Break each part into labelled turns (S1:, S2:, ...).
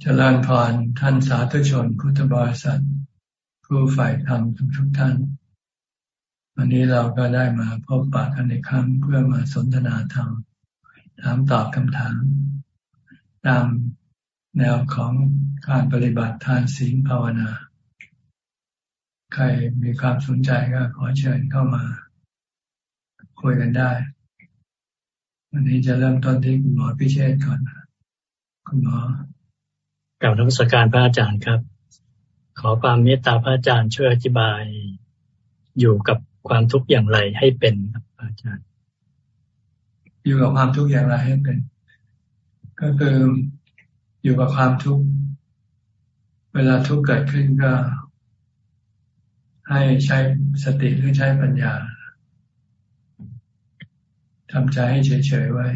S1: เจริญพรท่านสาธุชนพุทธบริษัท ผู้ฝ่ายธรรมทุกทุกท่าน วันนี้เราก็ได้มาพบปะกันในครั้งเพื่อมาสนทนาธรรม ถามตอบคำถาม ตามแนวของการปฏิบัติทานศีลภาวนา ใครมีความสนใจก็ขอเชิญเข้ามา คุยกันได้ วันนี้จะเริ่มต้นที่คุณหมอพิเชษก่อน คุณหมอ ก
S2: ล่าวนมัสการพระอาจารย์ครับ ขอความเมตตาพระอาจารย์ช่วยอธิบาย อยู่กับความทุกข์อย่างไรให้เป็นครับอาจารย์
S1: อยู่กับความทุกข์อย่างไรให้เป็น ก็คืออยู่กับความทุกข์เวลาทุกข์เกิดขึ้นก็ ให้ใช้สติหรือใช้ปัญญาทำใจให้เฉยๆไว้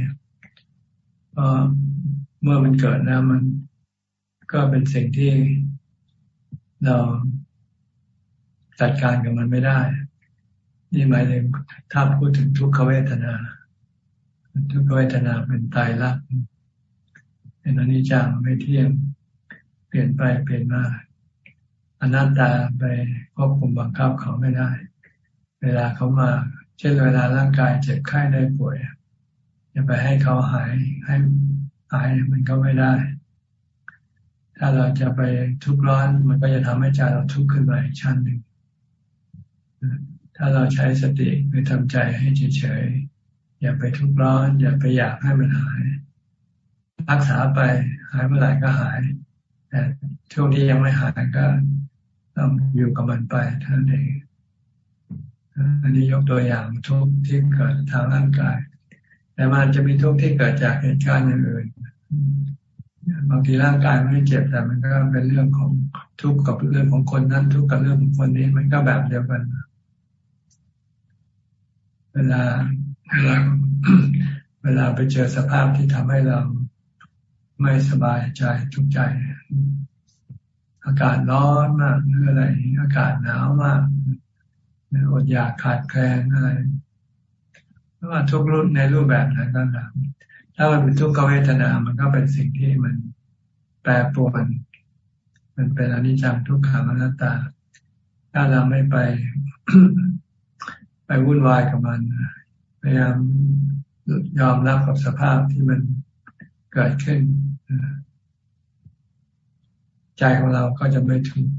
S1: เพราะเมื่อมันเกิดแล้วมัน ก็เป็นสิ่งที่เราจัดการกับมันไม่ได้ นี่หมายถึงถ้าพูดถึงทุกขเวทนา ทุกขเวทนาเป็นตายรักเป็นอนิจจังไม่เที่ยงเปลี่ยนไปเปลี่ยนมาอนัตตาไปควบคุมบังคับเขาไม่ได้ เวลาเขามา เช่นเวลาร่างกายเจ็บไข้ได้ป่วยจะไปให้เขาหายให้หายมันก็ไม่ได้ ถ้าเราจะไปทุกข์ร้อนมันก็จะทำให้ใจเราทุกข์ขึ้นมาอีกชั้นหนึ่งถ้าเราใช้สติคือทำใจให้เฉยๆอย่าไปทุกข์ร้อน อย่าไปอยากให้มันหาย รักษาไปหายเมื่อไหร่ก็หายแต่ช่วงที่ยังไม่หายก็ต้องอยู่กับมันไปเท่านั้นเองอันนี้ยกตัวอย่างทุกข์ที่เกิดทางร่างกาย แต่มันจะมีทุกข์ที่เกิดจากเหตุการณ์อื่น บางทีร่างกายไม่เจ็บแต่มันก็เป็นเรื่องของทุกข์กับเรื่องของคนนั้น ทุกข์กับเรื่องของคนนี้มันก็แบบเดียวกัน เวลาเวลาเวลาไปเจอสภาพที่ทำให้เราไม่สบายใจทุกข์ใจ อากาศร้อนมากหรืออะไร อากาศหนาวมากอดอยากขาดแคลนอะไรว่าทุกรุ่นในรูปแบบไหนก็ตาม ถ้ามันเป็นทุกขเวทนา มันก็เป็นสิ่งที่มันแปรปรวน มันเป็นอนิจจังทุกขังอนัตตา ถ้าเราไม่ไป ไปวุ่นวายกับมัน พยายามยอมรับกับสภาพที่มันเกิดขึ้น ใจของเราก็จะไม่ทุกข์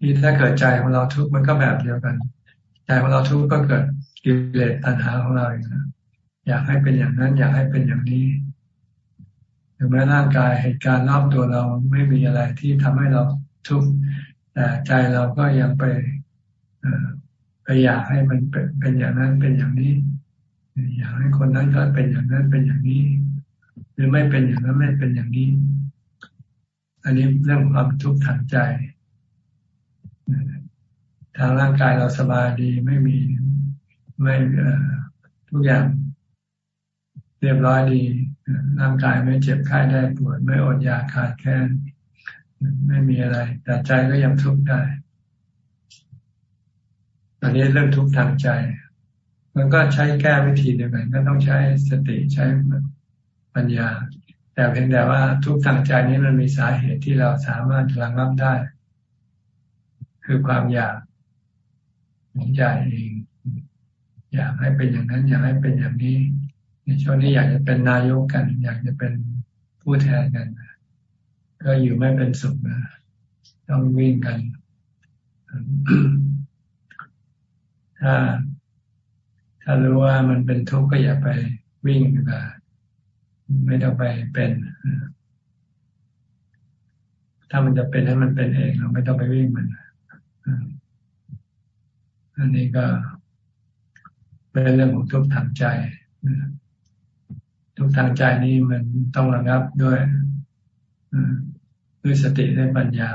S1: นี่ถ้าเกิดใจของเราทุกข์มันก็แบบเดียวกัน ใจของเราทุกข์ก็เกิดกิเลสตัณหาของเราอีกนะ อยากให้เป็นอย่างนั้น อยากให้เป็นอย่างนี้ถึงแม้ร่างกายเหตุการณ์รอบตัวเราไม่มีอะไรที่ทำให้เราทุกข์แต่ใจเราก็ยังไปไปอยากให้มันเป็นเป็นอย่างนั้นเป็นอย่างนี้ อยากให้คนนั้นก็เป็นอย่างนั้นเป็นอย่างนี้ หรือไม่เป็นอย่างนั้นไม่เป็นอย่างนี้ อันนี้เรื่องความทุกข์ทางใจทางร่างกายเราสบายดีไม่มีไม่ทุกอย่าง เรียบร้อยดี ร่างกายไม่เจ็บไข้ได้ปวดไม่อดอยากขาดแคลนไม่มีอะไร แต่ใจก็ยังทุกข์ได้อันนี้เรื่องทุกข์ทางใจ มันก็ใช้แก้วิธีเดียวกันก็ต้องใช้สติใช้ปัญญา แต่เพียงแต่ว่าทุกข์ทางใจนี้มันมีสาเหตุที่เราสามารถระงับได้ คือความอยากของใจเอง อยากให้เป็นอย่างนั้น อยากให้เป็นอย่างนี้ ในช่วงนี้อยากจะเป็นนายกกัน อยากจะเป็นผู้แทนกันก็อยู่ไม่เป็นสุขนะต้องวิ่งกัน ถ้า ถ้ารู้ว่ามันเป็นทุกข์ก็อย่าไปวิ่งดีกว่าไม่ต้องไปเป็น ถ้ามันจะเป็นให้มันเป็นเองเราไม่ต้องไปวิ่งมันอันนี้ก็เป็นเรื่องของทุกข์ทางใจ ทุกทางใจนี้มันต้องระงับด้วยด้วยสติและปัญญา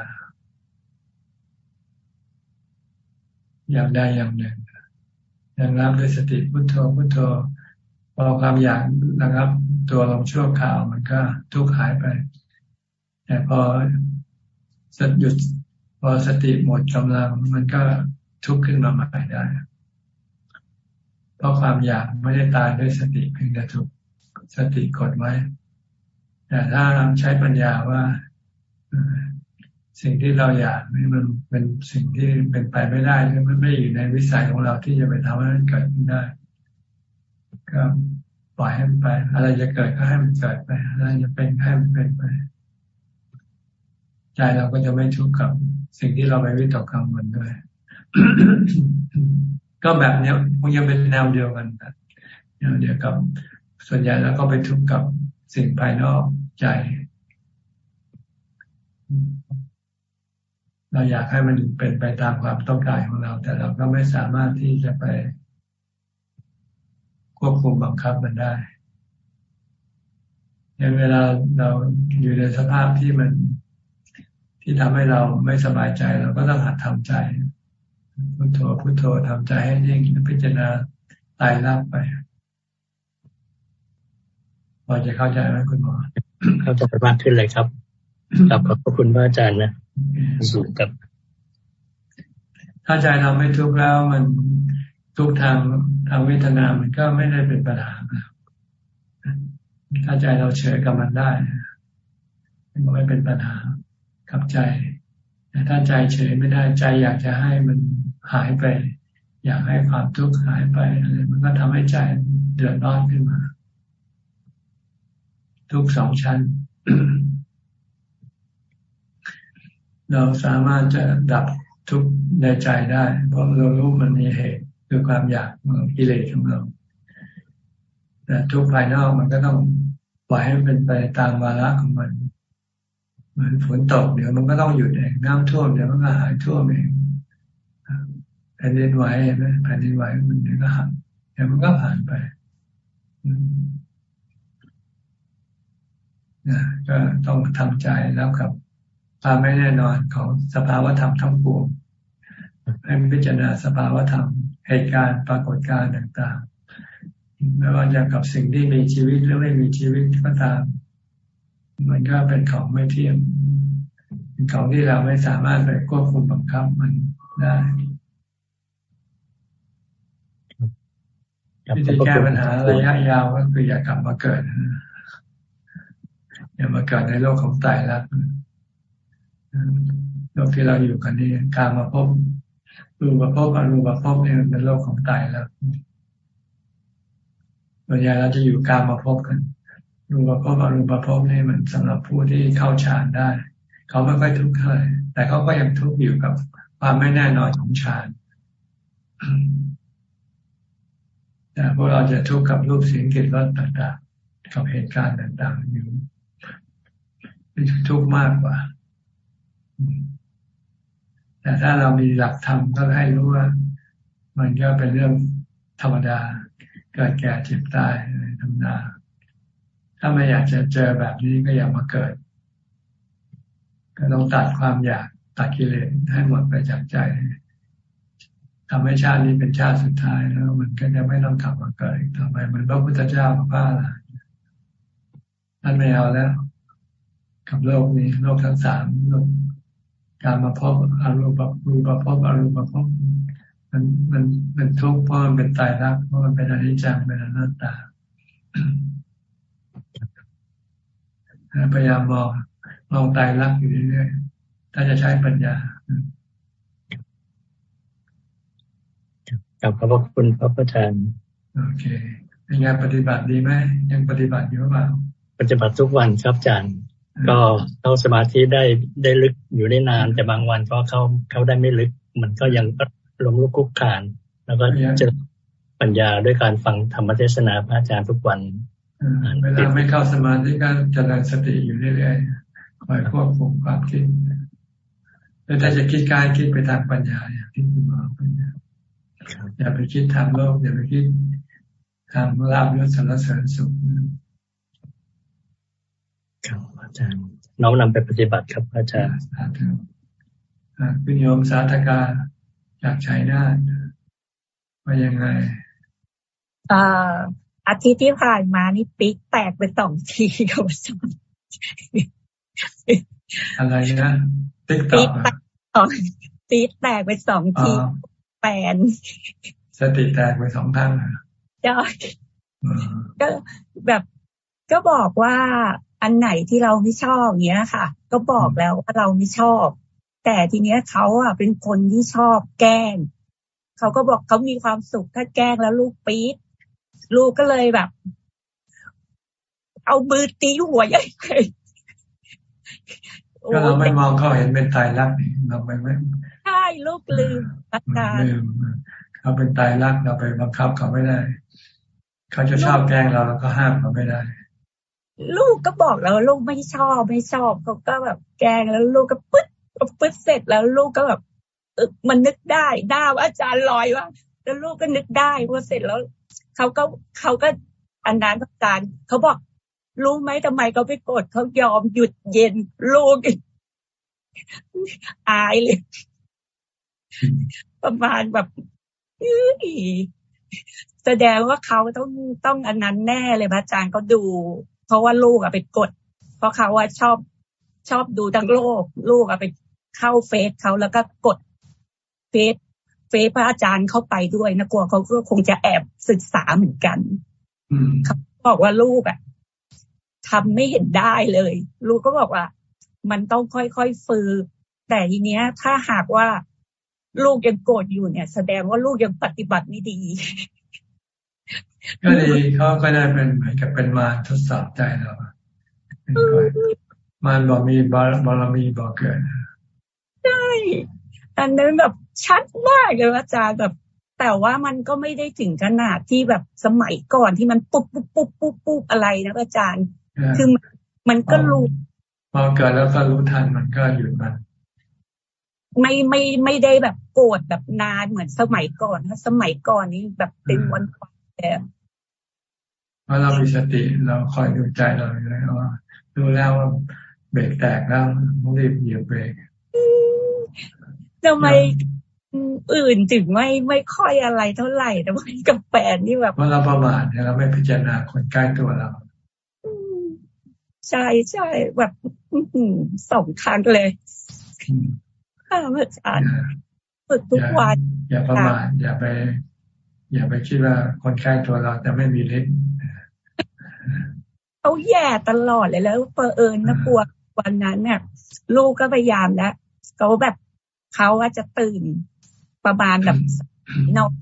S1: อย่างใดอย่างหนึ่งระงับด้วยสติพุทโธพุทโธพอความอยากระงับ ตัวลงชั่วข่าวมันก็ทุกข์หายไป แต่พอสหยุดพอสติหมดกำลังมันก็ทุกข์ขึ้นมาใหม่ได้ เพราะความอยากไม่ได้ตายด้วยสติเพียงแต่ถูก สติกดไว้ แต่แต่ถ้าใช้ปัญญาว่าสิ่งที่เราอยากนี่มันเป็นสิ่งที่เป็นไปไม่ได้หรือมันไม่อยู่ในวิสัยของเราที่จะไปทำให้มันเกิดขึ้นได้ ก็ปล่อยให้มันไป อะไรจะเกิดก็ให้มันเกิดไป อะไรจะเป็นให้มันเป็นไปใจเราก็จะไม่ทุกข์กับสิ่งที่เราไปวิตกกังวลด้วย ก็แบบเนี้มันยังเป็นแนวเดียวกันแนวเดียวกับ ส่วนใหญ่แล้วก็ไปทุกข์กับสิ่งภายนอกใจ เราอยากให้มันเป็นไปตามความต้องการของเรา แต่เราก็ไม่สามารถที่จะไปควบคุมบังคับมันได้ในเวลาเราอยู่ในสภาพที่มันที่ทำให้เราไม่สบายใจเราก็ต้องหัดทำใจพุโทโธพุโทโธทำใจให้นิ่งพิจารณาตายรับไป พอจะเข้าใจไหมคุณหมอ
S2: เข้าใจมากขึ้นเลยครับขอบขอบคุณพระอาจารย์นะสูงกับ
S1: ถ้าใจเราไม่ทุกข์แล้วมันทุกทางทางเวทนา มันก็ไม่ได้เป็นปัญหาถ้าใจเราเฉยกับมันได้มันไม่เป็นปัญหากับใจแต่ถ้าใจเฉยไม่ได้ใจอยากจะให้มันหายไป อยากให้ความทุกข์หายไปอะไรมันก็ทำให้ใจเดือดร้อนขึ้นมา ทุกสองชั้น เราสามารถจะดับทุกในใจได้ เพราะเรารู้มันมีเหตุคือความอยากของกิเลสของเราแต่ทุกภายนอกมันก็ต้องปล่อยให้เป็นไปตามวาระของมัน เหมือนฝนตกเดี๋ยวมันก็ต้องหยุดเองน้ำท่วมเดี๋ยวมันก็หายท่วมเองแผ่นดินไหวไหมแผ่นดินไหวมันเดี๋ยวก็หายเดี๋ยวมันก็ผ่านไป นะก็ต้องทำใจแล้วกับความไม่แน่นอนของสภาวธรรมทั้งปวงให้พิจารณาสภาวธรรมเหตุการณ์ปรากฏการณ์ต่างๆไม่ว่าจะกับสิ่งที่มีชีวิตหรือไม่มีชีวิตก็ตาม มันก็เป็นของไม่เที่ยงเป็นของที่เราไม่สามารถไปควบคุมบังคับมันได้วิธีแก้ปัญหาระยะยาวก็คืออย่ากลับมาเกิด อย่ามาเกิดในโลกของตายแล้วโลกที่เราอยู่กันนี่การมาพบรูปภพอรูปภพนี่มันเป็นโลกของตายแล้วส่วนใหญ่เราจะอยู่การมาพบกัน รูปภพอรูปภพนี่มันสำหรับผู้ที่เข้าฌานได้ เขาไม่ค่อยทุกข์เท่าไหร่แต่เขาก็ยังทุกข์อยู่กับความไม่แน่นอนของฌานแต่พวกเราจะทุกข์กับรูปเสียงกลิ่นรสต่างๆ กับเหตุการณ์ต่างๆอยู่ ทุกข์มากกว่า แต่ถ้าเรามีหลักธรรมก็ให้รู้ว่า มันก็เป็นเรื่องธรรมดาเกิดแก่เจ็บตายธรรมดาถ้าไม่อยากจะเจอแบบนี้ก็อย่ามาเกิด ก็ต้องตัดความอยากตัดกิเลสให้หมดไปจากใจทำให้ชาตินี้เป็นชาติสุดท้ายแล้ว มันก็จะไม่ต้องกลับมาเกิดทำไมมันพระพุทธเจ้าพระพ้าล่ะท่านไม่เอาแล้ว กับโลกนี้โลกทั้งสามโลกการมาพบอารมณ์รูปพบอารมณ์พบมันมันมันทุกข์เพราะมันเป็นตายรักเพราะมันเป็นอนิจจังเป็นอนัตตาพยายามมองมองตายรักอยู่เรื่อยๆถ้าจะใช้ปัญญา
S2: ขอบพระคุณพระอาจารย์
S1: โอเคเป็นไงปฏิบัติดีไหมยังปฏิบัติอยู่หรือเปล่า
S2: ปฏิบัติทุกวันครับอาจารย์ ก็เข้าสมาธิได้ได้ลึกอยู่ได้นาน แต่บางวันก็เข้าเข้าได้ไม่ลึก มันก็ยังล้มลุกคุกขาน แล้วก็เจอปัญญาด้วยการฟังธรรมเทศนาพระอาจารย์ทุกวัน
S1: เวลาไม่เข้าสมาธิก็จะได้สติอยู่เรื่อยๆคอยควบคุมความคิดแล้วถ้าจะคิดกายคิดไปทางปัญญาอย่างที่คุณบอกปัญญาอย่าไปคิดทางโลกอย่าไปคิดทางลาบยศสารเสริญสุข
S2: ครับอาจารย์ น้องนำไปปฏิบัติครับ อาจารย์
S1: คุณโยมสาธกาจากชัยนาทว่ายังไง
S3: อ่าอาทิตย์ที่ผ่านมานี่ปิ๊กแตกไปสองทีครับอาจารย์
S1: อะไรนะ
S3: ปิ๊กตอกปิ๊กแตกไปสองทีแปน
S1: สติแตกไปสองครั้ง
S3: ใช่ก็แบบก็บอกว่า อันไหนที่เราไม่ชอบเนี้ยค่ะ ก็บอกแล้วว่าเราไม่ชอบ แต่ทีเนี้ยเขาอะเป็นคนที่ชอบแกล้งเขาก็บอกเขามีความสุขถ้าแกล้งแล้วลูกปี๊ดลูกก็เลยแบบ เอามือตีหัวใหญ่เลย
S1: ก็เราไม่มองเขาเห็นเป็นตายรักนี่เราไม่ไม่
S3: ใช่ลูกลืมอาการลืม
S1: เขาเป็นตายรักเราไปบังคับเขาไม่ได้ เขาจะชอบแกล้งเราเราก็ห้ามเขาไม่ได้
S3: ลูกก็บอกแล้วลูกไม่ชอบไม่ชอบเขาก็แบบแกงแล้วลูกก็ปึ๊ดปึ๊ดเสร็จแล้วลูกก็แบบมันนึกได้ด้าว่าอาจารย์ลอยว่าแล้วลูกก็นึกได้พอเสร็จแล้วเขาก็เขาก็อันนั้นอาจารย์เขาบอก รู้ไหมทำไมเขาไปกดเขายอมหยุดเย็นลูกอายเลย ประมาณแบบแสดงว่าเขาต้องต้องอันนั้นแน่เลยพระอาจารย์ก็ดู ราะว่าลูกอะไปกด เพราะเขาว่าชอบชอบดูทั้งโลก ลูกอะไปเข้าเฟซเขาแล้วก็กดเฟซเฟซพระอาจารย์เข้าไปด้วยนะกลัวเขาก็คงจะแอบศึกษาเหมือนกันเขาบอกว่าลูกอะทำไม่เห็นได้เลย ลูกก็บอกว่า มันต้องค่อยๆฝึกแต่ทีเนี้ย ถ้าหากว่าลูกยังโกรธอยู่เนี่ย แสดงว่าลูกยังปฏิบัติไม่ดี
S1: ก็ดีเขาก็ได้เป็นเหมือนกับเป็นมาทดสอบใจเรามานบอกมีบารมีบอกเกิด
S3: ใช่อันนั้นแบบชัดมากเลยอาจารย์แบบ แต่ว่ามันก็ไม่ได้ถึงขนาดที่แบบสมัยก่อนที่มันปุ๊บปุ๊บปุ๊บปุ๊บปุ๊บอะไรนะอาจารย์คือมันก็รู้
S1: พอเกิดแล้วก็รู้ทันมันก็หยุดมัน
S3: ไม่ไม่ไม่ได้แบบโกรธแบบนานเหมือนสมัยก่อนถ้าสมัยก่อนนี้แบบเป็นวันวันแต่
S1: เพราะเรามีสติเราคอยดูใจเราเลยว่าดูแล้วว่าเบรกแตกแล้วต้องรีบเหยียบเบรก
S3: ทำไมอื่นถึงไม่ไม่ค่อยอะไรเท่าไหร่แต่ว่ากับแฟนนี่แบบ
S1: เพราะเราประมาทเนี่ยเราไม่พิจารณาคนใกล้ตัวเรา
S3: ใช่ใช่แบบสองครั้งเลยค่ะอาจารย์ฝึกทุกวัน
S1: อย่าประมาทอย่าไป อย่าไปคิดว่าคนใกล้ตัวเราจะไม่มีฤทธิ์
S3: เขาแย่ตลอดเลยแล้วเปอเอิญนะกลัววันนั้นเนี่ยลูกก็พยายามแล้วเขาแบบเขาว่าจะตื่นประมาณแบบนอน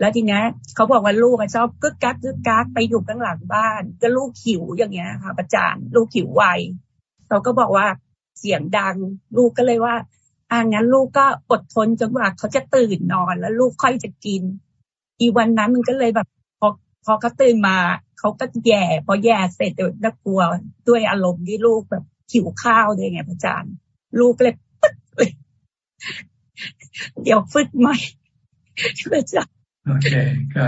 S3: แล้วทีนี้เขาบอกว่าลูกชอบกึกกักกึกกักไปอยู่ข้างหลังบ้าน ก็ลูกขิวอย่างเงี้ยค่ะประจานลูกขิวไวเราก็บอกว่าเสียงดัง ลูกก็เลยว่าอ่างั้นลูกก็อดทนจนกว่าเขาจะตื่นนอนแล้วลูกค่อยจะกิน อีวันนั้นมันก็เลยแบบ พอพอเขาตื่นมาเขาก็แย่พอแย่เสร็จเดี๋ยวน่ากลัวด้วยอารมณ์ที่ลูกแบบขิวข้าวด้วยไงพระอาจารย์ ลูกเลยปึ๊ดเลยเดี๋ยวฟึดใหม่พระอาจารย์
S1: โอเคก็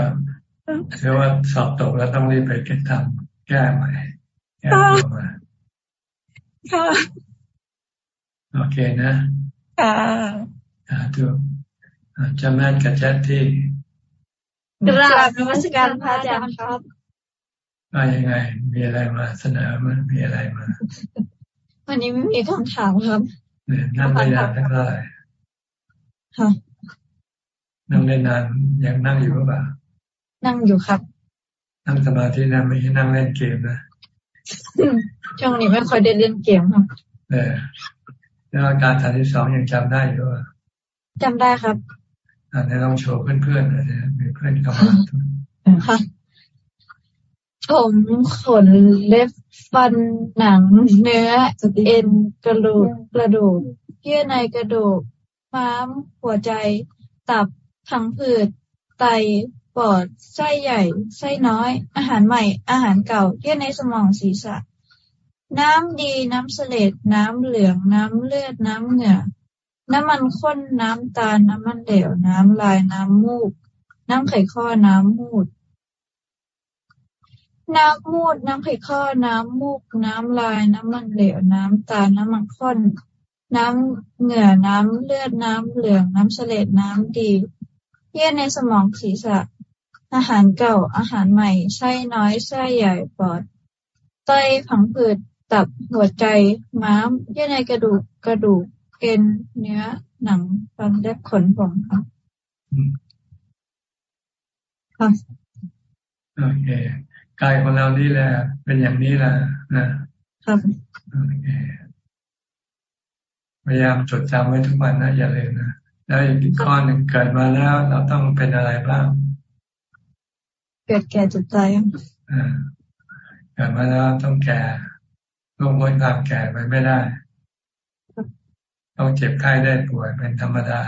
S1: เรียกว่าสอบตกแล้วต้องรีบไปเก็บทำแก้ใหม่แก้ตัวมาค่ะโอเคนะ
S3: ค่ะ
S1: อ่าถูกจะแม่นกับแจ๊ที่
S4: กราบนมัสการพระอาจารย์ครับ
S1: ว่ายังไง มีอะไรมาเสนอมันมีอะไรมา
S4: วันนี้ไม่มีคำถามครับ
S1: เนี่ยนั่งไม่นานเท่าไหร่
S4: ค่ะ
S1: นั่งได้นานยังนั่งอยู่หรือเปล่า
S4: นั่งอยู่ครับ
S1: นั่งสมาธินะไม่ใช่นั่งเล่นเกมนะ
S4: ช่วงนี้ไม่ค่อยได้เล่นเกมครับ
S1: เออแล้วอาการฐานที่สองยังจำได้อยู่ป่ะ
S4: จำได้ครับ
S1: อันนี้ลองโชว์เพื่อนๆนะมีเพื่อนเข้ามา
S4: ค่ะผมขนเล็บฟันหนังเนื้อเอ็นกระดูกกระดูกเยื่อในกระดูกม้ามหัวใจ ตับพังผืด ไตปอดไส้ใหญ่ ไส้น้อย อาหารใหม่ อาหารเก่าเยื่อในสมองศีรษะ น้ำดีน้ำเสลดน้ำเหลืองน้ำเลือดน้ำเหงื่อ น้ำมันข้น น้ำตาล น้ำมันเหลว น้ำลาย น้ำมูก น้ำไข่ข้อ น้ำมูด น้ำมูด น้ำไข่ข้อ น้ำมูก น้ำลาย น้ำมันเหลว น้ำตาล น้ำมันข้น น้ำเหงื่อ น้ำเลือด น้ำเหลือง น้ำเสลดน้ำดี เยื่อในสมองศีรษะ อาหารเก่า อาหารใหม่ ไส้น้อย ไส้ใหญ่ปอด ไต ผังผืด ตับ หัวใจ ม้าม เยื่อในกระดูก กระดูก เอ็นเนื้อหนังฟันและขนผมครับ
S1: ค่ะโอเคกายของเรานี่แหละ เป็นอย่างนี้แหละนะ
S4: ครับ
S1: พยายามจดจำไว้ทุกวันนะอย่าลืมนะแล้วอีกข้อหนึ่งเกิดมาแล้ว เราต้องเป็นอะไรบ้าง
S4: เกิดแก่จุดใจ
S1: เกิดมาแล้วต้องแก่ล่วงพ้นความแก่ไปไม่ได้ ต้องเจ็บไข้ได้ป่วยเป็นธรรมดา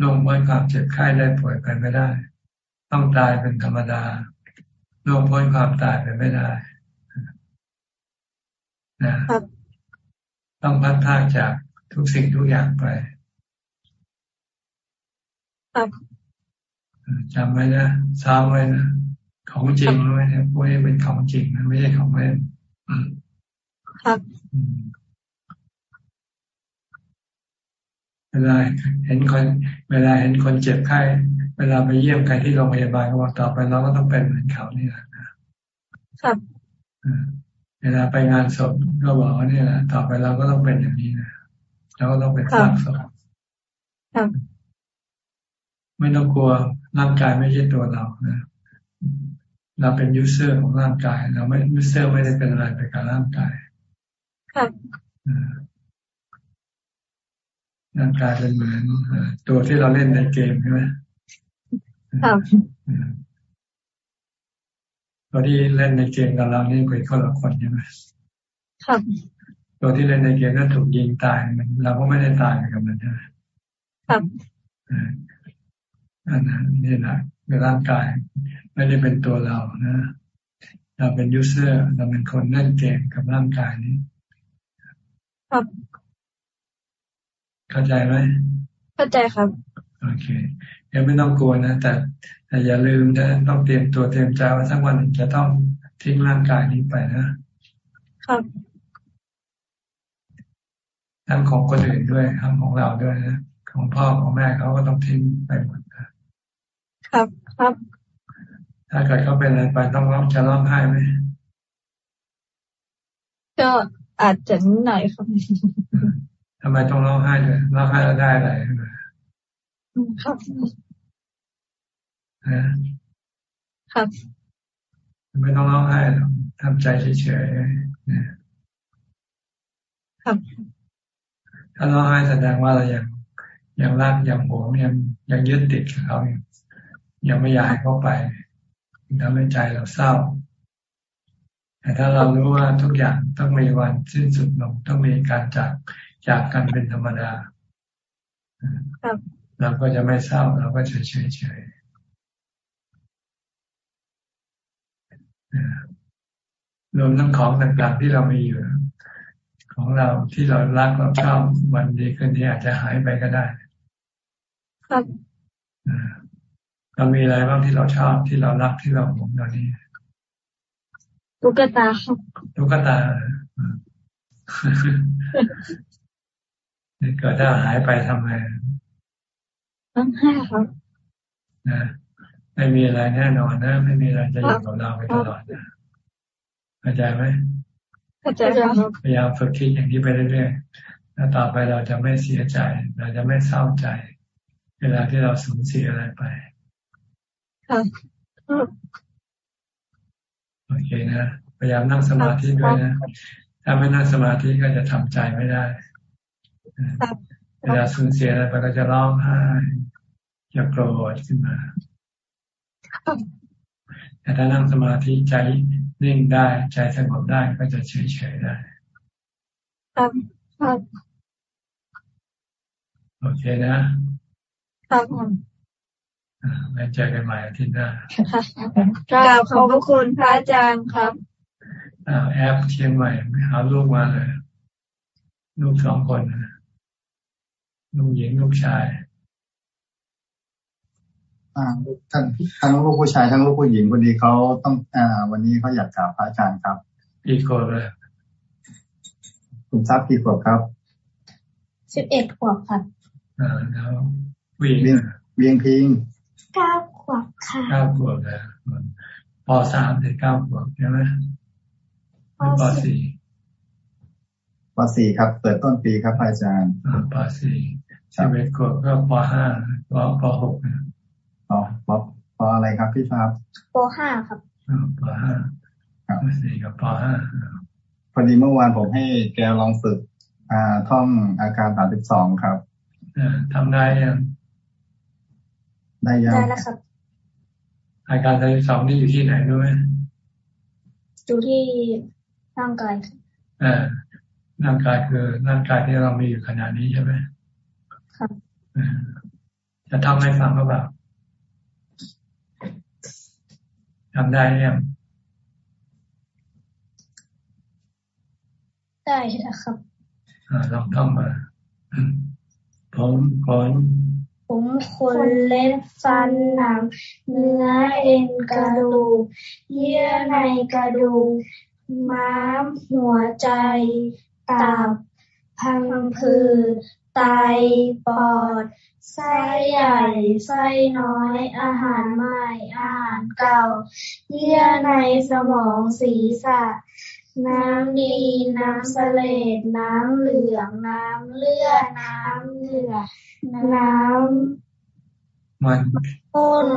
S1: ล่วงพ้นความเจ็บไข้ได้ป่วยไปไม่ได้ ต้องตายเป็นธรรมดาล่วงพ้นความตายไปไม่ได้นะต้องพัดพากจากทุกสิ่งทุกอย่างไปจำไว้นะซ้ำไว้นะของจริงด้วยนะพวกนี้เป็นของจริงนะไม่ใช่ของเล่นครับเวลาเห็นคนเวลาเห็นคนเจ็บไข้เวลาไปเยี่ยมใครที่โรงพยาบาลก็บอกต่อไปเราก็ต้องเป็นเหมือนเขานี่แหละนะครับเวลาไปงานศพก็บอกว่านี่แหละต่อไปเราก็ต้องเป็นอย่างนี้นะเราก็ต้องเป็นซากศพไม่ต้องกลัวร่างกายไม่ใช่ตัวเรานะเราเป็น user ของร่างกาย เราไม่ user ไม่ได้เป็นอะไรไปกับร่างกายครับ ร่างกายเป็นเหมือนตัวที่เราเล่นในเกมใช่ไหมครับตัวที่เล่นในเกมกับเรานี่เป็นคนละคนใช่ไหมครับตัวที่เล่นในเกมนั้นถูกยิงตายมันเราก็ไม่ได้ตายกับมันใช่ไหมครับอันนั้นนี่แหละในร่างกายไม่ได้เป็นตัวเรานะเราเป็นยูเซอร์เราเป็นคนเล่นเกมกับร่างกายนี้ ครับ เข้าใจไหม
S4: เข้าใจครับ
S1: โอเคยังไม่ต้องกลัวนะแต่แต่อย่าลืมนะต้องเตรียมตัวเตรียมใจว่าสักวันจะต้องทิ้งร่างกายนี้ไปนะครับทั้งของคนอื่นด้วยทั้งของเราด้วยนะของพ่อของแม่เขาก็ต้องทิ้งไปหมดนะครับครับ ถ้าเกิดเขาเป็นอะไรไปต้องร้องจะร้องไห้ไหม
S4: ก็อาจจะนิดหน่อยครับ
S1: ทำไมต้องร้องไห้ด้วยร้องไห้แล้วได้อะไรครับนะครับไม่ต้องร้องไห้หรอกทำใจเฉยๆนะครับ ถ้าร้องไห้แสดงว่าเรายังยังรักยังหวงยังยังยึดติดกับเขาอยู่ยังไม่อยากให้เขาไปทำให้ใจเราเศร้า แต่ถ้าเรารู้ว่าทุกอย่างต้องมีวันสิ้นสุดลงต้องมีการจาก จากกันเป็นธรรมดาเราก็จะไม่เศร้าเราก็เฉยเฉยเฉยรวมทั้งของต่างๆที่เรามีอยู่ ของเราที่เรารักเราชอบวันดีคืนนี้อาจจะหายไปก็ได้ ครับเรามีอะไรบ้างที่เราชอบที่เรารักที่เราหวงตอนนี้
S4: ตุ๊กตาครับ
S1: ตุ๊กตา เกิดถ้าหายไปทำไง
S4: ต้องให้ครับ
S1: นะไม่มีอะไรแน่นอนนะ ไม่มีอะไรจะอยู่กับเราไปตลอดนะเข้าใจไหม
S4: เข้าใจครับ
S1: พยายามฝึกคิดอย่างนี้ไปเรื่อยๆแล้วต่อไปเราจะไม่เสียใจ เราจะไม่เศร้าใจ เวลาที่เราสูญเสียอะไรไปโอเคนะพยายามนั่งสมาธิด้วยนะ ถ้าไม่นั่งสมาธิก็จะทำใจไม่ได้ เวลาสูญเสียอะไรไปก็จะร้องไห้จะโกรธขึ้นมา แต่ถ้านั่งสมาธิใจนิ่งได้ใจสงบได้ก็จะเฉยเฉยได้ครับครับโอเคนะครับไว้เจอกันใหม่อาทิตย์หน้าก
S4: ราบขอบพระคุณพระอาจารย์ครับ
S1: อ่าแอปเชียงใหม่หาลูกมาเลย ลูกสองคนนะ ลูกหญิงลูกชาย
S5: ท่านทั้งลูกผู้ชายทั้งลูกผู้หญิงวันนี้เขาต้องอ่า วันนี้เขาอยากกราบพระอาจารย์ครับ
S1: อีกคนเลย
S5: คุณทราบกี่ขวบครับ
S4: สิบเอ็ดขวบครับ
S1: อ่าแล้ววิ่ง
S5: เวียงพิง
S4: เก้าขวบค่ะ
S1: เก้าขวบแล้วปสามถึงเก้าขวบใช่ไหมปสี่
S5: ปสี่ครับ เปิดต้นปีครับอาจารย์
S1: ปสี่ สิบเอ็ดขวบก็ปห้าปปหก
S5: ปปปอะไรครับพี่ครับ
S4: ปห้าครับ
S1: ปห้าปสี่กับปห้า
S5: ปอดีเมื่อวานผมให้แกลองฝึกอ่าท่องอาการสามสิบสองครับ
S1: ทำได้ยัง
S5: ได้ยังได้
S6: แล้วครับ
S1: อาการสามสิบสองนี่อยู่ที่ไหนรู้ไหม
S6: อยู่ที่ร่างกาย
S1: อ่าร่างกายคือร่างกายที่เรามีอยู่ขณะนี้ใช่ไหม
S6: ครับ
S1: จะทำให้ฟังก็แบบทำได้ยัง
S6: ได้ครับ
S1: ลองท่องมา ผมขน
S6: ผมขนเล็บฟันหนัง เนื้อเอ็นกระดูก เยื่อในกระดูก ม้ามหัวใจ ตับพังผืด ไต ปอด ไส้ใหญ่ ไส้น้อย อาหารใหม่ อาหารเก่า เยื่อในสมอง ศีรษะ น้ำดี น้ำเสลดน้ำเหลือง น้ำเลือด น้ำเหลือน้ำ
S1: มัน
S6: ข้น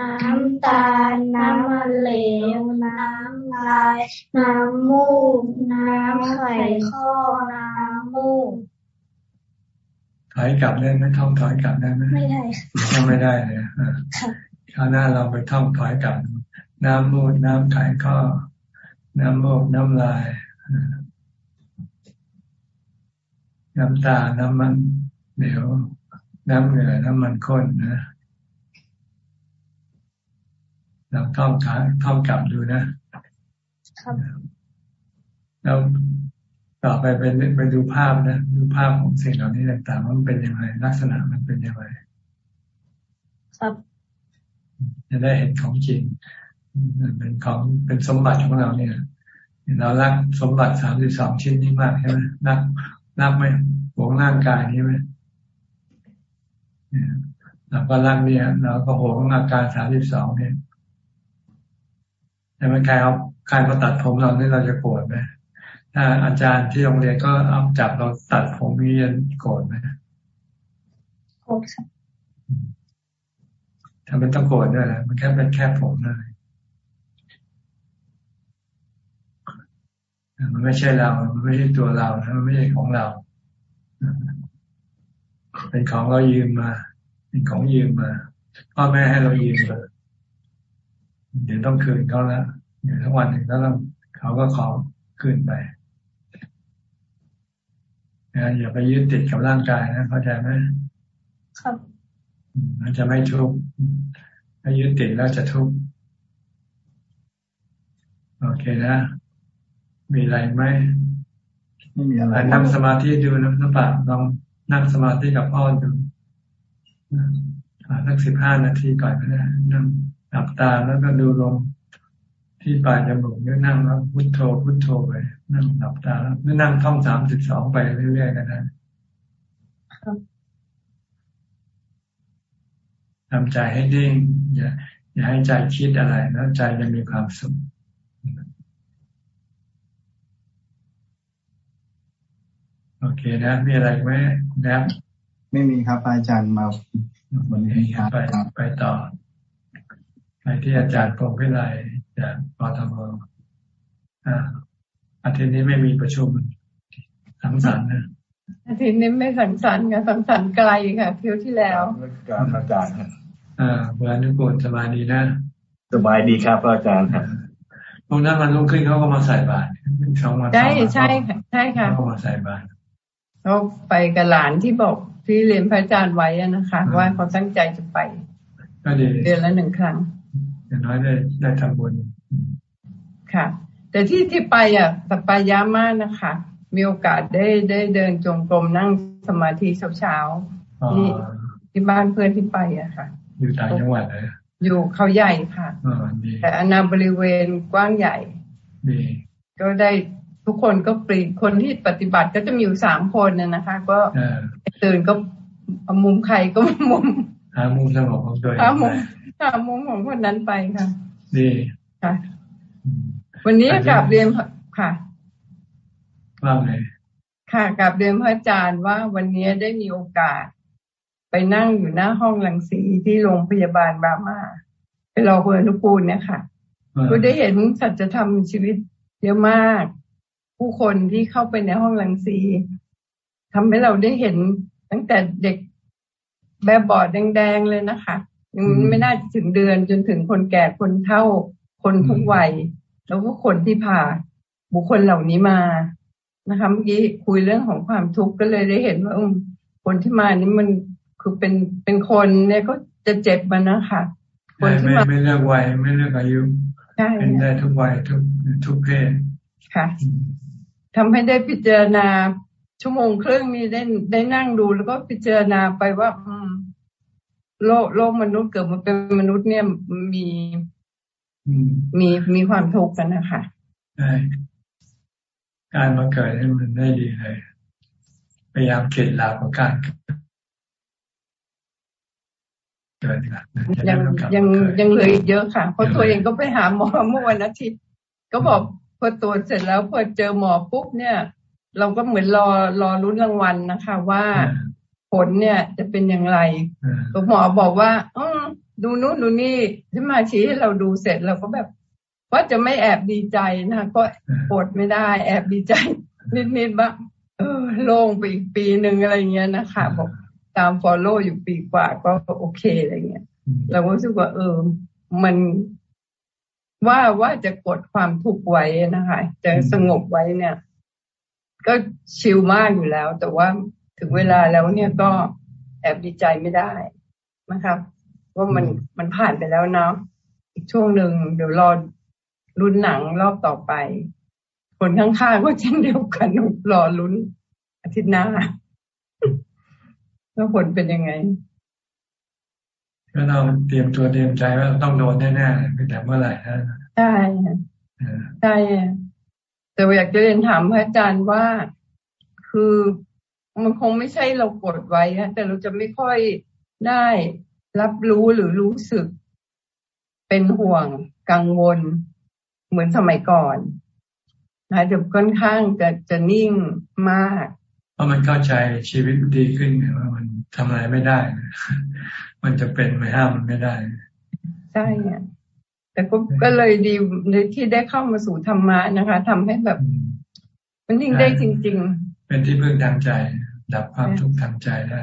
S6: น้ำตาล น้ำมันเหลว น้ำลาย น้ำมูก น้ำไข่ข้อ น้ำมูก
S1: ถอยกลับได้ไหมท่องถอยกลับได้ไหม
S6: ไม่ได้
S1: ท่องไม่ได้เลยคราวหน้าเราไปท่องถอยกลับ น้ำมูดน้ำไข่ข้อน้ำมูกน้ำลาย น้ำตา น้ำมันเหลวน้ำเหงื่อน้ำมันข้นนะเราท่องขาท่องกลับดูนะแล้ว ต่อไปไปไปดูภาพนะดูภาพของสิ่งเหล่านี้ต่างๆว่ามันเป็นยังไงลักษณะมันเป็นยังไง
S6: ครับ
S1: จะได้เห็นของจริงเป็นของเป็นสมบัติของเราเนี่ยเรารักสมบัติสามสิบสองชิ้นนี้มากใช่ไหมรักรักไหมหวงร่างกายนี้ไหมเราก็รักเนี่ยเราก็หวงอาการสามสิบสองเนี่ยแต่ไม่ใครเอาใครมาตัดผมเราเนี่ยเราจะโกรธไหมถ้า อาจารย์ที่โรงเรียนก็เอาจับเราตัดผมมีเรียนโกรธไหม
S6: โกรธครับ
S1: ทำเป็นต้องโกรธด้วยนะมันแค่เป็นแค่ผมเลยมันไม่ใช่เรา มันไม่ใช่ตัวเรามันไม่ใช่ของเรา เป็นของเรายืมมา เป็นของยืมมาพ่อแม่ให้เรายืมมาเดี๋ยวต้องคืนเขาแล้วเดี๋ยวทั้งวันหนึ่งแล้วเขาก็ขอคืนไปนะ อย่าไปยึดติดกับร่างกายนะเข้าใจไหม
S6: ครับ
S1: มันจะไม่ทุกข์ถ้ายึดติดแล้วจะทุกข์โอเคนะ มีอะไรไหม
S5: ไม่มีอะไร
S1: นั่งสมาธิดูนะน้ำปาลองนั่งสมาธิกับพ่อดูสักสิบห้านาทีก่อนก็ได้นั่งหลับตาแล้วก็ดูลม ที่ปลายจมูกนี่นั่งแล้วพุทโธพุทโธไป นั่งหลับตาแล้วนั่งท่องสามสิบสองไปเรื่อยๆกันนะทำใจให้ดิ่งอย่าอย่าให้ใจคิดอะไรแล้วใจจะมีความสุขโอเคนะ มีอะไรไหมนะ
S5: ไม่มีครับอาจารย์มา
S1: วันนี้ไปไปต่อ ไปที่อาจารย์พงพิไล จากปทมอ่าอาทิตย์นี้ไม่มีประชุมสังสรรค์นะ
S7: อาทิตย์นี้ไม่สังสรรค์ค่ะสังสรรค์ไกลค่ะเที่ยวที่แล้ว
S5: การอาจารย์
S1: อ่าเวลานุกนสบายดีนะ
S5: สบายดีครับอาจารย์ครับ
S1: พวกนั้นมันลุกขึ้นเขาก็มาใส่บาตร
S7: สองวันใช่ใช่ค่ะใช่ค่ะ
S1: เขามาใส่บาตร
S7: เขาไปกับหลานที่บอกที่เรียนพระอาจารย์ไว้นะคะ ว่าเขาตั้งใจจะไปเดือนละหนึ่งครั้ง
S1: อย่างน้อยได้ได้ทำบุญ
S7: ค่ะ แต่ที่ที่ไปอะสปายามากนะคะ มีโอกาสได้ได้เดินจงกรมนั่งสมาธิเช้าๆที่ที่บ้านเพื่อนที่ไปอะค่ะ
S1: อยู่ต่างจังหวัดเลย
S7: อยู่เขาใหญ่ค่ะแต่อนาบริเวณกว้างใหญ่ก็ได้ทุกคนก็ปรีคนที่ปฏิบัติก็จะมีอยู่สามคนน่ยนะคะ ก็ตื่นก็มุมใครก็มุม
S1: หามุมสงบของตัวเอง
S7: หามุม หามุมของคนนั้นไปค่ะ
S1: ดี
S7: ค่ะ วันนี้กลับเรียนค่ะ
S1: ว่าไง
S7: ค่ะกลับเรียนพระอาจารย์ว่าวันนี้ได้มีโอกาส ไปนั่งอยู่หน้าห้องหลังสีที่โรงพยาบาลบามาไปรอคุณอนุกูลเนี่ยค่ะก็ได้เห็นสัจธรรมชีวิตเยอะมาก ผู้คนที่เข้าไปในห้องรังสีทำให้เราได้เห็นตั้งแต่เด็กแบบบอดแดงๆเลยนะคะ ยังไม่น่าถึงเดือนจนถึงคนแก่คนเฒ่า คนทุกวัย แล้วก็คนที่ผ่าบุคคลเหล่านี้มานะคะเมื่อกี้คุยเรื่องของความทุกข์ก็เลยได้เห็นว่าคนที่มานี่มันคือเป็นเป็นคนเนี่ยก็จะเจ็บมันนะคะ
S1: คนที่มาไม่เลือกวัยไม่เลือกอายุเป็นได้ทุกวัยทุกทุกเพศ
S7: ค่ะทำให้ได้พิจารณาชั่วโมงครึ่งนี้ได้ได้นั่งดูแล้วก็พิจารณาไปว่า อืม โลกโลกมนุษย์เกิดมาเป็นมนุษย์เนี่ยมีมีมีความทุกข์กันนะคะ
S1: ใช่การมาเกิดนี่มันได้ดีเลยพยายามเข็ดหลาบกับการ
S7: เกิดยังยังยังเหลืออีกเยอะค่ะเพราะตัวเองก็ไปหาหมอเมื่อวันอาทิตย์ก็บอกพอตรวจเสร็จแล้วพอเจอหมอปุ๊บเนี่ย เราก็เหมือนรอรอรุ้นรางวัลนะคะ ว่า ผลเนี่ยจะเป็นอย่างไรหมอบอกว่าอดูนู้นดูนี่ที่มาชี้ให้เราดูเสร็จเราก็แบบว่าจะไม่แอบดีใจนะก็อดไม่ได้ แอบดีใจ นิดๆบ้างเออโล่งไปอีกปีหนึ่งอะไรเงี้ยนะคะบอกตามฟอลโล่อยู่ปีกว่าก็โอเคอะไรเงี้ยเราก็รู้สึกว่า เออ มันว่าว่าจะกดความทุกข์ไว้นะคะ จะสงบไว้เนี่ย ก็ชิลมากอยู่แล้ว แต่ว่า ถึงเวลาแล้วเนี่ยก็แอบดีใจไม่ได้นะครับว่ามันมันผ่านไปแล้วเนาะอีกช่วงหนึ่งเดี๋ยวรอลุ้นหนังรอบต่อไป คนข้างๆก็เช่นเดียวกันรอลุ้นอาทิตย์หน้าว่าผลเป็นยังไง
S1: ก็เราเตรียมตัวเตรียมใจว่าเราต้องโดนแน่ๆแต่เมื่อไหร่นะ
S7: ใช่ใช่แต่อยากจะเรียนถามพระอาจารย์ว่าคือ มันคงไม่ใช่เรากดไว้ฮะแต่เราจะไม่ค่อยได้รับรู้หรือรู้สึก เป็นห่วงกังวล เหมือนสมัยก่อนนะจะค่อนข้างจะจะนิ่งมาก
S1: เพราะมันเข้าใจชีวิตดีขึ้นว่ามันทำอะไรไม่ได้ มันจะเป็นไม่ห้ามมันไม่ได้
S7: ใช่เนี่ยแต่ก็ก็เลยดีในที่ได้เข้ามาสู่ธรรมะนะคะทำให้แบบ มันนิ่งได้จริง
S1: ๆ เป็นที่พึ่งทางใจ ดับความทุกข์ทางใจได้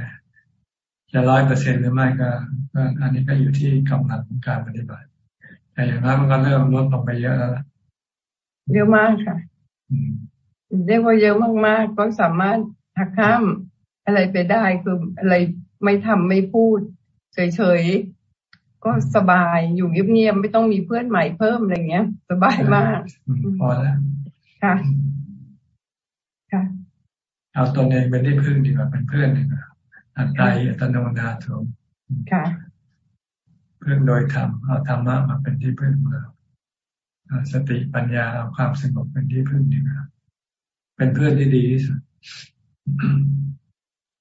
S1: จะร้อยเปอร์เซ็นหรือไม่ก็อันนี้ก็อยู่ที่กำลังของการปฏิบัติแต่อย่างนั้นมันก็เริ่มลดลงไปเยอะแล้ว
S7: เยอะมากค่ะเรียกว่าเยอะมากๆก็สามารถหักข้ามอะไรไปได้คืออะไรไม่ทำไม่พูด เฉยๆ ก็สบายอยู่เงียบๆไม่ต้องมีเพื่อนใหม่เพิ่มอะไรเงี้ย สบายมาก
S1: พอแล้ว
S7: ค่ะ ค่ะ
S1: เอาตัวเองเป็นที่พึ่งดีกว่าเป็นเพื่อนดีกว่าอัตตาอัตโนนาโถ
S7: ค่ะ
S1: พึ่งโดยธรรมเอาธรรมะมาเป็นที่พึ่งเราสติปัญญาเอาความสงบเป็นที่พึ่งนี่นะเป็นเพื่อนที่ดีที่สุด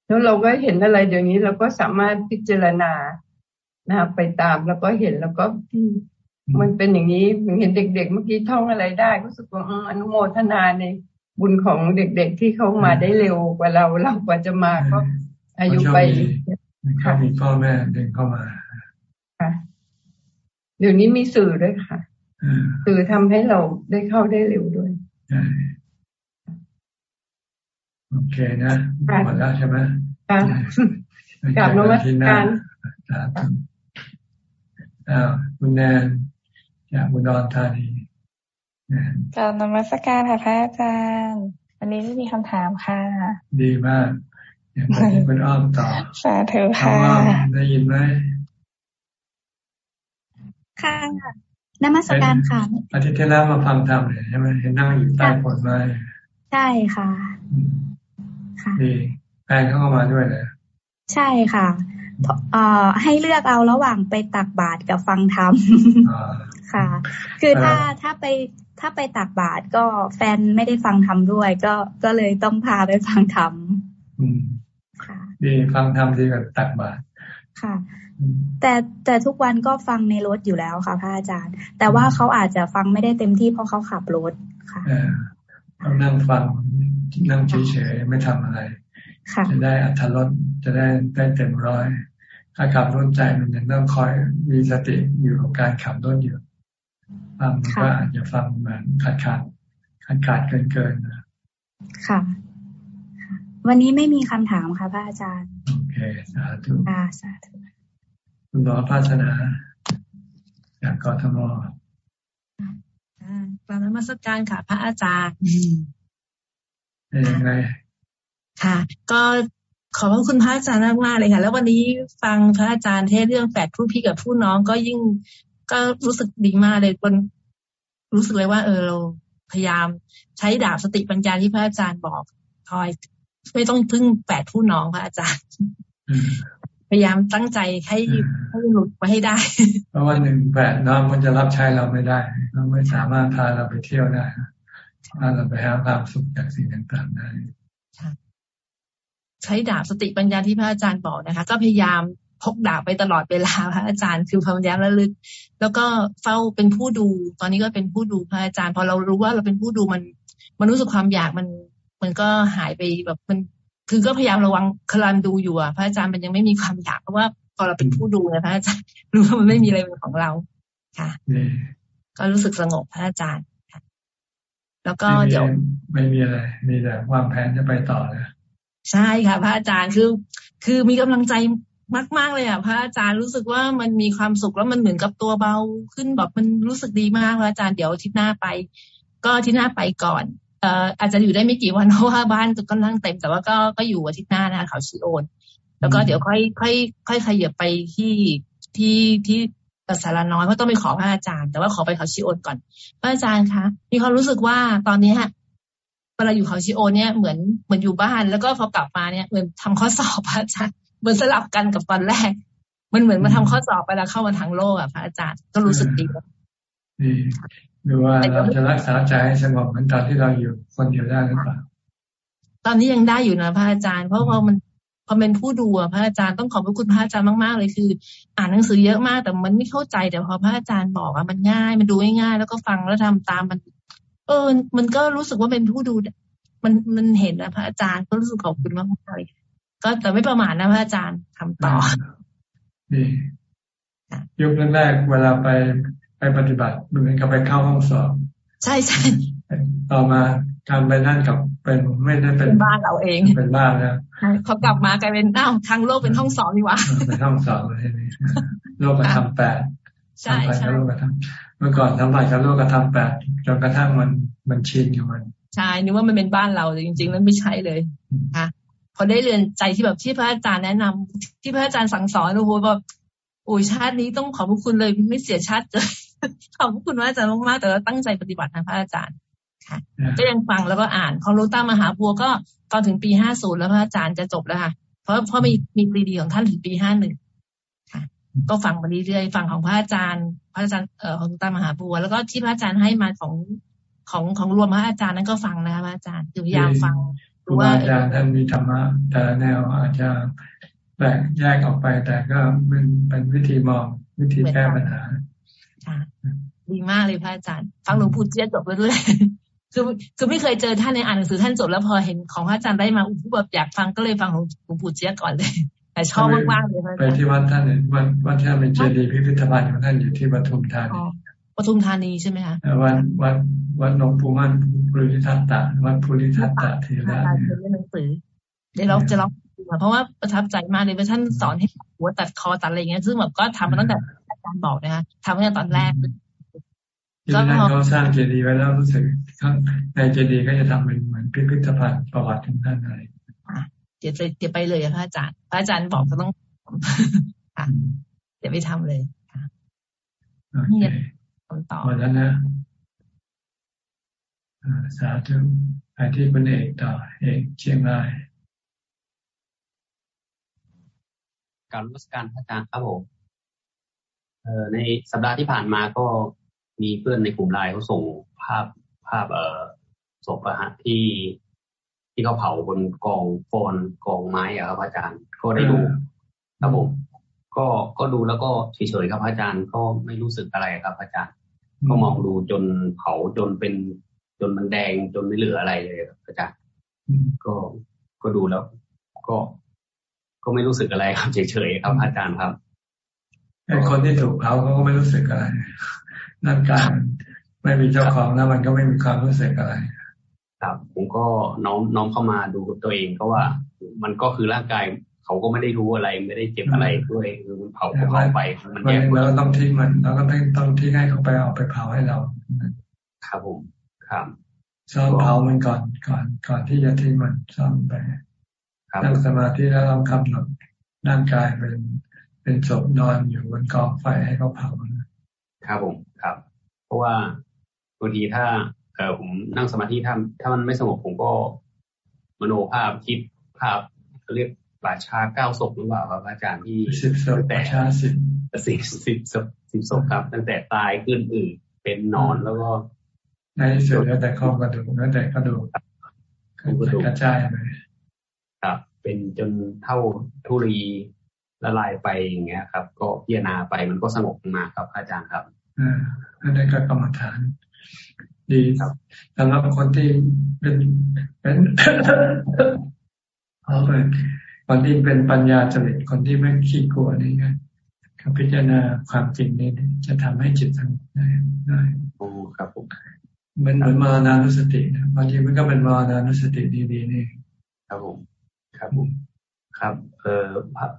S7: แล้วเราก็เห็นอะไรเดี๋ยวนี้เราก็สามารถพิจารณานะไปตามแล้วก็เห็นแล้วก็ที่มันเป็นอย่างนี้เห็นเด็กๆเมื่อกี้ท่องอะไรได้ก็รู้สึกว่าอนุโมทนาใน บุญของเด็กๆที่เขามาได้เร็วกว่าเราเรากว่าจะมาก็อายุไป
S1: เขามีพ่อแม่เดินเข้ามา
S7: ค่ะเดี๋ยวนี้มีสื่อด้วยค่ะสื่อทำให้เราได้เข้าได้เร็วด้วย
S1: โอเคนะหมดแล้วใช่ไหม
S7: ค่ะกลับนมัสการ
S1: อ้าวคุณแนนจากอุดรธานี
S8: กลับนมัสการค่ะพระอาจารย์ วันนี้ไม่มีคำถามค่ะ
S1: ดีมากอย่างที่คุณอ้อมต่อ
S8: สาธุค่ะ
S1: ได้ยินไหม
S8: ค่ะนมัสการค่ะ
S1: อาทิตย์ที่แล้วมาฟังธรรมเลยใช่ไหมเห็นนั่งอยู่ใต้ผลไม้
S8: ใช่ค่ะ
S1: ค่ะดีแฟนเข้ามาด้วยเลย
S8: ใช่ค่ะเอ่อให้เลือกเอาระหว่างไปตักบาตรกับฟังธรรมค่ะ คือถ้าถ้าไป ถ้าไปตักบาตรก็แฟนไม่ได้ฟังธรรมด้วย ก็ก็เลยต้องพาไปฟังธรรม
S1: ดีฟังธรรมดีกว่าตักบาตร
S8: ค่ะ แต่แต่ทุกวันก็ฟังในรถอยู่แล้วค่ะพระอาจารย์ แต่ว่าเขาอาจจะฟังไม่ได้เต็มที่เพราะเขาขับรถค่ะ
S1: ต้องนั่งฟังนั่งเฉยๆไม่ทำอะไรจะได้อัธรสจะได้ได้เต็มร้อยถ้าขับรถใจมันยังต้องคอยมีสติอยู่กับการขับรถอยู่ ฟังก็อาจจะฟังเหมือนขาดขาดขาดขาดเกินเกิน
S8: ค่ะ วันนี้ไม่มีคำถามค่ะพระอาจารย์
S1: โอเค สาธุ
S8: ค่ะสาธุ
S1: คุณหมอภาสนาจากกทม
S9: กราบนมัสการค่ะ พระอาจารย์
S1: เป็นยังไง
S9: ค่ะ ก็ขอบพระคุณพระอาจารย์มากๆเลยค่ะ แล้ววันนี้ฟังพระอาจารย์เทศเรื่องแฝดผู้พี่กับผู้น้องก็ยิ่ง ก็รู้สึกดีมากเลยคนรู้สึกเลยว่า เออเราพยายามใช้ดาบสติปัญญาที่พระอาจารย์บอกคอยไม่ต้องพึ่งแปดผู้น้องพระอาจารย์ พยายามตั้งใจให้ให้หลุดไปให้ได้
S1: เพราะว่าหนึ่งแปดน้องมันจะรับใช้เราไม่ได้เราไม่สามารถพาเราไปเที่ยวได้พาเราไปหาความสุขจากสิ่งต่างๆได้
S9: ใช้ดาบสติปัญญาที่พระอาจารย์บอกนะคะ ก็พยายามพกดาบไปตลอดเวลาพระอาจารย์คือพยายามระลึก แล้วก็เฝ้าเป็นผู้ดู ตอนนี้ก็เป็นผู้ดูพระอาจารย์พอเรารู้ว่าเราเป็นผู้ดูมัน มันรู้สึกความอยากมัน มันก็หายไปแบบมัน คือก็พยายามระวังคลานดูอยู่อะพระอาจารย์มันยังไม่มีความอยากเพราะว่าพอเราเป็นผู้ดูนะพระอาจารย์รู้ว่ามันไม่มีอะไรเป็นของเราค่ะก็รู้สึกสงบพระอาจารย์แล้วก็เดี๋ยว
S1: ไม่มีอะไร มีแต่วางแผนจะไปต่อเลย
S9: ใช่ค่ะ พระอาจารย์คือ คือมีกำลังใจ มากๆเลยอะพระอาจารย์รู้สึกว่ามันมีความสุขแล้วมันเหมือนกับตัวเบาขึ้นแบบมันรู้สึกดีมากพระอาจารย์เดี๋ยวทิศหน้าไป ก็ทิศหน้าไปก่อนเอ่ออาจจะอยู่ได้ไม่กี่วันเพราะว่าบ้านก็นั่งเต็มแต่ว่าก็ก็อยู่อาทิตย์หน้านะคะเขาชิโอน แล้วก็เดี๋ยวค่อยค่อยค่อยขยับไปที่ที่ที่สารน้อยเพราะต้องไปขอพระอาจารย์ แต่ว่าขอไปเขาชิโอนก่อนพระอาจารย์คะมีความรู้สึกว่าตอนนี้เวลาอยู่เขาชิโอนเนี่ยเหมือนเหมือนอยู่บ้านแล้วก็พอกลับมาเนี่ยเหมือนทำข้อสอบพระอาจารย์ เหมือนสลับกันกับตอนแรก มันเหมือนมาทำข้อสอบไปแล้วเข้ามาทางโลกอะพระอาจารย์ก็รู้สึกดี
S1: ดีดูว่าเราจะรักษาใจให้สงบเหมือนตอนที่เราอยู่คนเดียวได้หรือเปล่า
S9: ตอนนี้ยังได้อยู่นะพระอาจารย์ เพราะพอมันพอเป็นผู้ดูอะพระอาจารย์ต้องขอบพระคุณพระอาจารย์มากๆเลยคือ อ่านหนังสือเยอะมาก แต่มันไม่เข้าใจแต่พอพระอาจารย์บอกอะมันง่าย มันดูง่ายๆแล้วก็ฟังแล้วทำตามมัน เออ มันก็รู้สึกว่าเป็นผู้ดู มันมันเห็นนะพระอาจารย์ก็รู้สึกขอบคุณมากๆเลย ก็แต่ไม่ประมาทนะพระอาจารย์ทำต่อ
S1: ดียุคแรกเวลาไปไปปฏิบัติเหมือนกับไปเข้าห้องสอบ
S9: ใช่ใช่
S1: ต่อมาการไปนั่นกับเป็นไม่ได้เป็น
S9: บ้านเราเอง
S1: เป็นบ้านแล้ว
S9: เขากลับมากลายเป็นอ้าวทางโลกเป็นห้องสอบนี่วะ
S1: เป็นห้องสอบเลยนี่โลกกระทำแปด
S9: ใช่ใช่โลก
S1: กระทำเมื่อก่อนทำไปกับโลกกระทำแปดจนกระทั่งมันมันชินกับมัน
S9: ใช่นึกว่ามันเป็นบ้านเราแต่จริงๆแล้วไม่ใช่เลยค่ะ พอได้เรียนใจที่แบบที่พระอาจารย์แนะนำที่พระอาจารย์สั่งสอนโอ้โหแบบโอ้ยชาตินี้ต้องขอบคุณเลยไม่เสียชาติเลยขอบคุณพระอาจารย์มากๆแต่เราตั้งใจปฏิบัตินะพระอาจารย์ค่ะ ก็ยังฟังแล้วก็อ่านของลูต้ามหาบัวก็ตอนถึงปีห้าศูนย์แล้วพระอาจารย์จะจบแล้วค่ะ เพราะเพราะมีมีปรีดีของท่านถึงปีห้าหนึ่งค่ะ ก็ฟังมาเรื่อยๆฟังของพระอาจารย์ พระอาจารย์เอ่อของลูต้ามหาบัว แล้วก็ที่พระอาจารย์ให้มาของของของรวมพระอาจารย์นั้นก็ฟังนะพระอาจารย์พยายามฟัง
S1: ครูอาจารย์ท่านมีธรรมะแต่แนวอาจจะแบ่งแยกออกไป แต่ก็เป็นเป็นวิธีมองวิธีแก้ปัญหา
S9: ดีมากเลยพระอาจารย์ฟังหลวงปู่เจี๊ยบจบไปด้วยคือคือไม่เคยเจอท่านในอ่านหนังสือท่านจบแล้วพอเห็นของพระอาจารย์ได้มาอุ้แบบอยากฟังก็เลยฟังของหลวงปู่เจี๊ยบก่อนเลย แต่ชอบมากๆเลย
S1: ไปที่วัดท่านวัดวัดที่เป็นเจดีย์พิพิธภัณฑ์ของท่านอยู่ที่ปทุมธานี
S9: ปทุมธานีใช่ไหมคะ
S1: วัดวัดวัดหลวงปู่มั่นภูริทัตตะวัดภูริทัตตะเทระ
S9: เนี่ยหนังสือเดี๋ยวเราจะลองเพราะว่าประทับใจมากเลยว่าท่านสอนให้หัวตัดคอตัดอะไรเงี้ยซึ่งแบบก็ทำมาตั้งแต่อาจารย์บอกนะคะทำตั้งแต่ตอนแรก
S1: ก็เขาสร้างเจดีย์ไว้แล้วรู้สึกข้างในเจดีย์ก็จะทำเป็นเหมือนพิพิธภัณฑ์ประวัติของท่านอะไร
S9: เดี๋ยวจะเดี๋ยวไปเลยพระอาจารย์พระอาจารย์บอกก็ต้องค่ะเดี๋ยวไปทำเลยค่ะ
S1: นี่ต่อหมดแล้วนะสาธุไปที่คุณเอกต่อ เอกเชียงราย
S10: การรัชการพระอาจารย์ครับผมเอ่อในสัปดาห์ที่ผ่านมาก็มีเพื่อนในกลุ่มไลน์เขาส่งภาพภาพเอ่อศพอะฮะที่ที่เขาเผาบนกองฟอนกองไม้อะครับอาจารย์ ก็ได้ดูครับผมก็ก็ดูแล้วก็เฉยๆครับอาจารย์ก็ไม่รู้สึกอะไรครับอาจารย์ ก็มองดูจนเผาจนเป็น จนมันแดงจนไม่เหลืออะไรเลยครับอาจารย์ก็ก็ดูแล้ว ก็ ก็ไม่รู้สึกอะไรครับเฉยๆครับอาจารย์ครับ
S1: ไอ้คนที่ถูกเผาเขาก็ไม่รู้สึกอะไรร่างกายไม่มีเจ้าของแล้วมันก็ไม่มีความรู้สึกอะไร
S10: ครับ ผมก็น้อมน้อมเข้ามาดูตัวเองก็ว่า มันก็คือร่างกาย เขาก็ไม่ได้รู้อะไรไม่ได้เจ็บอะไรด้วยคือมันเผาเผาไป
S1: มันแย่เราต้องทิ้งมันเราก็ต้องต้องทิ้งให้เขาไปเอาไปเผาให้เรา
S10: ครับผมครับ
S1: ซ้อมเผามันก่อนก่อนก่อนที่จะทิ้งมันซ้อมไปนั่งสมาธิแล้วเรากำหนดร่างกายเป็นเป็นศพนอนอยู่บนกองไฟให้เขาเผา
S10: ครับผมครับ เพราะว่าบางทีถ้าเออผมนั่งสมาธิถ้าถ้ามันไม่สงบผมก็มโนภาพคิดภาพเขาเรียก ป่าชาเก้าศพหรือเปล่าครับอาจารย์ที่
S1: สิบศพแต่ชาสิบ
S10: สิบสิบศพสิบศพครับ ตั้งแต่ตายขึ้นอื่นเป็นนอนแล้วก็
S1: ในสุดแล้วแต่ข้อกระดูกแล้วแต่กระดูกกระจายไป
S10: ครับ เป็นจนเท่าทุรีละลายไปอย่างเงี้ยครับ ก็พิจารณาไปมันก็สงบมาครับ อาจารย์ครับ
S1: อ่าอันนี้ก็กรรมฐาน ดีครับสำหรับคนที่เป็นเป็นเอาไป คนที่เป็นปัญญาจริตคนที่ไม่ขี้กลัวนี่ไงพิจารณาความจริงนี้จะทำให้จิตสงบได้ได้
S10: โอ้ครับผม
S1: มันเหมือนมานานุสตินะบางทีมันก็เป็นมานานุสติดีๆนี่
S10: ครับผมครับผมครับ เอ่อ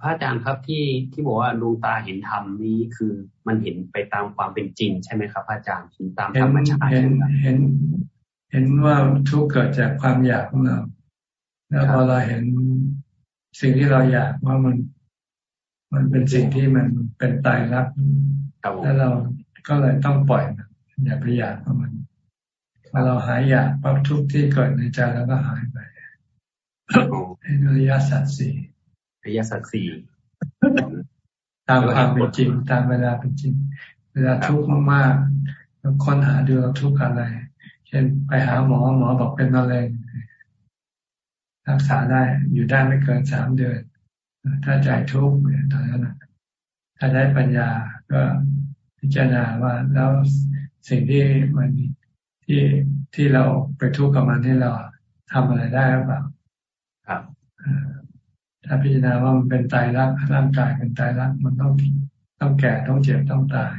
S10: พระอาจารย์ครับที่ที่บอกว่าดวงตาเห็นธรรมนี้คือมันเห็นไปตามความเป็นจริงใช่ไหมครับพระอาจารย์เห็นตามธรรมชาติ
S1: เห็นเห็น เห็นว่าทุกเกิดจากความอยากของเรา แล้วพอเราเห็น สิ่งที่เราอยากว่ามัน มันเป็นสิ่งที่มันเป็นตายรักแล้วเราก็เลยต้องปล่อยมันอย่าไปอยากมันพอเราหายอยากปั๊บทุกที่เกิดในใจแล้วก็หายไปเป็นอริยสัจสี่
S10: อริยสัจสี่
S1: ตามความเป็นจริง ตามเวลาเป็นจริง เวลาทุกข์มากๆเราค้นหาดูเราทุกข์อะไร เช่นไปหาหมอหมอบอกเป็นมะเร็ง รักษาได้อยู่ได้ไม่เกินสามเดือน ถ้าใจทุกข์เนี่ยตอนนั้นถ้าได้ปัญญาก็พิจารณาว่าแล้วสิ่งที่มันที่ที่เราไปทุกข์กับมันที่เราทำอะไรได้หรือเปล่า
S10: ครับ
S1: ถ้าพิจารณาว่ามันเป็นตายรักร่างกายเป็นตายรักมันต้องต้องแก่ต้องเจ็บต้องตาย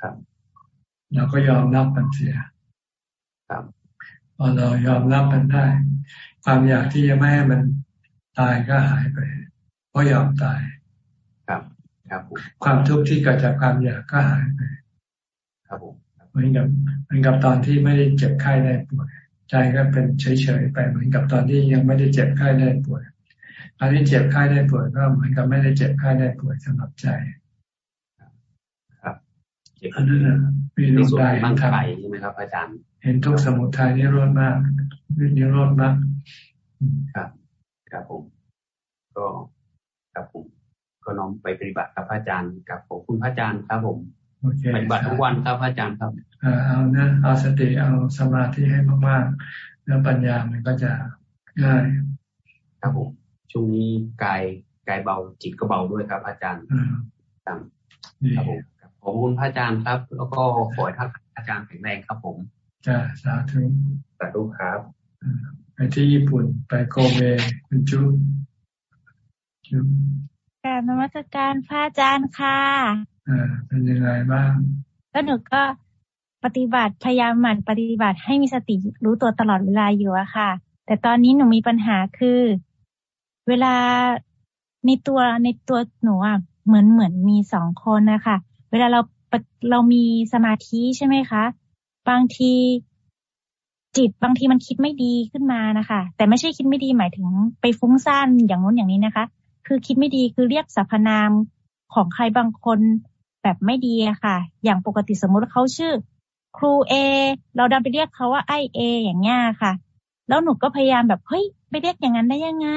S10: ครับ
S1: เราก็ยอมรับมันเสีย
S10: ครับ
S1: พอเรายอมรับมันได้ ความอยากที่จะไม่ให้มันตายก็หายไป เพราะยอมตาย
S10: ครับ ครับ
S1: ความทุกข์ที่เกิดจากความอยากก็หายไป
S10: ครับผม
S1: เหมือนกับเหมือนกับตอนที่ไม่ได้เจ็บไข้ได้ป่วยใจก็เป็นเฉยๆไป เหมือนกับตอนที่ยังไม่ได้เจ็บไข้ได้ป่วยตอนที่เจ็บไข้ได้ป่วยก็เหมือนกับไม่ได้เจ็บไข้ได้ป่วยสำหรับใจ
S10: ครับ
S1: อันนั้นมีดวงใจ
S10: ทางไปใช่ไหมครับอาจารย์
S1: เห็นทุกสมุทัยนิโรธมาก นิโรธมาก
S10: ครับครับผม ก็ครับผม ก็น้อมไปปฏิบัติครับอาจารย์กับขอบคุณพระอาจารย์ครับผมปฏิบัติทุกวันครับอาจารย์ครับ
S1: เอานะเอาสติเอาสมาธิให้มากๆ แล้วปัญญามันก็จะง่าย
S10: ครับผมช่วงนี้กายกายเบาจิตก็เบาด้วยครับ อาจารย์ครับครับผมขอบคุณพระอาจารย์ครับ แล้วก็ขอให้ท่านอาจารย์แข็งแรงครับผม
S1: จ้าสาธุ
S10: สาธุครับ
S1: ไปที่ญี่ปุ่น ไปโกเบคุณจุ๊บ
S8: การนมัสการพระอาจารย์ค่ะ
S1: อ่าเป็นยังไงบ้าง
S8: ก็หนูก็ปฏิบัติพยายามหมั่นปฏิบัติให้มีสติรู้ตัวตลอดเวลาอยู่อะค่ะ แต่ตอนนี้หนูมีปัญหาคือ เวลาในตัวในตัวหนูอะเหมือนเหมือนมีสองคนนะคะเวลาเราเรามีสมาธิใช่ไหมคะ บางที จิตบางทีมันคิดไม่ดีขึ้นมานะคะ แต่ไม่ใช่คิดไม่ดีหมายถึงไปฟุ้งซ่านอย่างนู้นอย่างนี้นะคะ คือคิดไม่ดีคือเรียกสรรพนามของใครบางคนแบบไม่ดีอะค่ะ อย่างปกติสมมุติเขาชื่อ ครูเอเราดันไปเรียกเขาว่าไอเออย่างเงี้ยค่ะ แล้วหนูก็พยายามแบบเฮ้ยไปเรียกอย่างนั้นได้ยังไง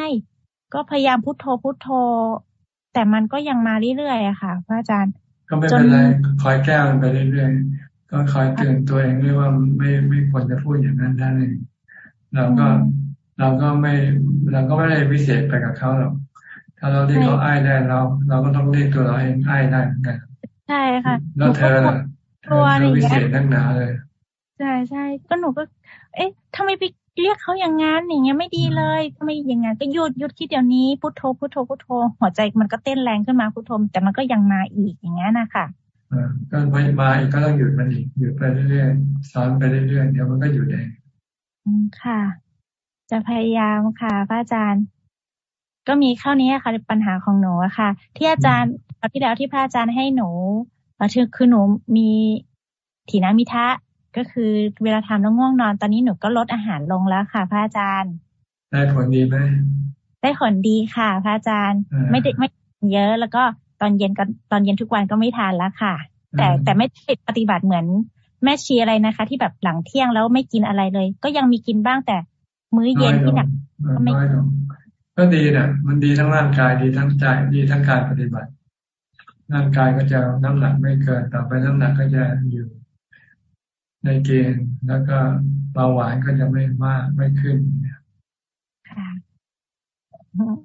S8: ก็พยายามพุโทโธพุโทโธ แต่มันก็ยังมาเรื่อยๆอะค่ะ พระอาจารย์
S1: ก็ไม่เป็นไรคอยแก้มันไปเรื่อยๆ ก็คอยเตือนตัวเองด้วยว่าไม่ไม่ควรจะพูดอย่างนั้นได้เลยเราก็เราก็ไม่เราก็ไม่ได้วิเศษไปกับเขาหรอกถ้าเราเรียกเขาไอ้ได้เรา เราก็ต้องเรียกตัวเราเองไอ้ได้เหมือนกัน
S8: ใช่ค่ะ
S1: แล้วเธอล่ะเธอวิเศษนักหนาเลย
S8: ใช่ใช่ก็หนูก็ เอ๊ะทำไมไปเรียกเขาอย่างงั้นอย่างเงี้ยไม่ดีเลยทำไมอย่างงั้นก็หยุดหยุดคิดเดี๋ยวนี้พุทโธพุทโธพุทโธหัวใจมันก็เต้นแรงขึ้นมาพุทโธแต่มันก็ยังมาอีกอย่างเงี้ยนะคะ
S1: ก็ไม่มาอีกก็ต้องหยุดมันอีกหยุดไปเรื่อยๆสอนไปเรื่อยๆเดี๋ยวมันก็หยุดเอง
S8: ค่ะ จะพยายามค่ะพระอาจารย์ ก็มีเข้านี้ค่ะปัญหาของหนูอะค่ะ ที่อาจารย์ตอนที่แล้วที่พระอาจารย์ให้หนูคือคือหนูมีถีนามิทะก็คือเวลาทำแล้วง่วงนอน ตอนนี้หนูก็ลดอาหารลงแล้วค่ะ พระอาจารย์
S1: ได้ผลดีไหม
S8: ได้ผลดีค่ะ พระอาจารย์ไม่ได้ไม่เยอะแล้วก็ ตอนเย็นก็ตอนเย็นทุกวันก็ไม่ทานแล้วค่ะ แต่แต่ไม่ติดปฏิบัติเหมือนแม่ชีอะไรนะคะ ที่แบบหลังเที่ยงแล้วไม่กินอะไรเลย ก็ยังมีกินบ้างแต่มื้อเย็นที่หนัก
S1: ก็ไม่ก็ดีนะมันดีทั้งร่างกายดีทั้งใจดีทั้งการปฏิบัติ ร่างกายก็จะน้ำหนักไม่เกินต่อไปน้ำหนักก็จะอยู่ ในเกณฑ์แล้วก็เบาหวานก็จะไม่มากไม่ขึ้น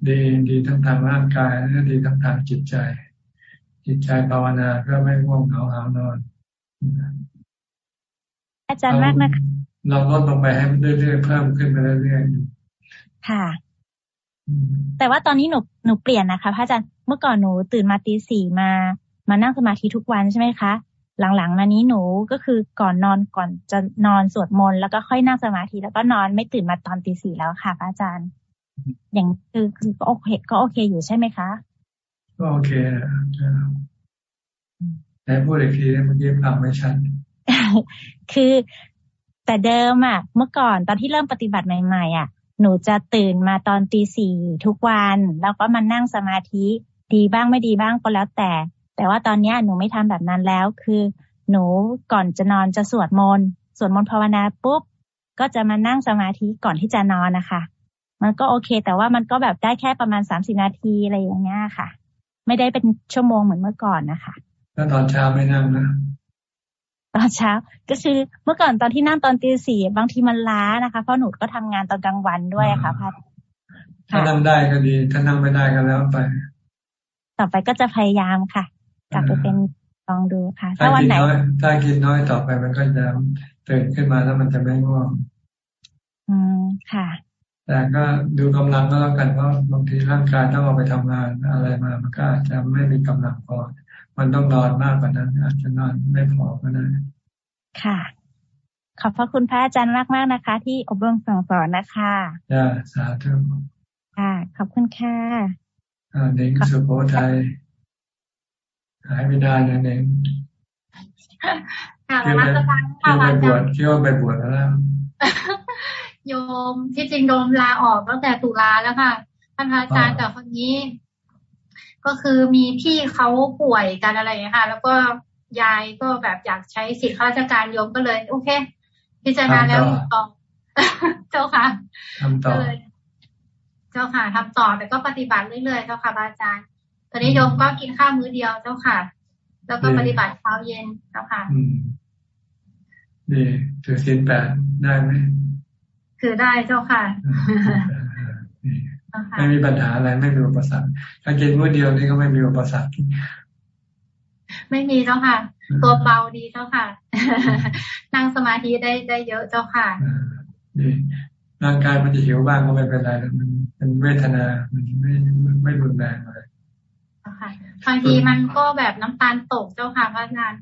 S1: ดีดีทั้งทางร่างกายและดีทั้งทางจิตใจ จิตใจภาวนาก็ไม่ง่วงเหงาหานอน
S8: อาจารย์มากนะคะ
S1: เราลดลงไปให้เรื่อยๆเพิ่มขึ้นไปเรื่อย
S8: ๆค่ะ แต่ว่าตอนนี้หนูหนูเปลี่ยนนะคะพระอาจารย์เมื่อก่อนหนูตื่นมาตีสี่มามานั่งสมาธิทุกวันใช่ไหมคะหลังๆ มานี้หนูก็คือก่อนนอนก่อนจะนอนสวดมนต์แล้วก็ค่อยนั่งสมาธิแล้วก็นอนไม่ตื่นมาตอนตีสี่แล้วค่ะพระอาจารย์ อย่างคือคือก็โอเคก็โอเคอยู่ใช่ไหมคะ
S1: ก็โอเคแต่พูดอีกทีเมื่อกี้ฟังไม่ชัด
S8: คือแต่เดิมอะ เมื่อก่อนตอนที่เริ่มปฏิบัติใหม่ๆอะ หนูจะตื่นมาตอนตีสี่ทุกวัน แล้วก็มานั่งสมาธิดีบ้างไม่ดีบ้างก็แล้วแต่ แต่ว่าตอนนี้หนูไม่ทำแบบนั้นแล้ว คือ หนูก่อนจะนอนจะสวดมนต์สวดมนต์ภาวนาปุ๊บก็จะมานั่งสมาธิก่อนที่จะนอนนะคะ มันก็โอเค แต่ว่ามันก็แบบได้แค่ประมาณสามสิบนาทีอะไรอย่างเงี้ยค่ะ ไม่ได้เป็นชั่วโมงเหมือนเมื่อก่อนนะคะ
S1: แล้วตอนเช้าไม่นั่งนะ
S8: ตอนเช้า ก็คือเมื่อก่อนตอนที่นั่งตอนตีสี่บางทีมันล้านะคะ เพราะหนูก็ทำงานตอนกลางวันด้วยค่ะพัด
S1: ถ้านั่งได้ก็ดี ถ้านั่งไม่ได้ก็แล้วไป
S8: ต่อไปก็จะพยายามค่ะ กลับไปเป็นลองดูค่ะ
S1: ถ้าวันไหนถ้ากินน้อยต่อไปมันก็จะตื่นขึ้นมาแล้วมันจะไม่ง่วง
S8: อืมค่ะ
S1: แต่ก็ดูกำลังก็แล้วกันเพราะบางทีร่างกายต้องเอาไปทำงานอะไรมา มันก็อาจจะไม่มีกำลังพอ มันต้องนอนมากกว่านั้น อาจจะนอนไม่พอก็ได้
S8: ค่ะ ขอบพระคุณพระอาจารย์มากมากนะคะ ที่อบรมสั่งสอนนะคะ
S1: จ้าสาธุ
S8: ค่ะ ขอบคุณค่ะ
S1: อ่าเด็กสุโขทัยหายไม่ได้นั่นเอง
S11: ค่ะนมัสการ
S1: ค่ะไปบวชคิดว่าไปบวชแล้ว
S11: โยมที่จริงโยมลาออกตั้งแต่ตุลาแล้วค่ะท่านอาจารย์แต่คนนี้ ก็คือมีพี่เขาป่วยกันอะไรอย่างนี้ค่ะ แล้วก็ยายก็แบบอยากใช้สิทธิข้าราชการโยมก็เลย โอเค พิจารณาแล้วต่อเจ้าค่ะ
S1: ทำต่อ
S11: เจ้าค่ะทำต่อแต่ก็ปฏิบัติเรื่อยๆเจ้าค่ะอาจารย์ ตอนนี้โยมก็กินข้าวมื้อเดียวเจ้าค่ะ แล้วก็ปฏิบัติเช้าเย็นเจ้าค่ะ
S1: ดีถือศีลแปดได้ไหม
S11: ถือได้เจ้าค่ะ
S1: ไม่มีปัญหาอะไรไม่มีอุปสรรคถ้ากินมื้อเดียวนี่ก็ไม่มีอุปสรรค
S11: ไม่มีเจ้าค่ะ ตัวเบาดีเจ้าค่ะ นั่งสมาธิได้ได้เยอะเจ้าค่ะ
S1: ดีร่างกายมันจะหิวบ้างก็ไม่เป็นไรมันเป็นเวทนา มันไม่ไม่รุนแรงอะไร
S11: ค่ะบางทีมันก็แบบน้ำตาลตกเจ้าค่ะพระอาจารย์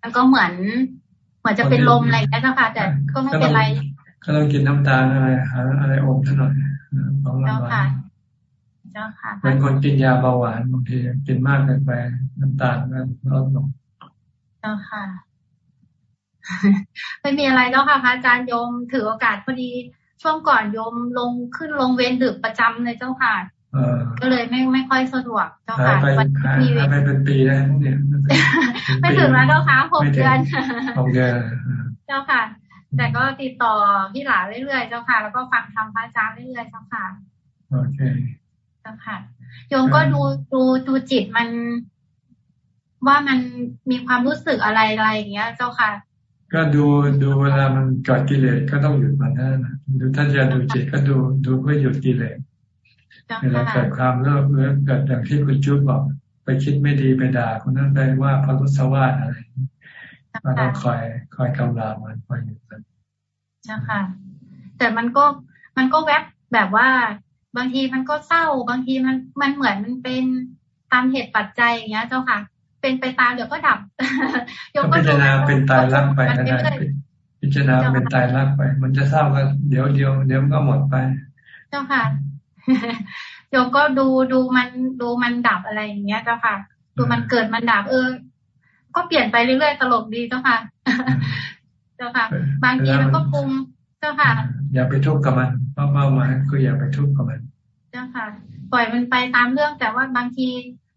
S11: แล้วก็เหมือน เหมือนจะเป็นลมอะไรเจ้าค่ะ แต่ก็ไม่เป็นไร
S1: ก็ต้องกินน้ำตาลอะไรหาอะไรอมท่าหน่อย
S11: ของเราค่ะเจ้าค่ะ
S1: เป็นคนกินยาเบาหวานบางทีกินมากเกินไปน้ำตาลก็ลดลง
S11: เจ้าค่ะไม่มีอะไรแล้วค่ะพระอาจารย์โยมถือโอกาสพอดีช่วงก่อนโยมลงขึ้นลงเวรดึกประจำเลยเจ้าค่ะก็เลยไม่ไม่ค่อยสะดวกเจ้าค่ะ
S1: วันที่ไปเป็นปีแล้วเนี่ย
S11: ไม่ถึงแล้วเจ้าค่ะหกเดือน
S1: หกเดือน
S11: เจ้าค่ะ แต่ก็ติดต่อพี่หลาเรื่อยๆเจ้าค่ะ แล้วก็ฟังธรรมพระอาจารย์เรื่อยๆเจ้าค่ะ
S1: โอเค
S11: เจ้าค่ะโยมก็ดูดูดูจิตมัน ว่ามันมีความรู้สึกอะไรอะไรอย่างเงี้ย เจ้าค่ะ
S1: ก็ดูดูเวลามันเกิดกิเลสก็ต้องหยุดมันนะดูถ้าจะดูจิตก็ดูดูเพื่อหยุดกิเลสเวลาเกิดความเลิกเลิกเกิดอย่างที่คุณจุ๊บบอก ไปคิดไม่ดีไปด่าคนนั้นไปว่าพระรุษวาสอะไร มันต้องคอยคอยกำรามันคอยหยุดมัน
S11: ใช่ค่ะ แต่มันก็มันก็แวบแบบว่า บางทีมันก็เศร้า บางทีมันมันเหมือนมันเป็นตามเหตุปัจจัยอย่างเงี้ย เจ้าค่ะ เป็นไปตามเดี๋ยวก็ดับ
S1: ยกพิจารณาเป็นตายรักไปก็ได้พิจารณาเป็นตายรักไป มันจะเศร้าก็เดี๋ยวเดียวเดี๋ยวก็หมดไป
S11: เจ้าค่ะโยมก็ดูดูมันดูมันดับอะไรอย่างเงี้ยเจ้าค่ะ ดูมันเกิดมันดับเออ ก็เปลี่ยนไปเรื่อยๆตลกดีเจ้าค่ะ เจ้าค่ะ บางทีมันก็ปรุงเจ้าค่ะ
S1: อย่าไปทุกข์กับมันเป้าหมายคืออย่าไปทุกข์กับมัน
S11: เจ้าค่ะ ปล่อยมันไปตามเรื่องแต่ว่าบางที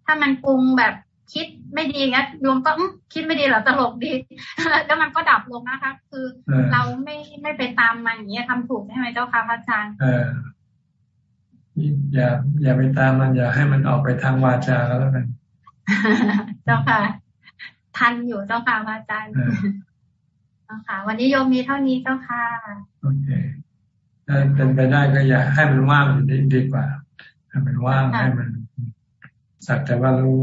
S11: ถ้ามันปรุงแบบคิดไม่ดีงั้นโยมก็คิดไม่ดีหรอตลกดี แล้วมันก็ดับลงนะคะ คือเราไม่ไม่ไปตามมันอย่างเงี้ยทำถูกใช่ไหมเจ้าค่ะพระอาจารย์
S1: อย่า อย่าไปตามมันอย่าให้มันออกไปทางวาจาแล้วกัน
S11: เจ้าค่ะ ทันอยู่เจ้าค่ะอาจารย์เจ้าค่ะ วันนี้โยมมีเท่านี้เจ้าค่ะ
S1: โอเคถ้าเป็นไปได้ก็อย่าให้มันว่างอยู่ดีกว่าให้มันว่างให้มันสักแต่ว่ารู้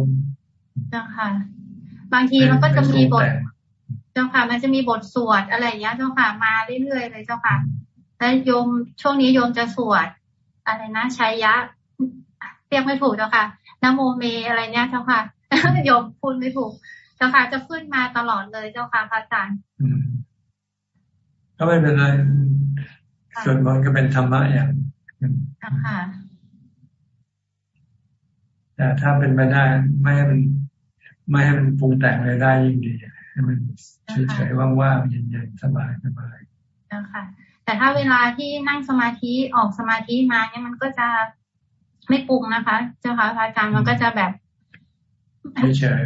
S11: เจ้าค่ะ บางทีมันก็จะมีบท เจ้าค่ะ มันจะมีบทสวดอะไรอย่างเงี้ยเจ้าค่ะมาเรื่อยๆเลยเจ้าค่ะแล้วโยมช่วงนี้โยมจะสวด อะไรนะชัยยะเรียกไม่ถูกเจ้าค่ะนโมเมอะไรเนี้ยเจ้าค่ะโยมพูดไม่ถูกเจ้าค่ะจะขึ้นมาตลอดเลยเจ้าค่ะพระอาจารย์
S1: ก็ไม่เป็นไรส่วนมันก็เป็นธรรมะอย่าง
S11: ค่ะ
S1: แต่ถ้าเป็นไปได้ไม่ให้มันไม่ให้มันปรุงแต่งเลยได้ยิ่งดีให้มันเฉยๆว่างๆเย็นๆสบายสบาย
S11: เจ้าค่ะแต่ถ้าเวลาที่นั่งสมาธิออกสมาธิมาเนี่ยมันก็จะไม่ปรุงนะคะ เจ้าค่ะพระอาจารย์มันก็จะแบบ
S1: เฉย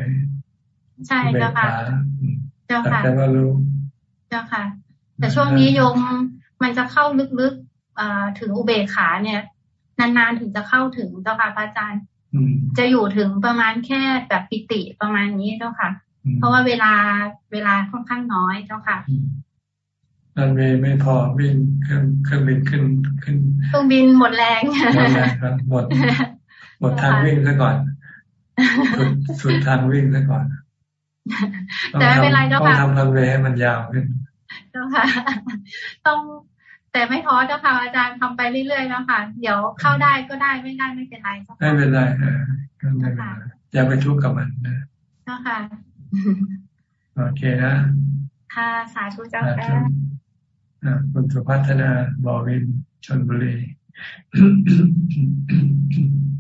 S11: ใช่เจ้าค่ะ เจ้าค่ะ
S1: แต่ว่ารู้
S11: เจ้าค่ะ แต่ช่วงนี้โยมมันจะเข้าลึกๆถึงอุเบกขาเนี่ย นานๆถึงจะเข้าถึงเจ้าค่ะพระอาจารย์จะอยู่ถึงประมาณแค่แบบปิติประมาณนี้เจ้าค่ะ เพราะว่าเวลาเวลาค่อนข้างน้อยเจ้าค่ะ
S1: รันเวย์ไม่พอวิ่งเครื่องเครื่องบินขึ้นขึ้น
S11: เครื่องบินหมดแรง
S1: หมดแรงครับหมดหมดทางวิ่งซะก่อนสุดทางวิ่งซะก่อน
S11: แต่ไม่เป็นไรเจ้าค่ะ
S1: ต้องทำรันเวย์ให้มันยาวขึ้น
S11: เจ้าค่ะ ต้องแต่ไม่ท้อเจ้าค่ะอาจารย์ทำไปเรื่อยๆแล้วค่ะ เดี๋ยวเข้าได้ก็ได้ไม่ได้ไม่เป็นไร
S1: ไม่เป็นไรก็ไม่เป็นไรอย่าไปทุกข์กับมันนะ
S11: เจ้าค่ะ
S1: โอเคนะ
S11: ค่ะสาธุเจ้าค่ะ
S1: คุณสุพัฒนาบอวินชนบุรี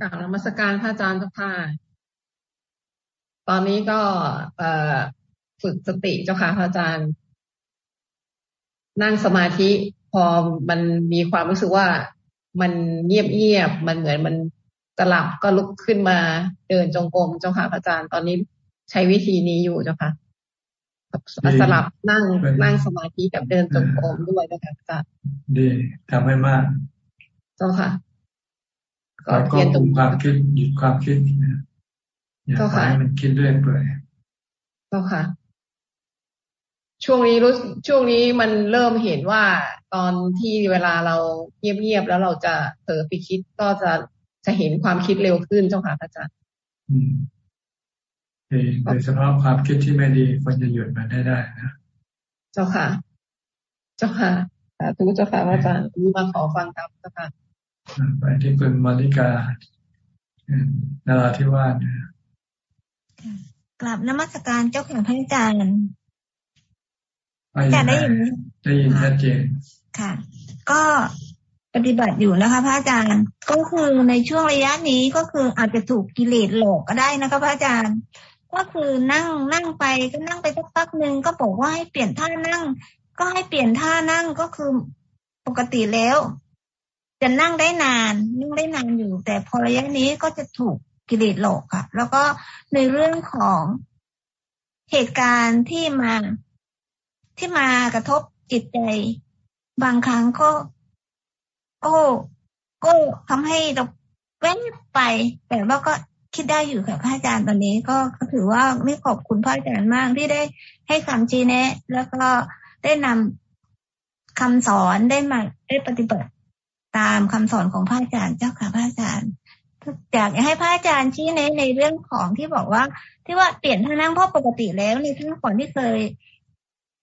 S12: กล่าวนมัสการพระอาจารย์ทุกท่า ตอนนี้ก็ฝึกสติเจ้าค่ะพระอาจารย์ นั่งสมาธิพอมันมีความรู้สึกว่ามันเงียบเงียบมันเหมือนมันสลับก็ลุกขึ้นมาเดินจงกรมเจ้าค่ะพระอาจารย์ตอนนี้ใช้วิธีนี้อยู่เจ้าค่ะสลับนั่งนั่งสมาธิกับเดินจงกรมด้วยนะคะอาจารย์
S1: ดีทำให้มาก
S12: เจ้าค่ะ
S1: ก็เพียนตรงความคิดหยุดความคิด อย่าให้มันคิดเรื่อยเปื่อย
S12: เจ้าค่ะ ช่วงนี้รู้ช่วงนี้มันเริ่มเห็นว่าตอนที่เวลาเราเงียบๆแล้วเราจะเผลอไปคิดก็จะจะเห็นความคิดเร็วขึ้นเจ้าค่ะอาจารย์
S1: โดยเฉพาะความคิดที่ไม่ดีควรจะหยุดมันได้ได้นะ
S12: เจ้าค่ะ เจ้าค่ะสาธุเจ้าค่ะอาจารย์มาขอฟังครับเจ้าค่ะ
S1: ไปที่คุณมาริกานาราธิวาส
S13: กลับนมัสการเจ้าของพระอาจารย์
S1: อาจารย์ได้ยินได้ยินชัดเจน
S13: ค่ะ ก็ปฏิบัติอยู่นะคะ พระอาจารย์ก็คือในช่วงระยะนี้ก็คืออาจจะถูกกิเลสหลอกก็ได้นะคะพระอาจารย์ ก็คือนั่งนั่งไปก็นั่งไปสักพักหนึ่งก็บอกว่าให้เปลี่ยนท่านั่ง ก็ให้เปลี่ยนท่านั่งก็คือปกติแล้ว จะนั่งได้นาน นั่งได้นานอยู่ แต่พอระยะนี้ก็จะถูก กิเลสหลอกค่ะ แล้วก็ในเรื่องของเหตุการณ์ที่มาที่มากระทบจิตใจ บางครั้งก็ก็ก็ทำให้เราแว้นไป แต่ว่าก็คิดได้อยู่ค่ะพระอาจารย์ตอนนี้ก็ถือว่าไม่ขอบคุณพระอาจารย์มากที่ได้ให้คำชี้แนะ แล้วก็ได้นำคำสอนได้มาได้ปฏิบัติตามคำสอนของพระอาจารย์เจ้าค่ะพระอาจารย์ อยากให้พระอาจารย์ชี้แนในเรื่องของที่บอกว่า ที่ว่าเปลี่ยนท่านั่งเพราะปกติแล้วในทั้งก่อนที่เคย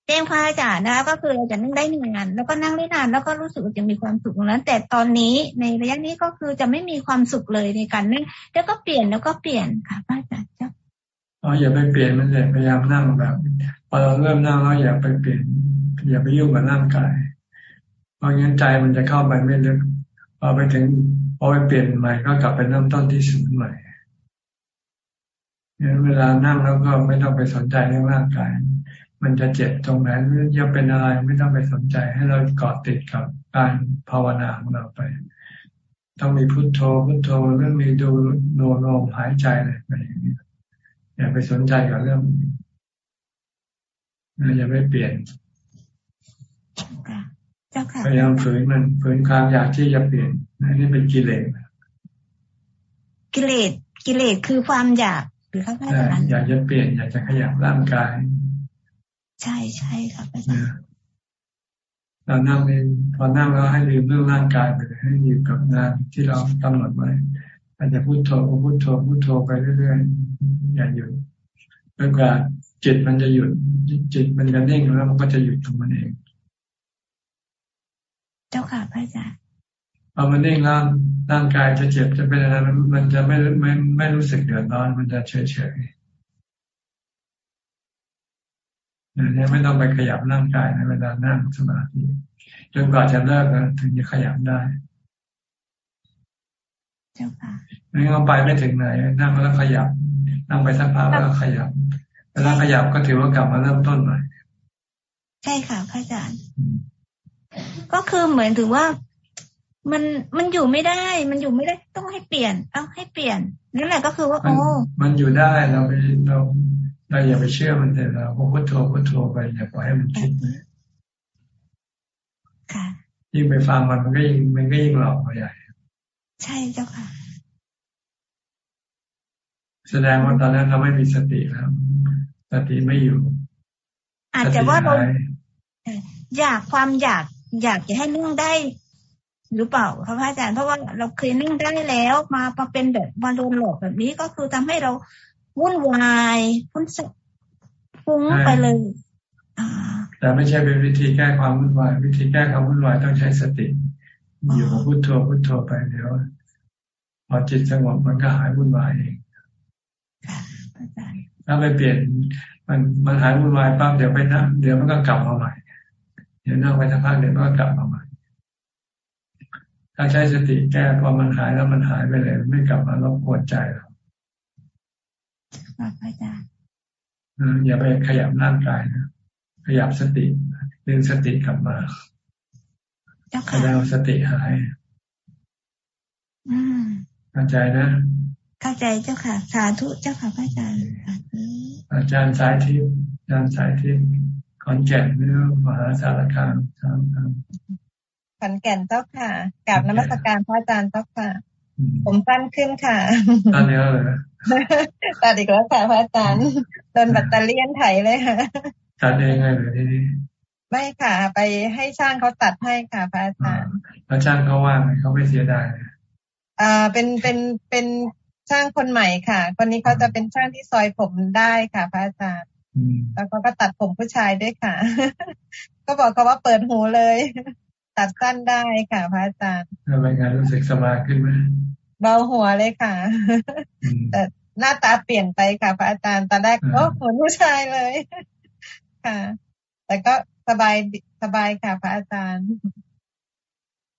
S13: แจ้งพระอาจารย์นะก็คือจะนั่งได้นานแล้วก็นั่งได้นานแล้วก็รู้สึกจะมีความสุขตรงนั้น แต่ตอนนี้ในระยะนี้ก็คือจะไม่มีความสุขเลยในการนั่งแล้วก็เปลี่ยนแล้วก็เปลี่ยนค่ะพระอาจารย์เจ้า
S1: เราอย่าไปเปลี่ยนมันเลยพยายามนั่งแบบพอเราเริ่มนั่งเราอย่าไปเปลี่ยนอย่าไปยุ่งกับร่างกายเพราะงั้นใจมันจะเข้าไปไม่ลึก พอไปถึงพอไปเปลี่ยนใหม่ก็กลับไปเริ่มต้นที่ศูนย์ใหม่เวลานั่งแล้วก็ไม่ต้องไปสนใจเรื่องร่างกาย มันจะเจ็บตรงไหนหรือจะเป็นอะไรไม่ต้องไปสนใจให้เราเกาะติดกับการภาวนาของเราไป ต้องมีพุโทโธพุโทโธเรื่องมีดูโนโนมหายใจอะไรไปอย่างนี้อย่าไปสนใจกับเรื่องอย่าไปเปลี่ยน พยายามฝืนมันฝืนความอยากที่จะเปลี่ยนนี่เป็นกิเลส
S13: กิเลสกิเลสคือความอยากหรือครับอาจารย์
S1: อยากจะเปลี่ยน อยากจะขยับร่างกาย
S13: ใช่ใช่ครับอาจารย์
S1: เรานั่งเองพอนั่งแล้วให้ลืมเรื่องร่างกายไปเลยให้อยู่กับงานที่เรากำหนดไว้อาจจะพูดโทพูดโทพูดโทไปเรื่อยๆอย่าหยุดจนกว่าจิตมันจะหยุดจิตมันจะนิ่งแล้วมันก็จะหยุดของมันเอง
S13: เจ้าค่ะพระอาจารย์
S1: พอมันนิ่งแล้วร่างกายจะเจ็บจะเป็นอะไรมันจะไม่ไม่ไม่รู้สึกเดือดร้อนมันจะเฉยเฉยเนี่ยไม่ต้องไปขยับร่างกายในเวลานั่งสมาธิจนกว่าจะเลิกนะถึงจะขยับได้
S13: เจ้าค่ะ
S1: ไม่งั้นไปไม่ถึงไหน นั่งแล้วขยับ นั่งไปสักพักแล้วขยับเวลาขยับก็ถือว่ากลับมาเริ่มต้นใหม่
S13: ใช่ค่ะพระอาจารย์ ก็คือเหมือนถึงว่ามันมันอยู่ไม่ได้ มันอยู่ไม่ได้ต้องให้เปลี่ยน เอาให้เปลี่ยนนั่นแหละก็คือว่าโอ้
S1: มันอยู่ได้เราไปเราเราอย่าไปเชื่อมันแต่เราพุทโธพุทโธไปอย่าปล่อยให้มันคิดนะ
S13: ค่ะ
S1: ยิ่งไปฟังมันมันก็ยิ่งมันก็ยิ่งหลอกเราใหญ่
S13: ใช่เจ้าค่ะ
S1: แสดงว่าตอนนั้นเราไม่มีสติแล้วสติไม่อยู่
S13: อาจจะว่าเราอยากความอยาก อยากจะให้นุ่งได้ หรือเปล่าครับอาจารย์เพราะว่าเราเคยนิ่งได้แล้วมามาเป็นแบบมาโดนหลอกแบบนี้ก็คือทำให้เราวุ่นวายพุ่นฟุ้งไปเลย
S1: แต่ไม่ใช่เป็นวิธีแก้ความวุ่นวาย วิธีแก้ความวุ่นวายต้องใช้สติ อยู่กับพุทโธพุทโธไปเดี๋ยวพอจิตสงบมันก็หายวุ่นวายเองถ้าไปเปลี่ยนมันมันหายวุ่นวายปั๊บเดี๋ยวไปนั่งเดี๋ยวมันก็กลับมาใหม่ เดี๋ยวนั่งไปสักพักเดี๋ยวมันก็กลับมาใหม่ ถ้าใช้สติแก้พอมันหายแล้วมันหายไปเลย ไม่กลับมารบกวนใจเรา
S13: อาจารย์
S1: อย่าไปขยับร่างกายนะขยับสติดึงสติกลับมาแล้วสติหายเข้าใจนะ
S13: เข้าใจเจ้าค่ะ สาธุเจ้าค่ะพระอาจารย์
S1: อาจารย์สายทิพย์อาจารย์สายทิพย์ ขอนแก่นหรือมหาสารคามครับ
S14: ขอนแก่นเจ้าค่ะกราบนมัสการพระอาจารย์เจ้าค่ะ ผมสั้นขึ้นค่ะ
S1: ตันเนี้ยเลย
S14: ตัดอีกแล้วค่ะพระอาจารย์โดนแบตเตอรี่ไถเลยค่ะ
S1: ตัดเองไงเลยทีนี้
S14: ไม่ค่ะ ไปให้ช่างเขาตัดให้ค่ะพระอาจารย์
S1: แล้วช่างเขาว่างเขาไม่เสียดาย
S14: อ่าเป็นเป็นเป็นช่างคนใหม่ค่ะ คนนี้เขาจะเป็นช่างที่ซอยผมได้ค่ะ พระอาจารย์ แล้วก็ก็ตัดผมผู้ชายด้วยค่ะ ก็บอกเขาว่าเปิดหูเลย ตัดสั้นได้ค่ะ พระอาจารย์
S1: เป็นไงรู้สึกสบายขึ้นไหม
S14: เบาหัวเลยค่ะ แต่หน้าตาเปลี่ยนไปค่ะ พระอาจารย์ตอนแรกโอ้เหมือนผู้ชายเลย ค่ะ แต่ก็สบายสบายค่ะ พระอาจารย์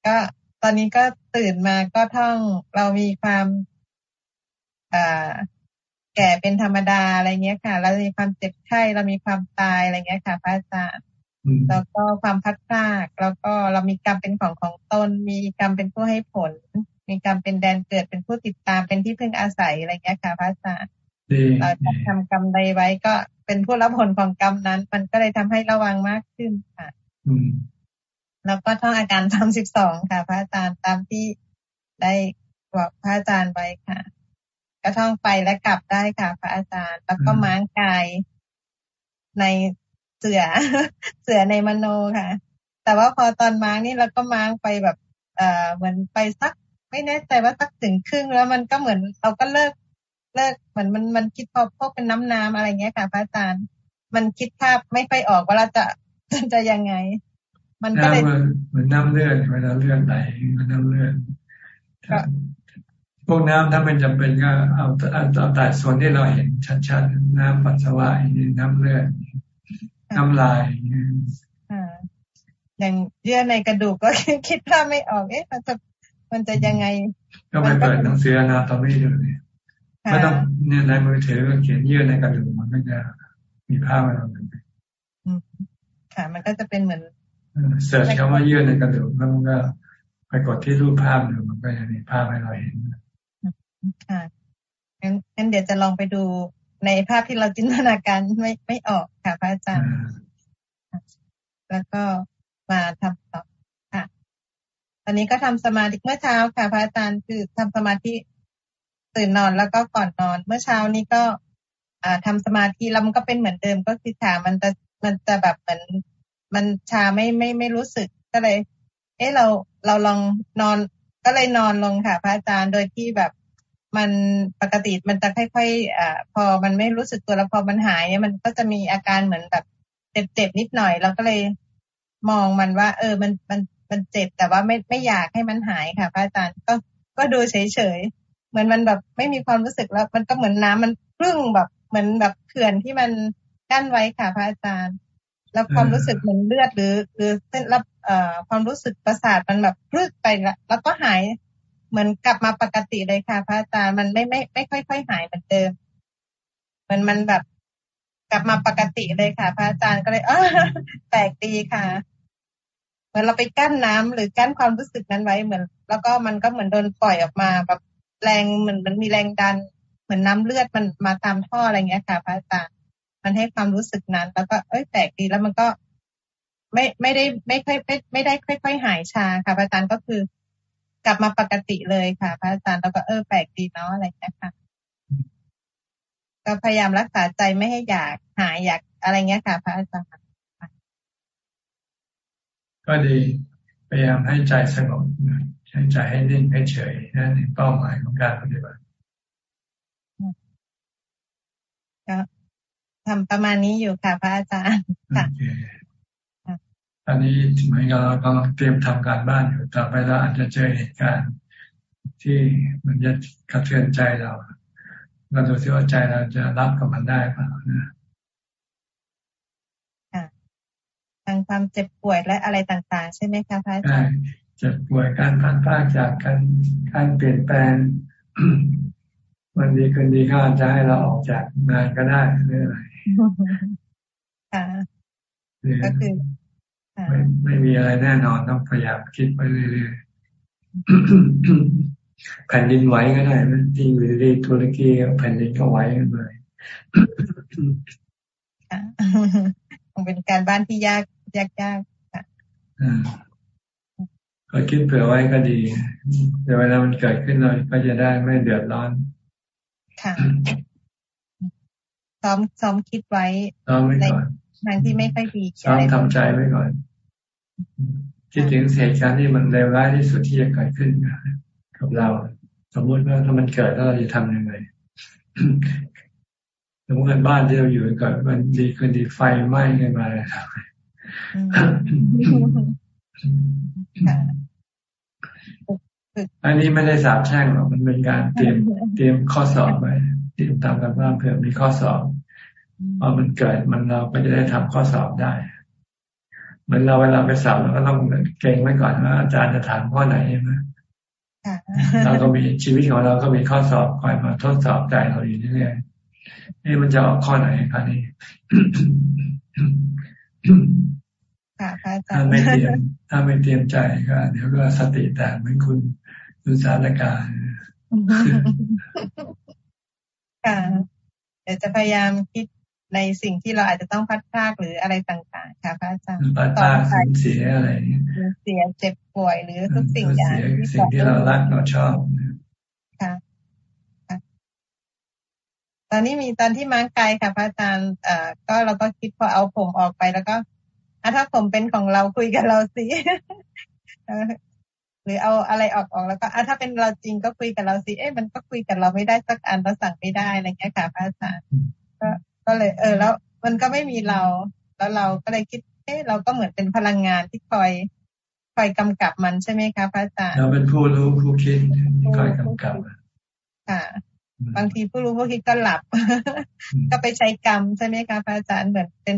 S14: ก็ตอนนี้ก็ตื่นมาก็ท่องเรามีความอ่า แก่เป็นธรรมดาอะไรเงี้ยค่ะ เรามีความเจ็บไข้เรามีความตายอะไรเงี้ยค่ะพระอาจารย์แล้วก็ความพัดพลากแล้วก็เรามีกรรมเป็นของของตน มีกรรมเป็นผู้ให้ผล มีกรรมเป็นแดนเกิดเป็นผู้ติดตามเป็นที่พึ่งอาศัยอะไรเงี้ยค่ะพระอาจารย์เราจะทำกรรมใดไว้ก็เป็นผู้รับผลของกรรมนั้น มันก็เลยทำให้ระวังมากขึ้นค่ะแล้วก็ท่องอาการทำสิบสองค่ะ พระอาจารย์ตามที่ได้บอกพระอาจารย์ไว้ค่ะ ก็ท่องไปและกลับได้ค่ะ พระอาจารย์ แล้วก็ม้างกายในเสือเสือในมโนค่ะ แต่ว่าพอตอนม้างนี่เราก็ม้างไปแบบ เอ่อเหมือนไปสัก ไม่แน่ใจว่าสักถึงครึ่ง แล้วมันก็เหมือนเราก็เลิกเลิกเหมือนมันมันคิดพอพวกเป็นน้ำน้ำอะไรเงี้ยค่ะพระอาจารย์ มันคิดภาพไม่ค่อยออกว่าเราจะจะยังไง
S1: มันก็เลยเหมือนน้ำเลือดเวลาเลือดไหลมันน้ำเลือด พวกน้ำถ้ามันจำเป็นก็เอาเอาแต่ส่วนที่เราเห็นชัดๆน้ำปัสสาวะน้ำเลือดน้ำลาย
S14: อย่างเยื่อในกระดูกก็คิดภาพไม่ออกเอ๊ะมันจะมันจะยังไง
S1: ก็ไปเปิดหนังสือนาตอมี่ดูเนี่ยไม่ต้องเนี่ยในมือถือเขียนเยื่อในกระดูกมันก็จะมีภาพให้เราเห็น
S14: ค่ะมันก็จะเป็นเหมือน
S1: เสิร์ชคำว่าเยื่อในกระดูกแล้วมันก็ไปกดที่รูปภาพดูมันก็จะมีภาพให้เราเห็น
S14: ค่ะงั้นงั้นเดี๋ยวจะลองไปดูในภาพที่เราจินตนาการไม่ไม่ออกค่ะพระอาจารย์ แล้วก็มาทำต่อค่ะ ตอนนี้ก็ทำสมาธิเมื่อเช้าค่ะ พระอาจารย์คือทำสมาธิตื่นนอนแล้วก็ก่อนนอน เมื่อเช้านี้ก็อ่าทำสมาธิแล้วมันก็เป็นเหมือนเดิมก็คือขามันจะมันจะแบบเหมือนมันชาไม่ไม่ไม่รู้สึกก็เลย เอ๊ะเราเราลองนอนก็เลยนอนลงค่ะ พระอาจารย์โดยที่แบบ มันปกติมันจะค่อยๆอ่าพอมันไม่รู้สึกตัวแล้วพอมันหายเนี่ยมันก็จะมีอาการเหมือนแบบเจ็บๆนิดหน่อยเราก็เลยมองมันว่า เออมันมันมันเจ็บแต่ว่าไม่ไม่อยากให้มันหายค่ะพระอาจารย์ก็ก็ดูเฉยๆเหมือนมันแบบไม่มีความรู้สึกแล้ว มันก็เหมือนน้ำมันพึ่งแบบเหมือนแบบเขื่อนที่มันกั้นไว้ค่ะพระอาจารย์ แล้วความรู้สึกเหมือนเลือดหรือ หรือเส้นรับเอ่อความรู้สึกประสาทมันแบบพลึกไปแล้วแล้วก็หาย เหมือนกลับมาปกติเลยค่ะ พระอาจารย์มันไม่ไม่ไม่ค่อยๆหายเหมือนเดิมเหมือนมันแบบกลับมาปกติเลยค่ะ พระอาจารย์ก็เลยเออแปลกดีค่ะเหมือนเราไปกั้นน้ำหรือกั้นความรู้สึกนั้นไว้เหมือน แล้วก็มันก็เหมือนโดนปล่อยออกมาแบบแรงเหมือนมันมีแรงดัน เหมือนน้าเลือดมันมาตามท่ออะไรเงี้ยค่ะ พระอาจารย์มันให้ความรู้สึกนั้น แล้วก็เอ้ยแปลกดีแล้วมันก็ไม่ไม่ได้ไม่ค่อยไม่ไม่ได้ค่อยๆหายชาค่ะพระอาจารย์ก็คือ กลับมาปกติเลยค่ะ พระอาจารย์แล้วก็เออแปลกดีเนาะอะไรเงี้ยค่ะก็พยายามรักษาใจไม่ให้อยากหายอยากอะไรเงี้ยค่ะ พระอาจารย์
S1: ก็ดีพยายามให้ใจสงบใช้ใจให้นิ่งให้เฉยนั่นเป้าหมายของการปฏิบัติ
S14: ก็ทำประมาณนี้อยู่ค่ะ พระอาจารย์ค่ะ
S1: อันนี้เหมือนกับเรากำลังเตรียมทำการบ้านอยู่ต่อไปเราอาจจะเจอเหตุการณ์ ที่มันจะกระเทือนใจเราเราดูที่ว่าใจเราจะรับกับมันได้เปล่านะ
S14: ทางความเจ็บป่วยและอะไรต่างๆ ใช่ไหมคะพระอาจารย์
S1: เจ็บป่วยการพันพากจากการการเปลี่ยนแปลงวันดีคืนดีก็อาจจะให้เราออกจากงานก็ได้เรื่อยๆค่ะก็คือ ไม่ไม่มีอะไรแน่นอนต้องพยายามคิดไปเรื่อยๆแผ่นดินไหวก็ได้ที่อยู่ที่ตุรกีแผ่นดินก็ไหวกันเลย
S14: คงเป็นการบ้านที่ยากยากยากค่ะ
S1: ก็คิดเผื่อไว้ก็ดีเดี๋ยวเวลามันเกิดขึ้นเราก็จะได้ไม่เดือดร้อน
S14: ค่ะซ้อมซ้อมคิดไว้
S1: ซ้อมไว้ก่อน
S14: ทางที่ไม่ค่อยดี
S1: ซ้อมทำใจไว้ก่อน คิดถึงเหตุการณ์ที่มันเลวร้ายที่สุดที่จะเกิดขึ้นกับเรา สมมติว่าถ้ามันเกิดแล้วเราจะทำยังไงสมมติว่าบ้านที่เราอยู่เกิดมันดีขึ้นดีไฟไหม้ขึ้นมาเลยครับอันนี้ไม่ได้สาบแช่งหรอกมันเป็นการเตรียมเตรียมข้อสอบไปเตรียมตามกันว่าเผื่อมีข้อสอบพอมันเกิดมันเราก็จะได้ทำข้อสอบได้ เหมือนเราเวลาไปสอบเราก็ต้องเก่งไว้ก่อนว่าอาจารย์จะถามข้อไหนใช่ไหมเราก็มีชีวิตของเราก็มีข้อสอบคอยมาทดสอบใจเราอยู่เรื่อยๆนี่มันจะออกข้อไหนครับนี่ถ้าไม่เตรียมถ้าไม่เตรียมใจก็เดี๋ยวก็สติแตกเหมือนคุณดูสารการ
S14: ค่ะเดี๋ยวจะพยายามคิด ในสิ่งที่เราอาจจะต้องพัดพลากหรืออะไรต่างๆ ค่ะพระอาจารย์
S1: พัดพลากเสียอะไร
S14: เสียเจ็บป่วยหรือทุกสิ่งอย่าง
S1: สิ่งที่เรารักเราชอบ
S14: ค่ะตอนนี้มีตอนที่ม้างกายค่ะพระอาจารย์เอ่อก็เราก็คิดพอเอาผมออกไปแล้วก็อะถ้าผมเป็นของเราคุยกับเราสิหรือเอาอะไรออกออกแล้วก็อะถ้าเป็นเราจริงก็คุยกับเราสิเอ๊ะมันก็คุยกับเราไม่ได้สักอันเราสั่งไม่ได้อะไรเงี้ยค่ะพระอาจารย์ก็ ก็เลย เออ แล้วมันก็ไม่มีเรา แล้วเราก็เลยคิดเอ๊ะเราก็เหมือนเป็นพลังงานที่คอยคอยกำกับมันใช่ไหมคะพระอาจารย์
S1: เราเป็นผู้รู้ผู้คิดคอยกำกับ
S14: ค่ะ บางทีผู้รู้ผู้คิดก็หลับ ก็ไปใช้กรรมใช่ไหมคะพระอาจารย์เหมือนเป็น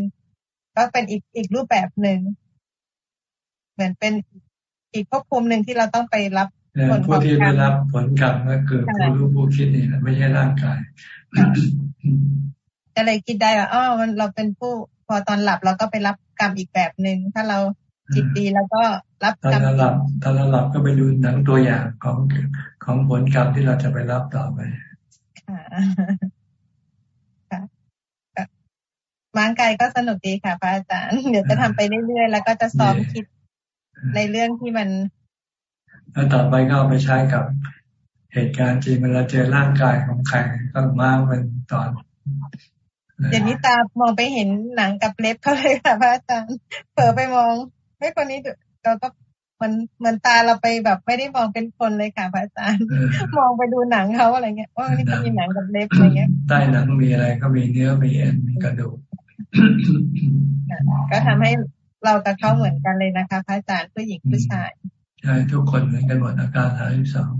S14: ก็เป็นอีกอีกรูปแบบหนึ่งเหมือนเป็นอีกภพภูมิหนึ่งที่เราต้องไปรับ
S1: ผลผู้ที่ได้รับผลกรรมก็คือผู้รู้ผู้คิดนี่แหละไม่ใช่ร่างกาย
S14: ก็เลยคิดได้ว่าอ๋อมันเราเป็นผู้พอตอนหลับเราก็ไปรับกรรมอีกแบบหนึ่งถ้าเราจิตดีแล้วก็รับ
S1: กรรมตอนหลับตอนหลับก็ไปดูหนังตัวอย่างของของผลกรรมที่เราจะไปรับต่อไป
S14: ค่ะม้างกายก็สนุกดีค่ะพระอาจารย์ เดี๋ยวจะทำไปเรื่อยๆ แล้วก็จะซ้อมคิดในเรื่องที่มัน
S1: แล้วต่อไปก็เอาไปใช้กับเหตุการณ์จริงเวลาเจอร่างกายของใครก็มาเป็นตอน
S14: เดี๋ยวนี้ตามองไปเห็นหนังกับเล็บเขาเลยค่ะพระอาจารย์เผลอไปมองไม่คนนี้เราก็มันเหมือนตาเราไปแบบไม่ได้มองเป็นคนเลยค่ะพระอาจารย์ มองไปดูหนังเขาอะไรเงี้ยว่านี่เขามีหนังกับเล็บอะไรเงี้ย
S1: ใต้หนังมีอะไรก็มีเนื้อมีเอ็นมีกระดูก
S14: ก็ทำให้เรากับเขาเหมือนกันเลยนะคะพระอาจารย์ผู้หญิงผู้ชาย
S1: ใช่ทุกคนเหมือนกันหมดอาการสามสิบสอง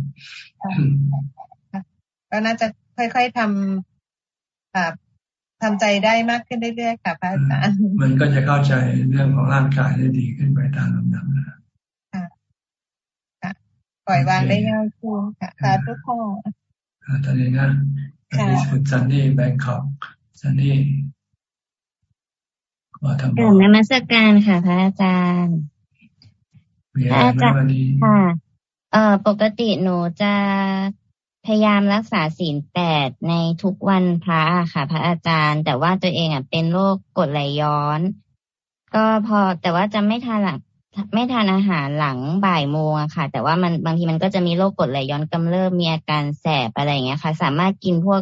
S14: ก็น่าจะค่อยๆทำ ทำใจได้มากขึ้นเรื่อยๆค่ะพระอาจารย์
S1: มันก็จะเข้าใจเรื่องของร่างกายได้ดีขึ้นไปตามลำดับนะ
S14: ปล่อยวางได้ง่ายขึ้นค่ะสาธุพ่อ
S1: ตอนนี้นะที่สุดซันนี่แบงคอกซันนี่
S15: ขอทำกลุ่มนมัสการค่ะพระอาจารย์พระอาจารย์ค่ะ เอ่อปกติหนูจะ พยายามรักษาศีลแปดในทุกวันพระค่ะ พระอาจารย์ แต่ว่าตัวเองอะเป็นโรคกดไหลย้อน ก็พอแต่ว่าจะไม่ทานหลังไม่ทานอาหารหลังบ่ายโมงอะค่ะ แต่ว่ามันบางทีมันก็จะมีโรคกดไหลย้อนกำเริบมีอาการแสบอะไรอย่างเงี้ยค่ะ สามารถกินพวก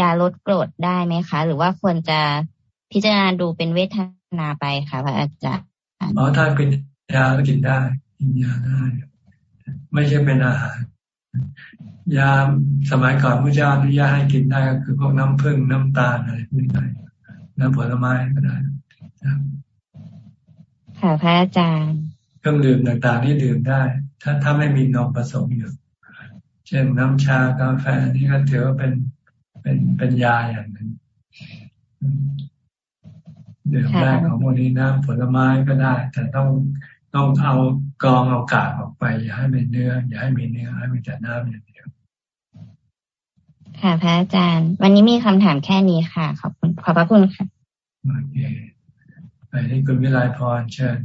S15: ยาลดกรดได้ไหมคะ หรือว่าควรจะพิจารณาดูเป็นเวทนาไปค่ะ พระอาจารย์
S1: อ๋อถ้าเป็นยาก็กินได้กินยาได้ ไม่ใช่เป็นอาหาร ยาสมัยก่อนพระเจ้าอนุญาตให้กินได้ก็คือพวกน้ำผึ้งน้ำตาลอะไรพวกนี้ได้น้ำผลไม้ก็ได้
S15: ค่ะพระอาจารย์
S1: เครื่องดื่มต่างๆนี่ดื่มได้ ถ้าถ้าไม่มีนมผสมอยู่เช่นน้ำชากาแฟนี่ก็ถือว่าเป็นเป็นเป็นยาอย่างหนึ่งดื่มได้ของโมนี้น้ำผลไม้ก็ได้ แต่ต้องต้องเอา กรองเอากากออกไป อย่าให้มีเนื้อ อย่าให้มีเนื้อ ให้มีแต่น้ำอย่างเดียว
S15: ค่ะพระอาจารย์ วันนี้มีคำถามแค่นี้ค่ะ ขอบคุณขอบพระคุณค่ะโอเค
S1: ไปที่คุณวิไลพรเชิญ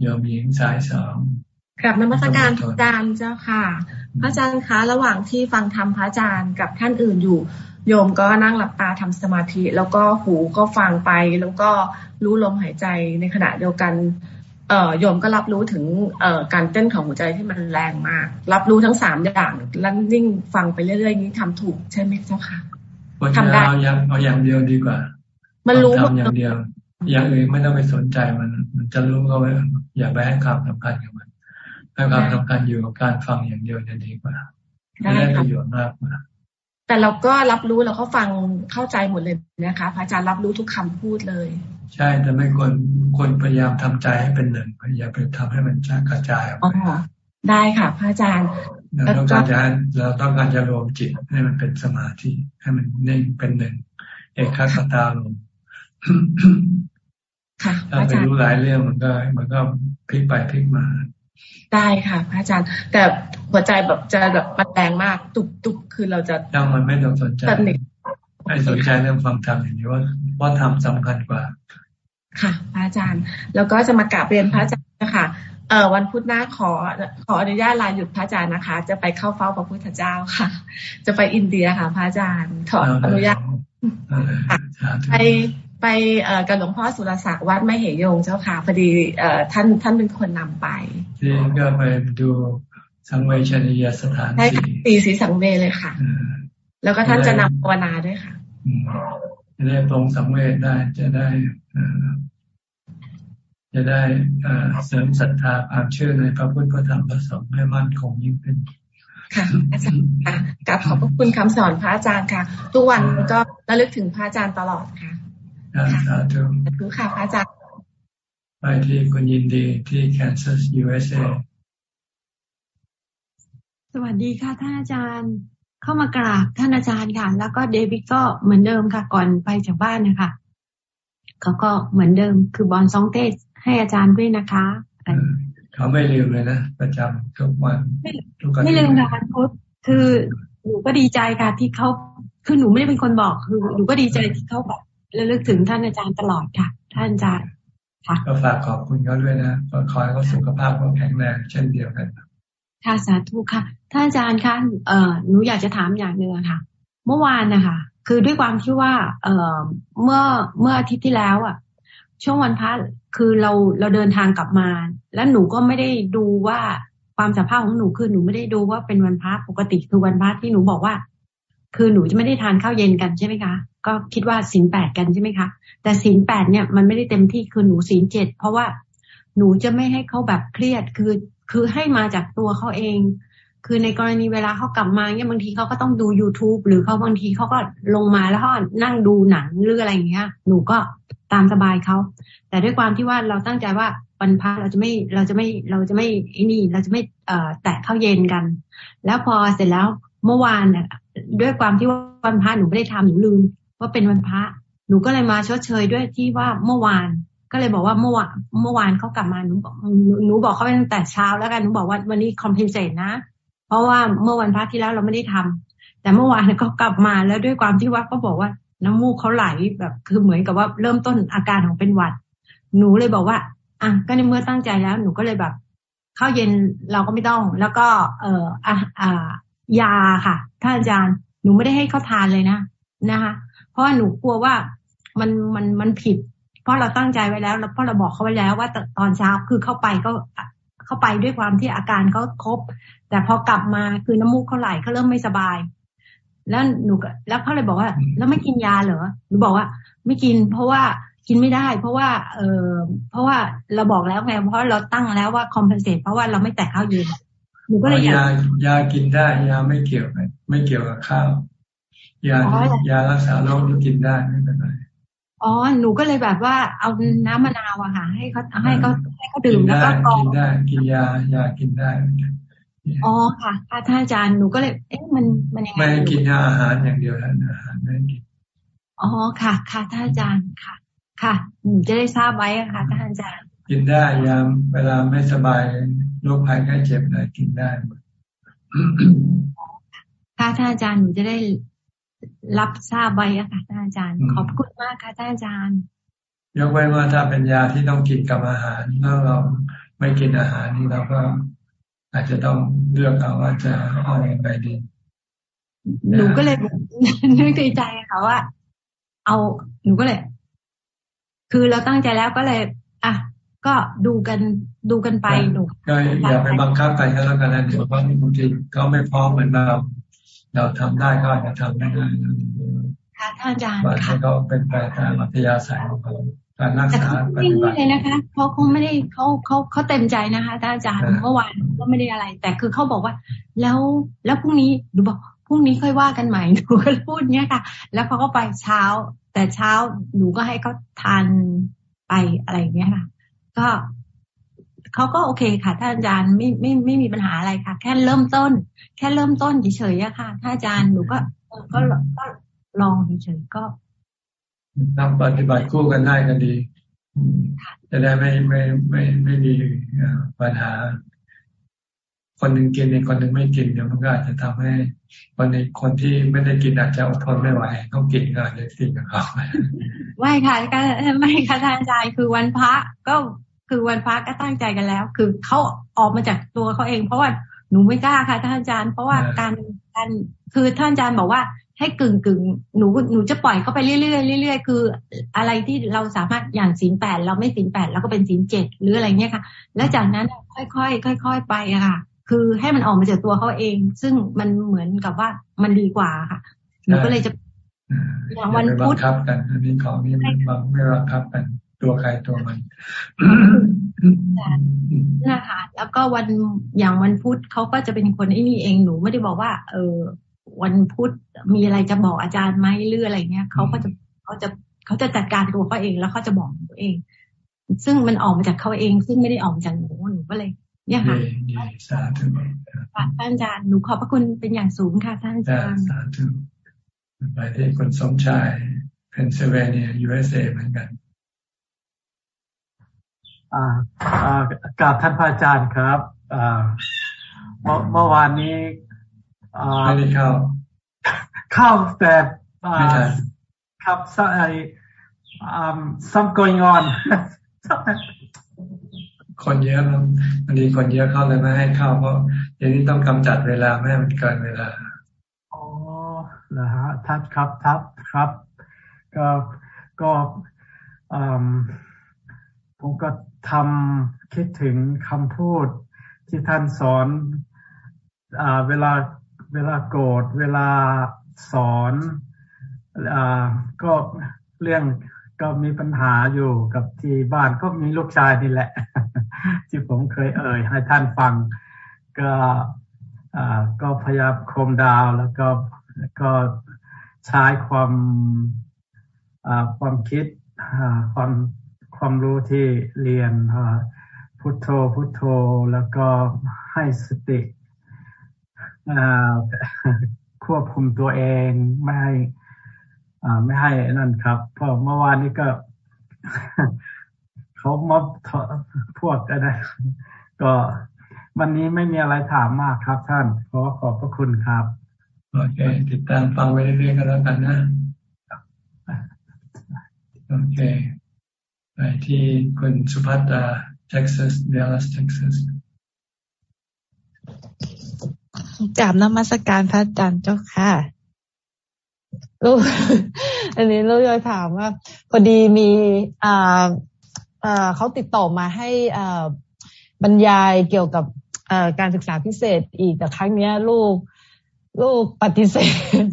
S1: โยมหญิงสายสอง
S9: กลับนมัสการพระอาจารย์เจ้าค่ะ พระอาจารย์คะ ระหว่างที่ฟังธรรมพระอาจารย์กับท่านอื่นอยู่ โยมก็นั่งหลับตาทำสมาธิ แล้วก็หูก็ฟังไป แล้วก็รู้ลมหายใจในขณะเดียวกัน เอ่อโยมก็รับรู้ถึงเอ่อการเต้นของหัวใจที่มันแรงมาก รับรู้ทั้งสามอย่างแล้วนิ่งฟังไปเรื่อยๆนี้ทำถูกใช่ไหมเจ้าค่ะ
S1: ทำได้เอาอย่างเอาอย่างเดียวดีกว่า มันรู้ทำอย่างเดียว อย่างอื่นไม่ต้องไปสนใจมันมันจะรู้ก็ไว้อย่าไปให้ความสำคัญกับมันให้ความสำคัญอยู่กับการฟังอย่างเดียวจะดีกว่าได้ประโยชน์มากกว่า
S9: แต่เราก็รับรู้แล้วก็ฟังเข้าใจหมดเลยนะคะพระอาจารย์รับรู้ทุกคำพูดเลย
S1: ใช่แต่ไม่ควรควรพยายามทำใจให้เป็นหนึ่งพยายามไปทำให้มันจะกระจายออกไป
S9: ได้ค่ะ พระอาจารย์
S1: เราต้องการจะเราต้องการจะรวมจิตให้มันเป็นสมาธิให้มันนิ่งเป็นหนึ่งเอกคตาลมถ้าไปรู้หลายเรื่องมันก็ มันก็พลิกไปพลิกมา
S9: ได้ค่ะพระอาจารย์ แต่หัวใจแบบจะแบบมันแรงมาก ตุบตุบคือเราจะ
S1: ยังมันไม่ต้องสนใจไม่สนใจเรื่องฟังธรรมอย่างนี้ว่าว่าธรรมสาคัญกว่า
S9: ค่ะ พระอาจารย์ แล้วก็จะมากราบเรียนพระอาจารย์นะคะเอ่อวันพุธหน้าขอขออนุญาตลาหยุดพระอาจารย์นะคะ จะไปเข้าเฝ้าพระพุทธเจ้าค่ะ จะไปอินเดียค่ะ พระอาจารย์ขออนุญาตไป ไปกับหลวงพ่อสุรศักดิ์วัดไม่เหยงเจ้าค่ะพอดีท่านท่านเป็นคนนำไป
S1: ที่ก็ไปดูสังเวชนียสถาน
S9: ใช่สีสีสังเวเลยค่ะแล้วก็ท่านจะนำภาวนาด้วยค่ะ
S1: จะได้ตรงสังเวชได้จะได้จะได้เสริมศรัทธาความเชื่อในพระพุทธพระธรรมพระสงฆ์ให้มั่นคงยิ่งขึ้น
S9: ค่ะอาจารย์ค่ะกลับขอบพระคุณคำสอนพระอาจารย์ค่ะ ทุกวันก็ระลึกถึงพระอาจารย์ตลอดค่ะ
S1: สาธุ
S9: ธุค่ะพระอาจารย์
S1: ไปที่คุณยินดีที่แคนซัส USA
S16: สวัสดีค่ะท่านอาจารย์ เข้ามากราบท่านอาจารย์ค่ะ แล้วก็เดวิดก็เหมือนเดิมค่ะ ก่อนไปจากบ้านนะคะเขาก็เหมือนเดิมคือบอลซองเทศให้อาจารย์ด้วยนะคะ
S1: เขาไม่ลืมเลยนะประจำทุกวัน
S16: ไม่ลืมค่ะคุณพุทธคือหนูก็ดีใจค่ะที่เขาคือหนูไม่ได้เป็นคนบอกคือหนูก็ดีใจที่เขาแบบ ระลึกถึงท่านอาจารย์ตลอดค่ะ ท่านอาจารย์
S1: ค่ะก็ฝากขอบคุณเขาด้วยนะก็ขอให้เขาสุขภาพเขาแข็งแรงเช่นเดียวกัน
S16: ค่ะสาธุค่ะท่านอาจารย์คะเอ่อหนูอยากจะถามอย่างหนึ่งค่ะ เมื่อวานนะคะคือด้วยความที่ว่า เอ่อเมื่อเมื่ออาทิตย์ที่แล้วอะ ช่วงวันพระคือเราเราเดินทางกลับมา แล้วหนูก็ไม่ได้ดูว่าความสภาพของหนูคือหนูไม่ได้ดูว่าเป็นวันพระปกติคือวันพระที่หนูบอกว่า คือหนูจะไม่ได้ทานข้าวเย็นกันใช่ไหมคะ ก็คิดว่าศีลแปดกันใช่ไหมคะ แต่ศีลแปดเนี่ยมันไม่ได้เต็มที่คือหนูศีลเจ็ดเพราะว่าหนูจะไม่ให้เขาแบบเครียดคือคือให้มาจากตัวเขาเอง คือในกรณีเวลาเขากลับมาเนี่ยบางทีเขาก็ต้องดู youtube หรือเขาบางทีเขาก็ลงมาแล้วก็นั่งดูหนังหรืออะไรอย่างเงี้ย หนูก็ตามสบายเขา แต่ด้วยความที่ว่าเราตั้งใจว่าวันพระเราจะไม่เราจะไม่เราจะไม่ไอ้นี่เราจะไม่เอ่อแตะข้าวเย็นกัน แล้วพอเสร็จแล้วเมื่อวานเนี่ย ด้วยความที่ว่าวันพระหนูไม่ได้ทำหนูลืมว่าเป็นวันพระหนูก็เลยมาชดเชยด้วยที่ว่าเมื่อวาน ก็เลยบอกว่าเมื่อวานเมื่อวานเขากลับมาหนูบอกหนูบอกเขาตั้งแต่เช้าแล้วกันหนูบอกว่าวันนี้คอมเพนเซตนะ เพราะว่าเมื่อวันพระที่แล้วเราไม่ได้ทำแต่เมื่อวานเขากลับมาแล้วด้วยความที่ว่าก็บอกว่าน้ำมูกเขาไหลแบบคือเหมือนกับว่าเริ่มต้นอาการของเป็นหวัด หนูเลยบอกว่าอะก็ในเมื่อตั้งใจแล้ว หนูก็เลยแบบข้าวเย็นเราก็ไม่ต้อง แล้วก็ เอ่ออะอ่า ยาค่ะท่านอาจารย์หนูไม่ได้ให้เขาทานเลยนะนะคะ เพราะหนูกลัวว่ามันมันมันผิด เพราะเราตั้งใจไว้แล้วแล้วเพราะเราบอกเขาไว้แล้วว่าตอนเช้าคือเข้าไปก็เข้าไปด้วยความที่อาการเขาครบ แต่พอกลับมาคือน้ำมูกเขาไหลเขาเริ่มไม่สบาย แล้วหนูแล้วเขาเลยบอกว่า แล้วไม่กินยาเหรอหนูบอกว่า ไม่กิน เพราะว่ากินไม่ได้ เพราะว่า เออเพราะว่าเราบอกแล้วไงเพราะเราตั้งแล้วว่าคอมเพนเซตเพราะว่าเราไม่แตะข้าวเย็น
S1: หนูก็เลยยายากินได้ ยาไม่เกี่ยวไม่เกี่ยวกับข้าว ยายารักษาโรคนี่กินได้ไม่เป็นไร
S16: อ๋อหนูก็เลยแบบว่าเอาน้ำมะนาวอะค่ะ ให้เขาให้เขาให้เขาดื่มแล้วก็
S1: กรองกินได้ กินยายากินได้
S16: อ๋อค่ะท่านอาจารย์หนูก็เลย เอ๊ะมันมันยังไง
S1: ไม่กินยาอาหารอย่างเดียวแล้วอาหารไม่กิน
S16: อ๋อค่ะ ค่ะท่านอาจารย์ค่ะ ค่ะหนูจะได้ทราบไว้ค่ะท่านอาจารย์
S1: กินได้ยามเวลาไม่สบาย โรคภัยไข้เจ็บอะไรกินได้
S16: ค่ะท่านอาจารย์หนูจะได้รับทราบไว้ค่ะท่านอาจารย์ ขอบคุณมากค่ะท่านอาจารย์
S1: ยกไว้ว่าถ้าเป็นยาที่ต้องกินกับอาหารแล้วเราไม่กินอาหารนี่เราก็อาจจะต้องเลือกเอาว่าจะเอาอย่างไรดี
S16: หนูก็เลยนึกในใจค่ะว่า เอาหนูก็เลย คือเราตั้งใจแล้วก็เลย อะ ก็ดูกันดูกันไปหนู
S1: ก็อย่าไปบังคับใครก็แล้วกันนะเดี๋ยวบางทีเขาไม่พร้อมเหมือนเรา เราทำได้ก็อาจจะทำไม่ได้
S16: ค่ะท่านอาจารย์
S1: ค่ะก็เป็นไปตามอัธยาศัยของเขาการรักษาปฏิบัติ
S16: เลยนะคะเขาคงไม่ได้เขาเขาเขาเต็มใจนะคะท่านอาจารย์เมื่อวานก็ไม่ได้อะไร แต่คือเขาบอกว่า แล้วแล้วพรุ่งนี้หนูบอกพรุ่งนี้ค่อยว่ากันใหม่หนูก็พูดเนี้ยค่ะ แล้วเขาก็ไปเช้า แต่เช้าหนูก็ให้เขาทานไปอะไรอย่างเงี้ยค่ะ ก็เขาก็โอเคค่ะท่านอาจารย์ไม่ไม่ไม่มีปัญหาอะไรค่ะ แค่เริ่มต้น แค่เริ่มต้นเฉยๆอะค่ะท่านอาจารย์หนูก็ก็ก็ลองเฉยๆก็
S1: ทำปฏิบัติคู่กันได้กันดีจะได้ไม่ไม่ไม่ไม่มีปัญหา คนหนึ่งกินอีกคนหนึ่งไม่กินเดี๋ยวมันก็อาจจะทำให้คนในคนที่ไม่ได้กินอาจจะอดทนไม่ไหวต้องกินก็อาจจะกินกับเขา
S16: ไม่ค่ะก็ไม่ค่ะท่านอาจารย์คือวันพระก็ คือวันพระก็ตั้งใจกันแล้ว คือเขาออกมาจากตัวเขาเอง เพราะว่าหนูไม่กล้าค่ะท่านอาจารย์ เพราะว่าการการคือท่านอาจารย์บอกว่าให้กึ่งกึ่งหนูหนูจะปล่อยเขาไปเรื่อยๆเรื่อยๆคือ อะไรที่เราสามารถอย่างศีลแปดเราไม่ศีลแปดเราก็เป็นศีลเจ็ดหรืออะไรเงี้ยค่ะ แล้วจากนั้นค่อยๆค่อยๆไปอะค่ะ คือให้มันออกมาจากตัวเขาเอง ซึ่งมันเหมือนกับว่ามันดีกว่าค่ะหนูก็เลยจะ
S1: อย่างวันพุธครับกันอันนี้ของนี้ไม่บังไม่รักครับกัน ตัวใครตัวมัน
S16: นะคะแล้วก็วันอย่างวันพุธเขาก็จะเป็นคนไอ้นี่เองหนูไม่ได้บอกว่า เออ วันพุธมีอะไรจะบอกอาจารย์ไหมหรืออะไรเงี้ยเขาก็จะเขาจะเขาจะจัดการตัวเขาเองแล้วเขาจะบอกตัวเอง ซึ่งมันออกมาจากเขาเอง ซึ่งไม่ได้ออกมาจากหนูหนูก็เลย เนี่ยค่ะ
S1: สาธุ
S16: ท่านอาจารย์หนูขอบพระคุณเป็นอย่างสูงค่ะท่านอาจารย์
S1: สาธุไปที่คุณสมชายเพนซิลเวเนีย USA เหมือนกัน
S17: อ่าอ่า กราบท่านพระอาจารย์ครับอ่าเมื่อเมื่อวานนี้
S1: อ่าไม่ได้เข้า
S17: เข้าแต่ไม่ทันครับไอ um some going on
S1: คนเยอะมันบางทีคนเยอะเข้าเลยไม่ให้เข้าเพราะเดี๋ยวนี้ต้องกำจัดเวลาไม่ให้มันเกินเวลา
S17: อ๋อนะฮะทัดครับทับครับ ก็ก็ผมก็ ทำคิดถึงคำพูดที่ท่านสอนอเวลาเวลาโกรธเวลาสอนอก็เรื่องก็มีปัญหาอยู่กับที่บ้านก็มีลูกชายนี่แหละ ที่ผมเคยเอ่ยให้ท่านฟัง ก็ก็พยายามโคมดาวแล้วก็ก็ใช้ความความคิดความ ความรู้ที่เรียนพุทโธพุทโธแล้วก็ให้สติควบคุมตัวเองไม่ให้ไม่ให้นั่นครับเพราะเมื่อวานนี้ก็เขามอบพวกอะไรก็วันนี้ไม่มีอะไรถามมากครับท่าน ขอขอบพระคุณครับ
S1: โอเค ติดตามฟังไว้เรื่อยๆกันแล้วกันนะ โอเค ไปที่คุณสุภัตตาเท็กซัสดัลลัสเท็กซัส
S18: กราบนมัสการพระอาจารย์เจ้าค่ะลูกอันนี้ลูกอยากถามว่า พอดีมีอ่าอ่าเขาติดต่อมาให้อ่าบรรยายเกี่ยวกับการศึกษาพิเศษอีกแต่ครั้งนี้ลูก ลูกปฏิเสธ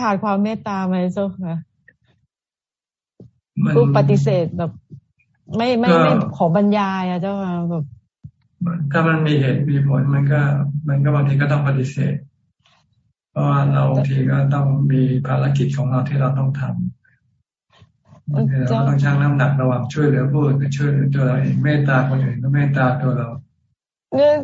S18: ขาดความเมตตาไหมเจ้าค่ะ ลูกปฏิเสธแบบ ไม่ไม่ไม่ขอบรรยายอะเจ้าค่ะแบบ
S1: ถ้ามันมีเหตุมีผลมันก็ มันก็บางทีก็ต้องปฏิเสธ เพราะว่าเราบางทีก็ต้องมีภารกิจของเราที่เราต้องทำเราต้องชั่งน้ำหนักระหว่างช่วยเหลือผู้อื่นกับช่วยเหลือตัวเราเองเมตตาคนอื่นก็เมตตาตัวเรา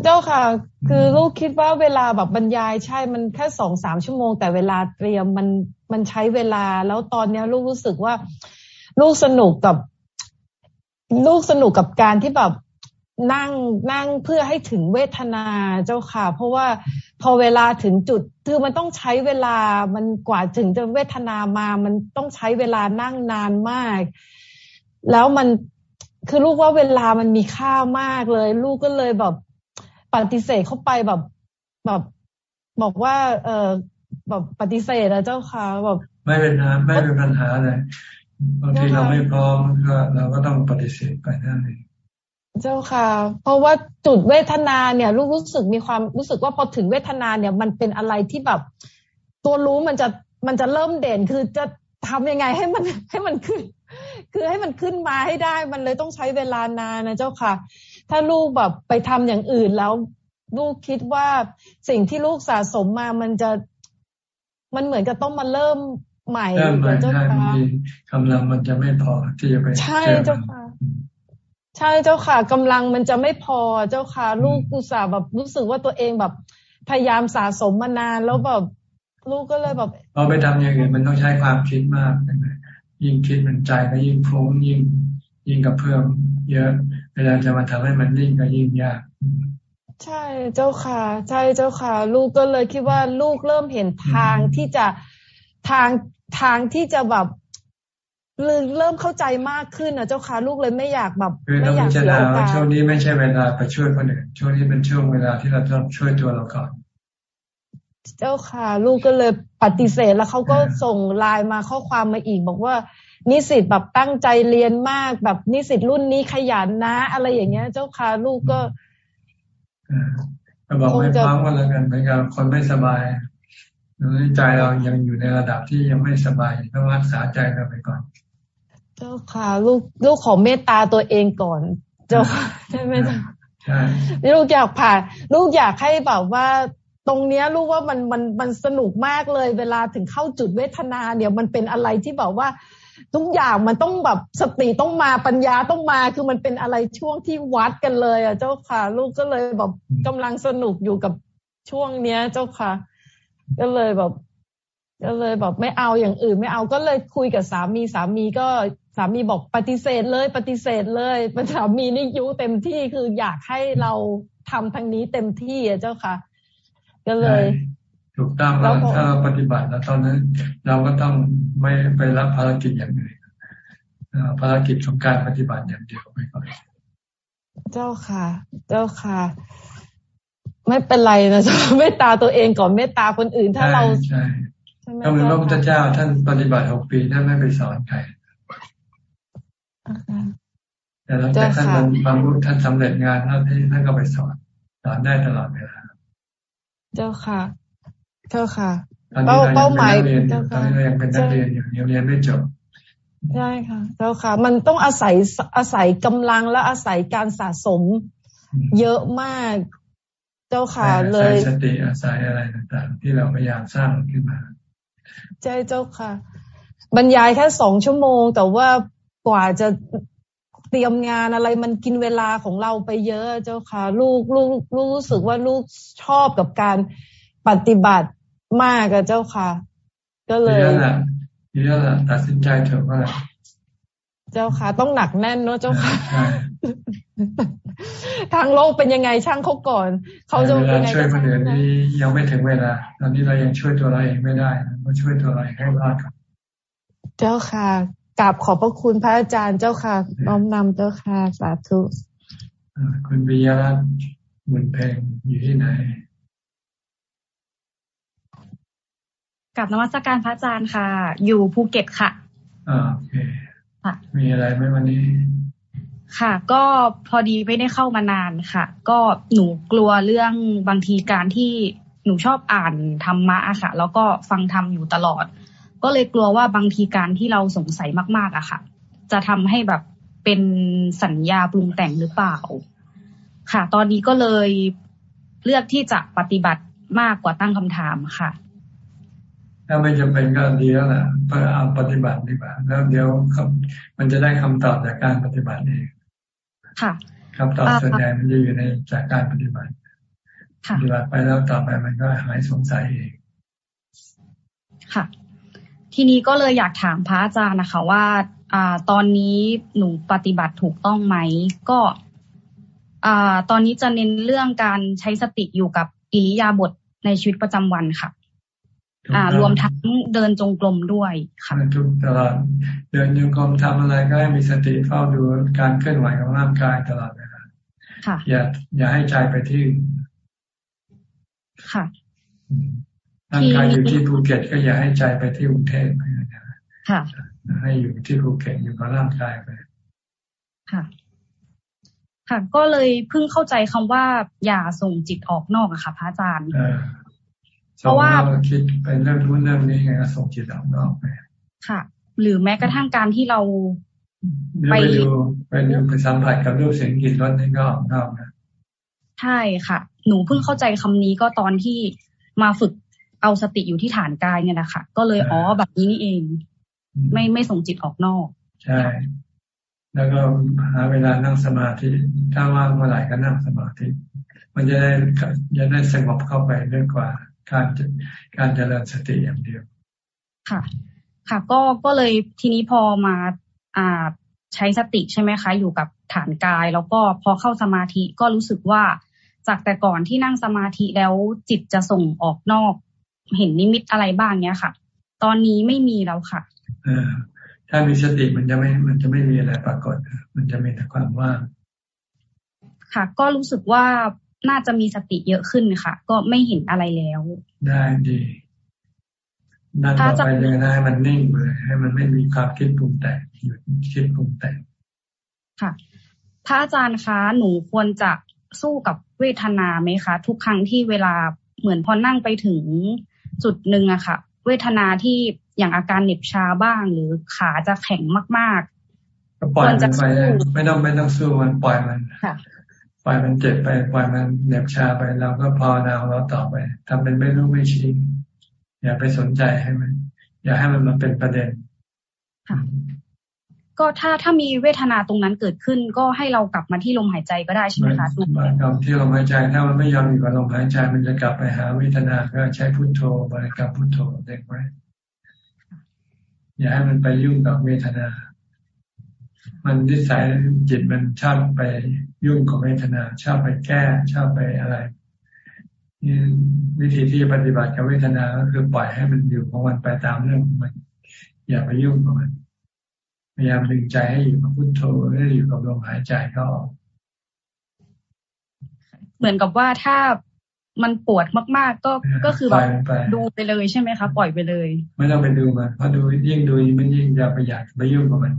S18: เจ้าค่ะ คือลูกคิดว่าเวลาแบบบรรยายใช่มันแค่สองสามชั่วโมง แต่เวลาเตรียมมันมันใช้เวลา แล้วตอนเนี้ยลูกรู้สึกว่า ลูกสนุกกับ ลูกสนุกกับการที่แบบนั่งนั่งเพื่อให้ถึงเวทนาเจ้าค่ะ เพราะว่าพอเวลาถึงจุดคือมันต้องใช้เวลามันกว่าถึงจะเวทนามา มันต้องใช้เวลานั่งนานมาก แล้วมันคือลูกว่าเวลามันมีค่ามากเลย ลูกก็เลยแบบปฏิเสธเข้าไปแบบแบบบอกว่า เออแบบปฏิเสธนะเจ้าค่ะแบบ
S1: ไม่เป็นปัญหาไม่เป็นปัญหาเลย บางทีเราไม่พร้อมก็เราก็ต้องปฏิเสธไปนั่นเอง
S18: เจ้าค่ะ เพราะว่าจุดเวทนาเนี่ยลูกรู้สึกมีความรู้สึกว่าพอถึงเวทนาเนี่ยมันเป็นอะไรที่แบบ ตัวรู้มันจะมันจะเริ่มเด่นคือจะทำยังไงให้มันให้มันขึ้น คือให้มันขึ้นมาให้ได้มันเลยต้องใช้เวลานานนะเจ้าค่ะ ถ้าลูกแบบไปทำอย่างอื่นแล้ว ลูกคิดว่าสิ่งที่ลูกสะสมมามันจะมันเหมือนกับต้องมาเริ่ม ใหม่
S1: เจ้าค่ะกำลังมันจะไม่พอที่จะไป
S18: ใช่เจ้าค่ะ ใช่เจ้าค่ะกำลังมันจะไม่พอเจ้าค่ะ ลูกอุตส่าห์แบบรู้สึกว่าตัวเองแบบ พยายามสะสมมานานแล้วแบบลูกก็เลยแบบ
S1: พอไปทำอย่างอื่นมันต้องใช้ความคิดมากยิ่งคิดมันใจก็ยิ่งฟุ้งยิ่ง ยิ่งกับเพิ่มเยอะ เวลาจะมาทำให้มันนิ่งก็ยิ่งยาก
S18: ใช่เจ้าค่ะ ใช่เจ้าค่ะ ลูกก็เลยคิดว่าลูกเริ่มเห็นทางที่จะทาง ทางที่จะแบบเริ่มเข้าใจมากขึ้นนะเจ้าค่ะลูกเลยไม่อยากแบบไม่อยากเสียโอกาส
S1: ช่วงนี้ไม่ใช่เวลาไปช่วยคนอื่นช่วงนี้เป็นช่วงเวลาที่เราต้องช่วยตัวเราก่อน
S18: เจ้าค่ะ ลูกก็เลยปฏิเสธแล้วเขาก็ส่งไลน์มาข้อความมาอีก บอกว่า นิสิตแบบตั้งใจเรียนมากแบบนิสิตรุ่นนี้ขยันนะ อะไรอย่างเงี้ย เจ้าค่ะลูกก็
S1: ก็บอกไม่ฟังกันแล้วกันเหมือนกับคนไม่สบาย ใจเรายังอยู่ในระดับที่ยังไม่สบายต้องรักษาใจเราไปก่อน
S18: เจ้าค่ะ ลูกลูกขอเมตตาตัวเองก่อน เจ้าค่ะใช่ไหมจ๊ะใช่ลูกอยากผ่านลูกอยากให้แบบว่าตรงเนี้ยลูกว่ามันมันมันสนุกมากเลย เวลาถึงเข้าจุดเวทนาเนี่ยมันเป็นอะไรที่แบบว่าทุกอย่างมันต้องแบบสติต้องมาปัญญาต้องมาคือมันเป็นอะไรช่วงที่วัดกันเลย อะ เจ้าค่ะ ลูกก็เลยแบบกำลังสนุกอยู่กับช่วงเนี้ย เจ้าค่ะ ก็เลยแบบก็เลยแบบไม่เอาอย่างอื่นไม่เอาก็เลยคุยกับสามีสามีก็สามีบอกปฏิเสธเลย ปฏิเสธเลยสามีนี่ยุเต็มที่คืออยากให้เราทำทางนี้เต็มที่อะเจ้าค่ะ ก็เลย
S1: ถูกต้องแล้วถ้าเราปฏิบัติแล้วตอนนั้น เราก็ต้องไม่ไปรับภารกิจอย่างอื่นภารกิจของการปฏิบัติอย่างเดียวไปก่อน
S18: เจ้าค่ะ เจ้าค่ะ ไม่เป็นไรนะจ๊ะเมตตาตัวเองก่อนเมตตาคนอื่นถ้าเรา
S1: ใช่ก็เหมือนพระพุทธเจ้า ท่านปฏิบัติหกปีท่านไม่ไปสอนใครแต่หลังจากท่านบรรลุท่านสำเร็จงานแล้วท่านก็ไปสอนสอนได้ตลอดเวลา
S18: เจ้าค่ะ เจ้าค่ะ
S1: เป้าเป้าหมายเจ้าค่ะตอนนี้ยังเป็นนักเรียนอยู่ยังเรียนไม่จบ
S18: ใช่ค่ะ เจ้าค่ะ มันต้องอาศัยอาศัยกำลังและอาศัยการสะสม เยอะมาก เจ้าค่ะเลย
S1: สติอาศัยอะไรต่างๆ ที่เราพยายามสร้างขึ้นมา
S18: ใช่เจ้าค่ะ บรรยายแค่สองชั่วโมง แต่ว่ากว่าจะเตรียมงานอะไรมันกินเวลาของเราไปเยอะเจ้าค่ะ ลูกลูกลูกรู้สึกว่าลูกชอบกับการปฏิบัติมากกับเจ้าค่ะ ก็เลยเยอะแหละ
S1: เยอะแหละตัดสินใจเถอะว่า
S18: เจ้าค่ะ ต้องหนักแน่นเนาะเจ้าค่ะ ทางโลกเป็นยังไงช่างเขาก่อน เขาจะ
S1: เป็นไงช่วยคนอื่นนี่ยังไม่ถึงเวลาตอนนี้เรายังช่วยตัวเราเองไม่ได้เราช่วยตัวเราเองให้รอดก่อน
S18: เจ้าค่ะกราบขอบพระคุณพระอาจารย์เจ้าค่ะ น้อมนำเจ้าค่ะสาธุ
S1: คุณบิยรัตน์มุนเพงอยู่ที่ไหน
S19: กับนวัตการพระอาจารย์ค่ะ อยู่ภูเก็ตค่ะ
S1: อ่าโอเคค่ะ มีอะไรไหมวันนี้
S19: ค่ะ ก็พอดีไม่ได้เข้ามานานค่ะ ก็หนูกลัวเรื่องบางทีการที่หนูชอบอ่านธรรมะค่ะ แล้วก็ฟังธรรมอยู่ตลอด ก็เลยกลัวว่าบางทีการที่เราสงสัยมาก ๆอะค่ะ จะทำให้แบบเป็นสัญญาปรุงแต่งหรือเปล่า ค่ะ ตอนนี้ก็เลยเลือกที่จะปฏิบัติมากกว่าตั้งคำถามค่ะ
S1: ถ้าไม่จำเป็นก็ดีแล้วแหละเอาปฏิบัติดีกว่า แล้วเดี๋ยวมันจะได้คำตอบจากการปฏิบัติเอง
S19: ค่ะ
S1: คำตอบส่วนใหญ่มันจะอยู่ในจากการปฏิบัติปฏิบัติไปแล้วต่อไปมันก็หายสงสัยเอง
S19: ค่ะ ทีนี้ก็เลยอยากถามพระอาจารย์นะคะ ว่าอ่าตอนนี้หนูปฏิบัติถูกต้องไหม ก็อ่าตอนนี้จะเน้นเรื่องการใช้สติอยู่กับอิริยาบถในชีวิตประจำวันค่ะ อ่ารวมทั้งเดินจงกรมด้วยค่ะ
S1: ทุกตลอดเดินจงกรมทำอะไรก็ให้มีสติเฝ้าดูการเคลื่อนไหวของร่างกายตลอดเวลา
S19: ค่ะ
S1: อย่า อย่าให้ใจไปที่
S19: ค่ะ
S1: ร่างกายอยู่ที่ภูเก็ต ก็อย่าให้ใจไปที่กรุงเทพ
S19: ค่ะ
S1: ให้อยู่ที่ภูเก็ตอยู่กับร่างกายไป
S19: ค่ะ ค่ะ ก็เลยเพิ่งเข้าใจคำว่า อย่าส่งจิตออกนอกอะค่ะพระอาจารย์
S1: เพราะว่าคิดไปเรื่องนู้นเรื่องนี้ไงก็ส่งจิตออกนอกไป
S19: ค่ะ หรือแม้กระทั่งการที่เรา
S1: ไปดูไปดูไปสัมผัสกับรูปเสียงกลิ่นรสนี่ก็ออกนอกนะ
S19: ใช่ค่ะ หนูเพิ่งเข้าใจคำนี้ก็ตอนที่มาฝึกเอาสติอยู่ที่ฐานกายเนี่ยนะคะก็เลยอ๋อแบบนี้นี่เอง ไม่ไม่ส่งจิตออกนอก
S1: ใช่ แล้วก็หาเวลานั่งสมาธิถ้าว่างเมื่อไหร่ก็นั่งสมาธิ มันจะได้จะได้สงบเข้าไปเรื่องกว่า การการเจริญสติอย่างเดียว
S19: ค่ะ ค่ะ ก็ก็เลยทีนี้พอมาอ่าใช้สติใช่ไหมคะ อยู่กับฐานกาย แล้วก็พอเข้าสมาธิก็รู้สึกว่าจากแต่ก่อนที่นั่งสมาธิแล้วจิตจะส่งออกนอก เห็นนิมิตอะไรบ้างเนี้ยค่ะ ตอนนี้ไม่มีแล้วค่ะ
S1: อถ้ามีสติมันจะไม่มันจะไม่มีอะไรปรากฏ มันจะมีแต่ความว่าง
S19: ค่ะ ก็รู้สึกว่า น่าจะมีสติเยอะขึ้นค่ะ ก็ไม่เห็นอะไรแล้ว
S1: ได้ดีนั่งต่อไปเลยนะให้มันนิ่งเลยให้มันไม่มีความคิดปรุงแต่งหยุดคิดปรุงแต่ง
S19: ค่ะพระอาจารย์คะหนูควรจะสู้กับเวทนาไหมคะ ทุกครั้งที่เวลาเหมือนพอนั่งไปถึงจุดหนึ่งอะค่ะ เวทนาที่อย่างอาการเหน็บชาบ้างหรือขาจะแข็งมาก
S1: ๆก็ปล่อยมันไปไม่ต้องไม่ต้องสู้มันปล่อยมันค่ะ ปล่อยมันเจ็บไปปล่อยมันเหน็บชาไปเราก็พอดาวเราต่อไปทำเป็นไม่รู้ไม่ชี้อย่าไปสนใจให้มัน อย่าให้มันมาเป็นประเด็น
S19: ก็ถ้าถ้ามีเวทนาตรงนั้นเกิดขึ้น ก็ให้เรากลับมาที่ลมหายใจก็ได้ใช่ไหมคะ
S1: ดูกลับที่ลมหายใจถ้ามันไม่ยอมอยู่กับลมหายใจ มันจะกลับไปหาเวทนาก็ใช้พุทโธบริกรรมพุทโธเด็กไว้อย่าให้มันไปยุ่งกับเวทนา มันนิสัยจิตมันชอบไปยุ่งกับเวทนาชอบไปแก้ชอบไปอะไรวิธีที่ปฏิบัติกับเวทนาก็คือปล่อยให้มันอยู่ของมันไปตามเรื่องของมัน อย่าไปยุ่งกับมันพยายามดึงใจให้อยู่กับพุทโธให้อยู่กับลมหายใจก็
S19: เหมือนกับว่าถ้ามันปวดมาก ๆ ก็ก็คือแบบดูไปเลยใช่ไหมคะ ปล่อยไปเลย
S1: ไม่ต้องไปดูมันเพราะดูยิ่งดูมันยิ่งจะไปอยากไปยุ่งกับมัน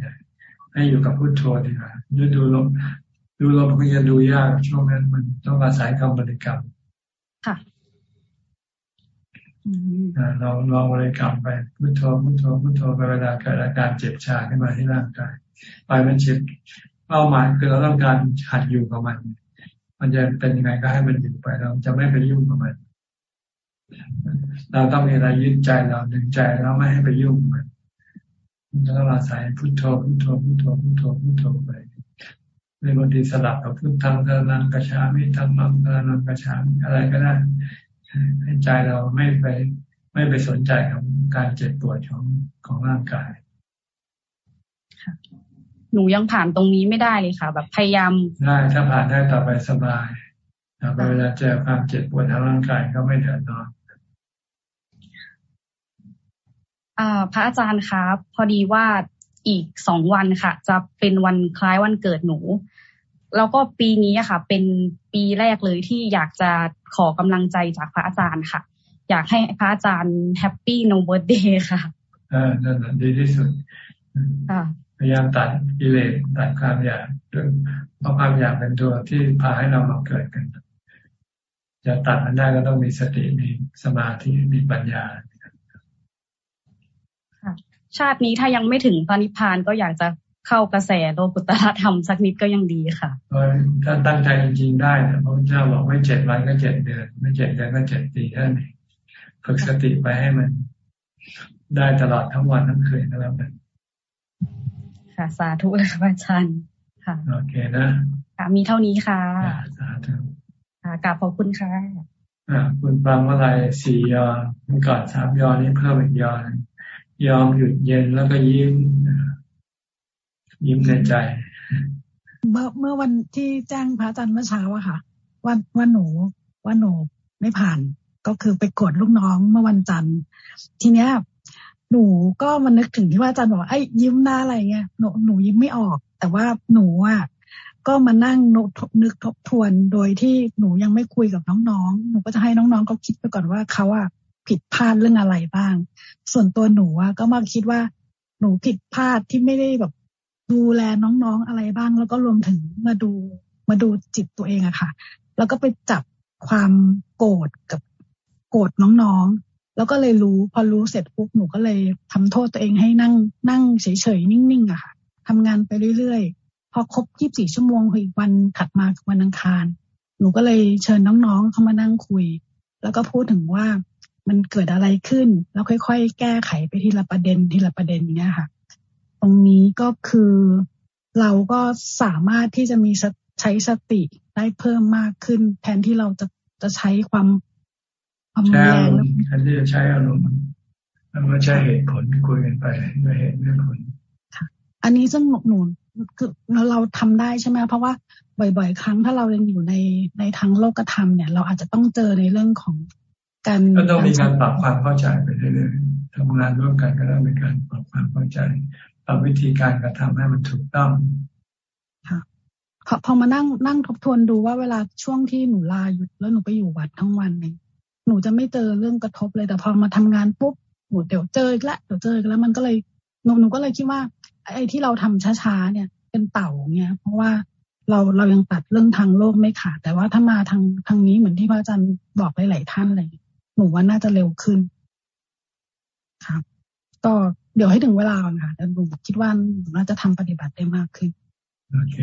S1: ให้อยู่กับพุทโธดีกว่าดูดูลมดูลมก็จะดูยากช่วงนั้นมันต้องอาศัยคำบริกรรม
S19: ค่ะ
S1: ลองลองบริกรรมไปพุทโธพุทโธพุทโธไปเวลาเกิดอาการเจ็บชาขึ้นมาที่ร่างกายไปมันเจ็บเป้าหมายคือเราต้องการหัดอยู่กับมัน มันจะเป็นยังไงก็ให้มันอยู่ไปเราจะไม่ไปยุ่งกับมัน เราต้องมีอะไรยึดใจเราดึงใจแล้วไม่ให้ไปยุ่งมัน เราต้องอาศัยพุทโธพุทโธพุทโธพุทโธพุทโธไปในบางทีสลับกับพุทธังกระนังกระชามิธรรมังกระนังกระชาอะไรก็ได้ให้ใจเราไม่ไปไม่ไปสนใจกับการเจ็บปวดของของร่างกาย
S19: หนูยังผ่านตรงนี้ไม่ได้เลยค่ะ แบบพยายาม
S1: ได้ถ้าผ่านได้ต่อไปสบายต่อไปเวลาเจอความเจ็บปวดทางร่างกายก็ไม่เดือดร้อน
S19: พระอาจารย์ครับ พอดีว่าอีกสองวันค่ะ จะเป็นวันคล้ายวันเกิดหนู แล้วก็ปีนี้ค่ะ เป็นปีแรกเลยที่อยากจะขอกำลังใจจากพระอาจารย์ค่ะ อยากให้พระอาจารย์ happy no birthday ค่ะ
S1: อ่านั่นแหละดีที่สุดพยายามตัดกิเลสตัดความอยากเพราะความอยากเป็นตัวที่พาให้เรามาเกิดกันจะตัดมันได้ก็ต้องมีสติมีสมาธิมีปัญญา
S19: ชาตินี้ถ้ายังไม่ถึงพระนิพพานก็อยากจะเข้ากระแสโลกุตรธรรมสักนิดก็ยังดีค่ะ
S1: ถ้าตั้งใจจริงๆได้นะพระเจ้าบอกไม่เจ็ดวันก็เจ็ดเดือน ไม่เจ็ดเดือนก็เจ็ดปีท่านฝึกสติไปให้มัน ได้ตลอดทั้งวันทั้งคืนก็แล้วกัน
S19: ค่ะ สาธุเลยค่ะอาจารย์ค่ะ
S1: โอเคนะ
S19: ค่ะมีเท่านี้ค่ะ
S1: สาธุ
S19: ค่ะกราบขอบคุณค่ะ
S1: อ่าคุณฟังอะไรสี่ยอมันก่อนสามยอนี้เพิ่มอีกยอ ยอมหยุดเย็นแล้วก็ยิ้ม ยิ้มในใจ
S20: เมื่อเมื่อวันที่แจ้งพระอาจารย์เมื่อเช้าอะค่ะว่าว่าหนูว่าหนูไม่ผ่าน ก็คือไปกดลูกน้องเมื่อวันจันทร์ ทีเนี้ยหนูก็มานึกถึงที่ว่าอาจารย์บอกไอ้ยิ้มหน้าอะไรเงี้ยหนูหนูยิ้มไม่ออก แต่ว่าหนูอะก็มานั่งนึกทบทวนโดยที่หนูยังไม่คุยกับน้องๆ หนูก็จะให้น้องๆเขาคิดไปก่อนว่าเขาอะ ผิดพลาดเรื่องอะไรบ้าง ส่วนตัวหนูอะก็มาคิดว่าหนูผิดพลาดที่ไม่ได้แบบดูแลน้องๆอะไรบ้าง แล้วก็รวมถึงมาดูมาดูจิตตัวเองอะค่ะ แล้วก็ไปจับความโกรธกับโกรธน้องๆ แล้วก็เลยรู้พอรู้เสร็จปุ๊บหนูก็เลยทำโทษตัวเองให้นั่งนั่งเฉยๆนิ่งๆอะค่ะทำงานไปเรื่อยๆ พอครบ 24 ชั่วโมงอีกวันถัดมาวันอังคาร หนูก็เลยเชิญน้องๆเข้ามานั่งคุย แล้วก็พูดถึงว่า มันเกิดอะไรขึ้น แล้วค่อย ๆ แก้ไขไปทีละประเด็นทีละประเด็นเนี้ยค่ะ ตรงนี้ก็คือเราก็สามารถที่จะมีใช้สติได้เพิ่มมากขึ้น แทนที่เราจะจะใช้ความ
S1: ความแรงแทนที่จะใช้อารมณ์มันก็ใช้เหตุผลคุยกันไปด้วยเหตุด้วยผล
S20: อันนี้ซึ่งหนูคือเราเราทำได้ใช่ไหมเพราะว่าบ่อย ๆ ครั้งถ้าเรายังอยู่ในในทางโลกธรรมเนี่ย เราอาจจะต้องเจอในเรื่องของ การ
S1: ก็ต้องมีการปรับความเข้าใจไปเรื่อยๆทำงานร่วมกันก็ต้องมีการปรับความเข้าใจปรับวิธีการกระทำให้มันถูกต้อง
S20: ค่ะพอมานั่งนั่งทบทวนดูว่าเวลาช่วงที่หนูลาหยุดแล้วหนูไปอยู่วัดทั้งวันเนี่ยหนูจะไม่เจอเรื่องกระทบเลยแต่พอมาทำงานปุ๊บหนูเดี๋ยวเจออีกแล้วเดี๋ยวเจออีกแล้วมันก็เลยหนูหนูก็เลยคิดว่า ไอ้ที่เราทำช้าๆเนี่ย เป็นเต่าเนี่ยเพราะว่าเราเรายังตัดเรื่องทางโลกไม่ขาดแต่ว่าถ้ามาทางทางนี้เหมือนที่พระอาจารย์บอกหลายๆท่านเลยห นูว่าน่าจะเร็วขึ้น ครับ ก็เดี๋ยวให้ถึงเวลาก่อนค่ะแต่หนูคิดว่าน่าจะทำปฏิบัติได้มากขึ้น
S1: โอเค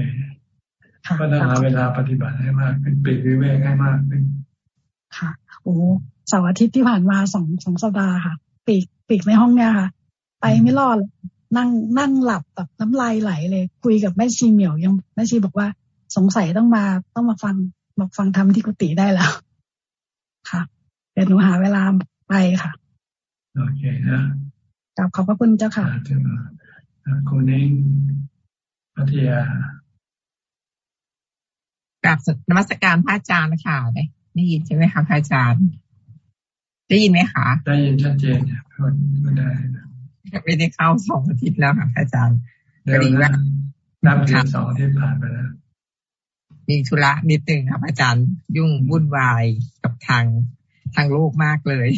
S1: ก็ต้องหาเวลาปฏิบัติให้มากเป็นปีกวิเวกให้มากขึ้น
S20: ค่ะ โอ้เสาร์อาทิตย์ที่ผ่านมาสองสองสัปดาห์ค่ะ ปีกปีกในห้องเนี่ยค่ะ ไปไม่รอดนั่งนั่งหลับแบบน้ำลายไหลเลย คุยกับแม่ชีเหมียวยังแม่ชีบอกว่าสงสัยต้องมาต้องมาฟังมาฟังทำที่กุฏิได้แล้ว ค่ะเดี๋ยวหนูหาเวลาไปค่ะ
S1: โอเคนะ
S20: กลับขอบพระคุณเจ้าค่ะ
S1: คุณเองพัทยา
S21: กับนมัสการพระอาจารย์ค่ะได้ได้ยินใช่ไหมคะพระอาจารย์ ได้ยินไหมคะ
S1: ได้ยินชัดเจนก็ได้
S21: ไม่ได้เข้าสองอาทิตย์แล้วค่ะอาจารย์
S1: เร็วนะนับเดือนสองอาทิตย์ผ่านไปแล้ว
S21: มีธุระนิดนึงครับอาจารย์ยุ่งวุ่นวายกับทาง ทางโลกมากเลย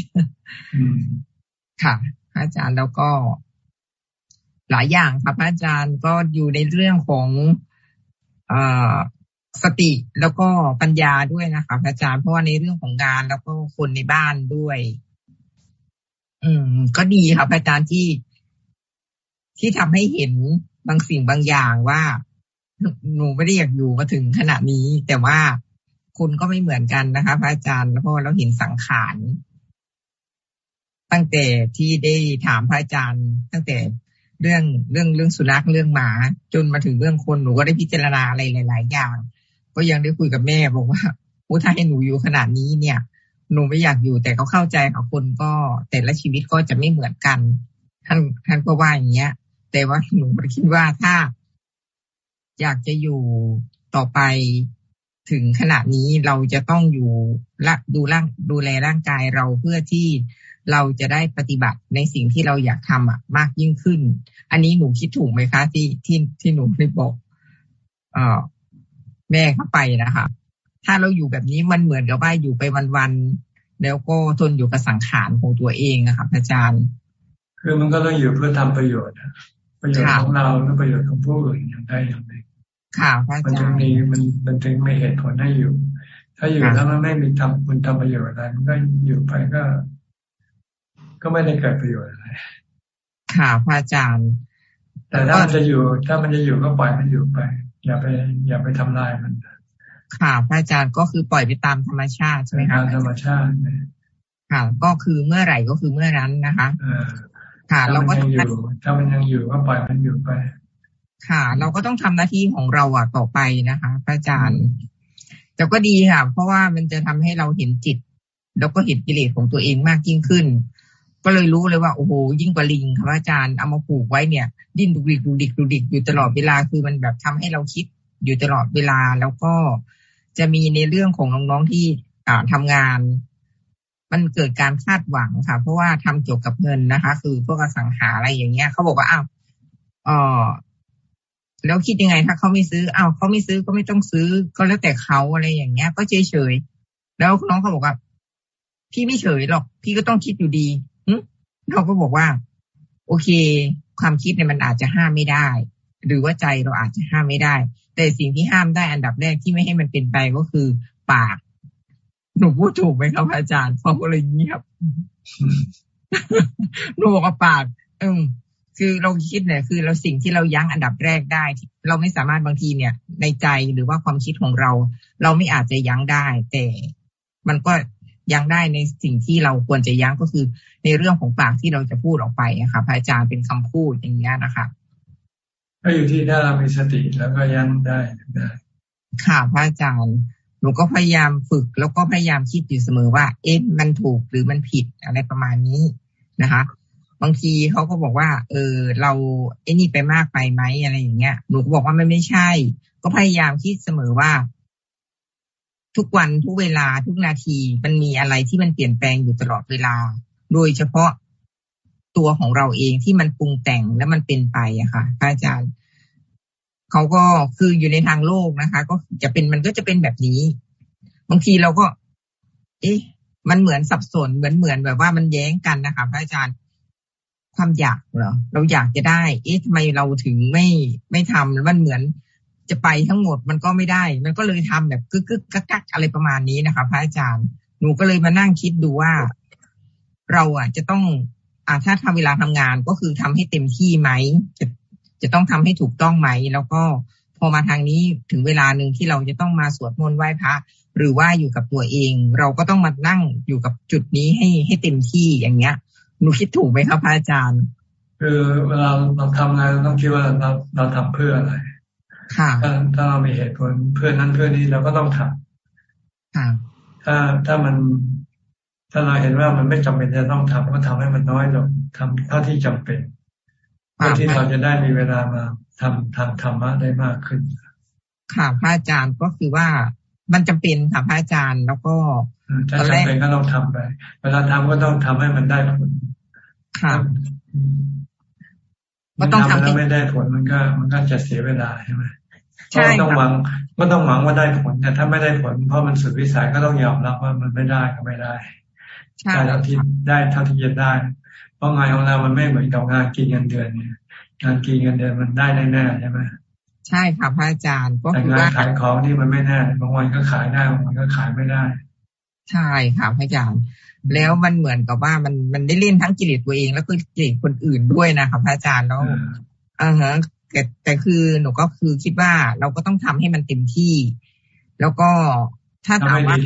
S21: ค่ะอาจารย์แล้วก็ หลายอย่างครับอาจารย์ก็อยู่ในเรื่องของอสติแล้วก็ปัญญาด้วยนะคะอาจารย์เพราะว่าในเรื่องของงานแล้วก็คนในบ้านด้วย อืม ก็ดีครับอาจารย์ที่ที่ทำให้เห็นบางสิ่งบางอย่างว่าหนูไม่ได้อยากอยู่มาถึงขณะนี้ แต่ว่า คุณก็ไม่เหมือนกันนะคะ พระอาจารย์เพราะเราเห็นสังขารตั้งแต่ที่ได้ถามพระอาจารย์ ตั้งแต่เรื่องเรื่องเรื่องสุนัขเรื่องหมา จนมาถึงเรื่องคนหนูก็ได้พิจารณาอะไรหลาย ๆ อย่าง ก็ยังได้คุยกับแม่บอกว่าผู้ถ้าให้หนูอยู่ขนาดนี้เนี่ย หนูไม่อยากอยู่แต่เขาเข้าใจของคนก็แต่ละชีวิตก็จะไม่เหมือนกัน ท่านท่านก็ว่าอย่างเงี้ย แต่ว่าหนูคิดว่าถ้า อยากจะอยู่ต่อไป ถึงขณะนี้เราจะต้องอยู่ละดูร่างดูแลร่างกายเราเพื่อที่เราจะได้ปฏิบัติในสิ่งที่เราอยากทำอะมากยิ่งขึ้น อันนี้หนูคิดถูกไหมคะที่ที่ที่หนูได้บอกเออแม่เข้าไปนะคะ ถ้าเราอยู่แบบนี้มันเหมือนกับว่าอยู่ไปวันๆแล้วก็ทนอยู่กับสังขารของตัวเองอะค่ะอาจารย์
S1: คือมันก็ต้องอยู่เพื่อทำประโยชน์ประโยชน์ของเราและประโยชน์ของผู้อื่นอย่างใดอย่างหนึ่ง
S21: ค่ะพระอาจารย์มัน
S1: จึงมีมันมันถึงไม่เหตุผลให้อยู่ ถ้าอยู่แล้วมันไม่มีทำคุณทำประโยชน์อะไรมันก็อยู่ไปก็ ก็ไม่ได้เกิดประโยชน์อะไร
S21: ค่ะพระอาจารย์
S1: แต่ถ้ามันจะอยู่ ถ้ามันจะอยู่ก็ปล่อยมันอยู่ไป อย่าไป อย่าไปทำลายมัน
S21: ค่ะพระอาจารย์ก็คือปล่อยไปตามธรรมชาติใช่ไหมคะ
S1: ตามธรรมชาติ
S21: ค่ะ ก็คือเมื่อไหร่ก็คือเมื่อนั้นนะคะค่ะเราก็
S1: ต้องอยู่ถ้ามันยังอยู่ก็ปล่อยมันอยู่ไป
S21: ค่ะ เราก็ต้องทำหน้าที่ของเราอะต่อไปนะคะพระอาจารย์แต่ก็ดีค่ะ เพราะว่ามันจะทำให้เราเห็นจิต แล้วก็เห็นกิเลสของตัวเองมากยิ่งขึ้น ก็เลยรู้เลยว่าโอ้โหยิ่งกว่าลิงค่ะพระอาจารย์เอามาผูกไว้เนี่ย ดิ้นดุดิกดุดิกดุดิกอยู่ตลอดเวลาคือมันแบบทำให้เราคิดอยู่ตลอดเวลาแล้วก็จะมีในเรื่องของน้องๆที่อ่าทำงาน มันเกิดการคาดหวังค่ะ เพราะว่าทำเกี่ยวกับเงินนะคะ คือพวกอสังหาอะไรอย่างเงี้ยเขาบอกว่าอ้าวเออ แล้วคิดยังไงถ้าเขาไม่ซื้ออ้าวเขาไม่ซื้อก็ไม่ต้องซื้อ ก็แล้วแต่เขาอะไรอย่างเงี้ย ก็เฉยเฉยแล้วน้องเขาบอกว่า พี่ไม่เฉยหรอก พี่ก็ต้องคิดอยู่ดีเราก็บอกว่า โอเค ความคิดเนี่ยมันอาจจะห้ามไม่ได้ หรือว่าใจเราอาจจะห้ามไม่ได้ แต่สิ่งที่ห้ามได้อันดับแรกที่ไม่ให้มันเป็นไปก็คือปาก หนูพูดถูกไหมครับอาจารย์พอก็เลยเงียบหนูบอกว่าปาก อืม คือเราคิดเนี่ยคือเราสิ่งที่เรายั้งอันดับแรกได้ เราไม่สามารถบางทีเนี่ย ในใจหรือว่าความคิดของเรา เราไม่อาจจะยั้งได้ แต่มันก็ยั้งได้ในสิ่งที่เราควรจะยั้งก็คือในเรื่องของปากที่เราจะพูดออกไปอะค่ะพระอาจารย์เป็นคำพูดอย่างนี้นะคะ
S1: ก็อยู่ที่ถ้าเรามีสติแล้วก็ยั้งได้ได้
S21: ค่ะพระอาจารย์หนูก็พยายามฝึกแล้วก็พยายามคิดอยู่เสมอว่า เอ๊ะมันถูกหรือมันผิดอะไรประมาณนี้นะคะ บางทีเขาก็บอกว่า เออ เราไอ้นี่ไปมากไปไหมอะไรอย่างเงี้ยหนูก็บอกว่ามันไม่ใช่ ก็พยายามคิดเสมอว่า ทุกวันทุกเวลาทุกนาทีมันมีอะไรที่มันเปลี่ยนแปลงอยู่ตลอดเวลา โดยเฉพาะตัวของเราเองที่มันปรุงแต่งและมันเป็นไปอะค่ะพระอาจารย์เขาก็คืออยู่ในทางโลกนะคะ ก็จะเป็นมันก็จะเป็นแบบนี้ บางทีเราก็ เอ๊ะมันเหมือนสับสนเหมือนเหมือนแบบว่ามันแย้งกันนะคะพระอาจารย์ ความอยากเหรอเราอยากจะได้ เอ๊ะทำไมเราถึงไม่ไม่ทำมันเหมือนจะไปทั้งหมดมันก็ไม่ได้ มันก็เลยทำแบบกึกกึกกักกักอะไรประมาณนี้นะคะพระอาจารย์หนูก็เลยมานั่งคิดดูว่า เราอะจะต้องอ่าถ้าทำเวลาทำงานก็คือทำให้เต็มที่ไหมจะจะต้องทำให้ถูกต้องไหม แล้วก็พอมาทางนี้ถึงเวลาหนึ่งที่เราจะต้องมาสวดมนต์ไหว้พระหรือว่าอยู่กับตัวเอง เราก็ต้องมานั่งอยู่กับจุดนี้ให้ให้เต็มที่อย่างเงี้ย หนูคิดถูกไหมครับพระอาจารย์
S1: คือเวลาเราทำงานเราต้องคิดว่าเราเราทำเพื่ออะไร
S21: ค่ะ
S1: ถ้าถ้าเรามีเหตุผลเพื่อนั้นเพื่อนี้เราก็ต้องทำ
S21: ค่ะ
S1: ถ้าถ้ามันถ้าเราเห็นว่ามันไม่จำเป็นจะต้องทำก็ทำให้มันน้อยลงทำเท่าที่จำเป็นเพื่อที่เราจะได้มีเวลามาทำทางธรรมะได้มากขึ้น
S21: ค่ะพระอาจารย์ก็คือว่ามันจำเป็นค่ะพระอาจารย์แล้วก็
S1: ถ้าจำเป็นก็ต้องทำไปเวลาทำก็ต้องทำให้มันได้ผล
S21: ค่ะ
S1: มันต้องทำแล้วไม่ได้ผลมันก็ มันก็จะเสียเวลาใช่ไหมใช่ต้องหวังก็ต้องหวังว่าได้ผลแต่ถ้าไม่ได้ผล เพราะมันสุดวิสัยก็ต้องยอมรับว่ามันไม่ได้ก็ไม่ได้ได้เท่าที่ได้เท่าที่จะได้ เพราะงานของเรา มันไม่เหมือนกับงานกินเงินเดือนเนี่ยงานกินเงินเดือนมันได้แน่ๆใช่ไหม
S21: ใช่ค่ะพระอาจารย์ก็คือ
S1: ว่าขายของนี่มันไม่แน่บางวันก็ขายได้บางวันก็ขายไม่ได้
S21: ใช่ค่ะพระอาจารย์ แล้วมันเหมือนกับว่ามันมันได้เล่นทั้งกิเลสตัวเอง แล้วก็กิเลสคนอื่นด้วยนะคะพระอาจารย์แล้วอ่าฮะแต่แต่คือหนูก็คือคิดว่าเราก็ต้องทำให้มันเต็มที่ แล้วก็ถ้า
S1: ถามว่า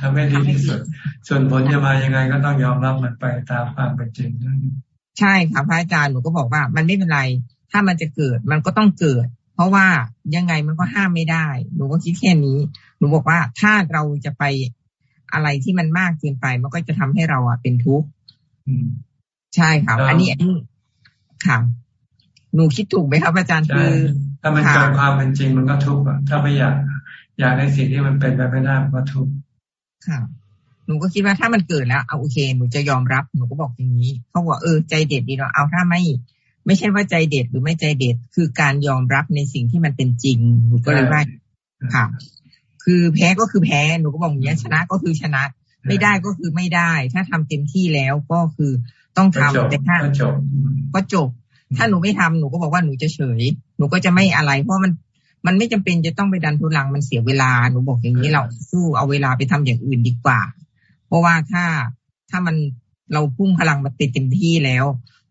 S1: ทำให้ดีที่สุด ส่วนผลจะมายังไงก็ต้องยอมรับมันไปตามความเป็นจริง
S21: ใช่ค่ะพระอาจารย์หนูก็บอกว่า มันไม่เป็นไร ถ้ามันจะเกิดมันก็ต้องเกิด เพราะว่ายังไงมันก็ห้ามไม่ได้ หนูก็คิดแค่นี้ หนูบอกว่าถ้าเราจะไป อะไรที่มันมากเกินไป มันก็จะทำให้เราอะเป็นทุกข์ใช่ค่ะอันนี้อันนี้ค่ะหนูคิดถูกไหมครับอาจารย์คือ
S1: ถ้ามันเกินความเป็นจริงมันก็ทุกข์อะถ้าไม่อยากอยากในสิ่งที่มันเป็นไปไม่ได้มันก็ทุกข์
S21: ค่ะหนูก็คิดว่าถ้ามันเกิดแล้วเอาโอเคหนูจะยอมรับหนูก็บอกอย่างนี้เขาบอกเออใจเด็ดดีเนาะเอาถ้าไม่ ไม่ใช่ว่าใจเด็ดหรือไม่ใจเด็ดคือการยอมรับในสิ่งที่มันเป็นจริงหนูก็เลยว่าค่ะ คือแพ้ก็คือแพ้หนูก็บอกอย่างนี้ชนะก็คือชนะ ไม่ได้ก็คือไม่ได้ ถ้าทำเต็มที่แล้วก็คือต้องทำแต่ถ้าก็จบ ถ้าหนูไม่ทำหนูก็บอกว่าหนูจะเฉย หนูก็จะไม่อะไร เพราะมันมันไม่จำเป็นจะต้องไปดันทุลังมันเสียเวลาหนูบอกอย่างนี้เราสู้เอาเวลาไปทำอย่างอื่นดีกว่า เพราะว่าถ้าถ้ามันเราพุ่งพลังมาติดเต็มที่แล้ว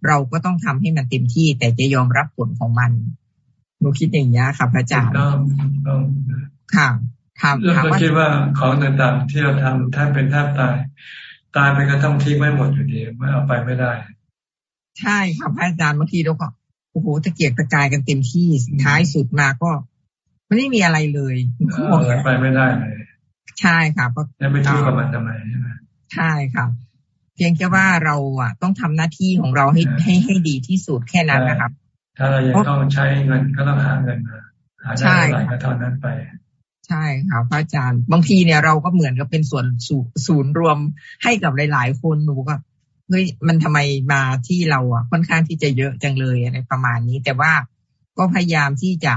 S21: เราก็ต้องทำให้มันเต็มที่ แต่จะยอมรับผลของมันหนูคิดอย่างนี้ค่ะพระอาจารย์ค่ะ
S1: ถามถามว่าคิดว่าของต่างๆที่เราทำแทบเป็นแทบตาย ตายไปก็ต้องทิ้งไม่หมดอยู่ดีไม่เอาไปไม่ได้
S21: ใช่ค่ะพระอาจารย์บางทีเราก็โอ้โหตะเกียกตะกายกันเต็มที่ท้ายสุดมาก็ไม่มีอะไรเลย
S1: ไปไม่ได้เลย
S21: ใช่ค่ะ
S1: ก็ไม่ทุกข์กับมันทำไมใช่ไหม
S21: ใช่ค่ะพียงแค่ว่าเราอะ ต้องทำหน้าที่ของเราให้ให้ให้ดีที่สุดแค่นั้นนะครับ
S1: ถ้าเรายังต้องใช้เงินก็ต้องหาเงินมาหาได้เท่าไหร่ก็เท่านั้นไป
S21: ใช่ครับพระอาจารย์ บางทีเนี่ยเราก็เหมือนกับเป็นส่วนศูนย์รวมให้กับหลาย ๆ คนหนูก็เฮ้ยมันทำไมมาที่เราอะค่อนข้างที่จะเยอะจังเลยอะไรประมาณนี้ แต่ว่าก็พยายามที่จะ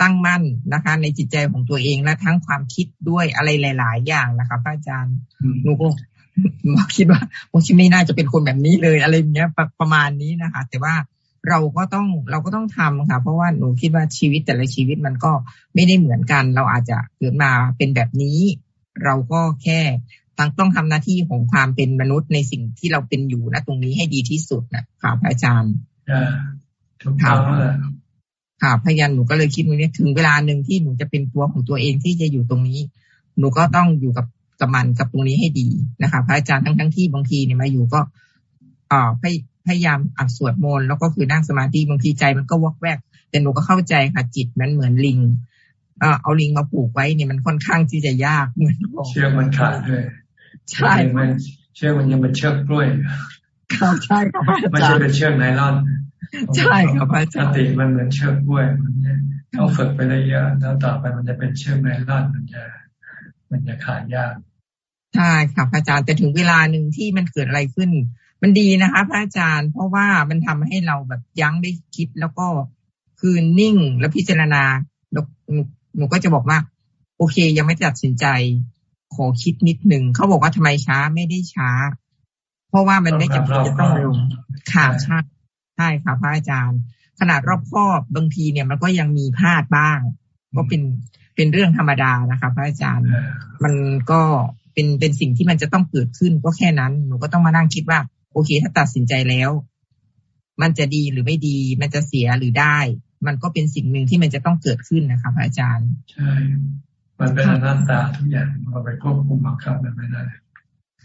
S21: ตั้งมั่นนะคะ ในจิตใจของตัวเองและทั้งความคิดด้วยอะไรหลาย ๆ อย่างนะคะพระอาจารย์หนูก็คิดว่าโมชิไม่น่าจะเป็นคนแบบนี้เลยอะไรเงี้ยประประมาณนี้นะคะ แต่ว่า เราก็ต้องเราก็ต้องทำค่ะ เพราะว่าหนูคิดว่าชีวิตแต่ละชีวิตมันก็ไม่ได้เหมือนกัน เราอาจจะเกิดมาเป็นแบบนี้ เราก็แค่ต้องต้องทำหน้าที่ของความเป็นมนุษย์ในสิ่งที่เราเป็นอยู่นะตรงนี้ให้ดีที่สุดนะค่ะพระอาจารย์
S1: ค่ะ
S21: ค่ะพยานหนูก็เลยคิดว่านี้ถึงเวลาหนึ่งที่หนูจะเป็นตัวของตัวเองที่จะอยู่ตรงนี้ หนูก็ต้องอยู่กับกับมันกับตรงนี้ให้ดีนะคะ พระอาจารย์ทั้งทั้งที่บางทีเนี่ยมาอยู่ก็อ่า พยายามอ่าสวดมนต์แล้วก็คือนั่งสมาธิบางทีใจมันก็วอกแวก แต่หนูก็เข้าใจค่ะจิตมันเหมือนลิงเอ่าเอาลิงมาผูกไว้เนี่ยมันค่อนข้างที่จะยากเหมือน
S1: เชือกมันขาดด้วยใช่มันเชือกมันยังเป็นเชือกกล้วย
S21: ครับใช่ครับ
S1: ไม่ใช่เป็นเชือกไนลอน
S21: ใช่ครับอาจารย์
S1: สติมันเหมือนเชือกกล้วยมันต้องฝึกไปเยอะแล้วต่อไปมันจะเป็นเชือกไนลอนมันจะมันจะขาดยาก
S21: ใช่ค่ะพระอาจารย์แต่ถึงเวลาหนึ่งที่มันเกิดอะไรขึ้น มันดีนะคะพระอาจารย์ เพราะว่ามันทำให้เราแบบยั้งได้คิดแล้วก็คือนิ่งแล้วพิจารณาหนูหนูก็จะบอกว่า โอเค ยังไม่ตัดสินใจ ขอคิดนิดหนึ่งเขาบอกว่าทำไมช้าไม่ได้ช้า เพราะว่ามันไม่จำเป็นจะต้องลงค่ะใช่ใช่ค่ะพระอาจารย์ ขนาดรอบครอบบางทีเนี่ยมันก็ยังมีพลาดบ้าง ก็เป็นเป็นเรื่องธรรมดานะคะพระอาจารย์ มันก็เป็นเป็นสิ่งที่มันจะต้องเกิดขึ้นก็แค่นั้น หนูก็ต้องมานั่งคิดว่า โอเค ถ้าตัดสินใจแล้ว มันจะดีหรือไม่ดี มันจะเสียหรือได้ มันก็เป็นสิ่งหนึ่งที่มันจะต้องเกิดขึ้นนะคะพระอาจารย์
S1: ใช่ มันเป็นอนัตตาทุกอย่างเราไปควบคุมบังคับมันไม่ได้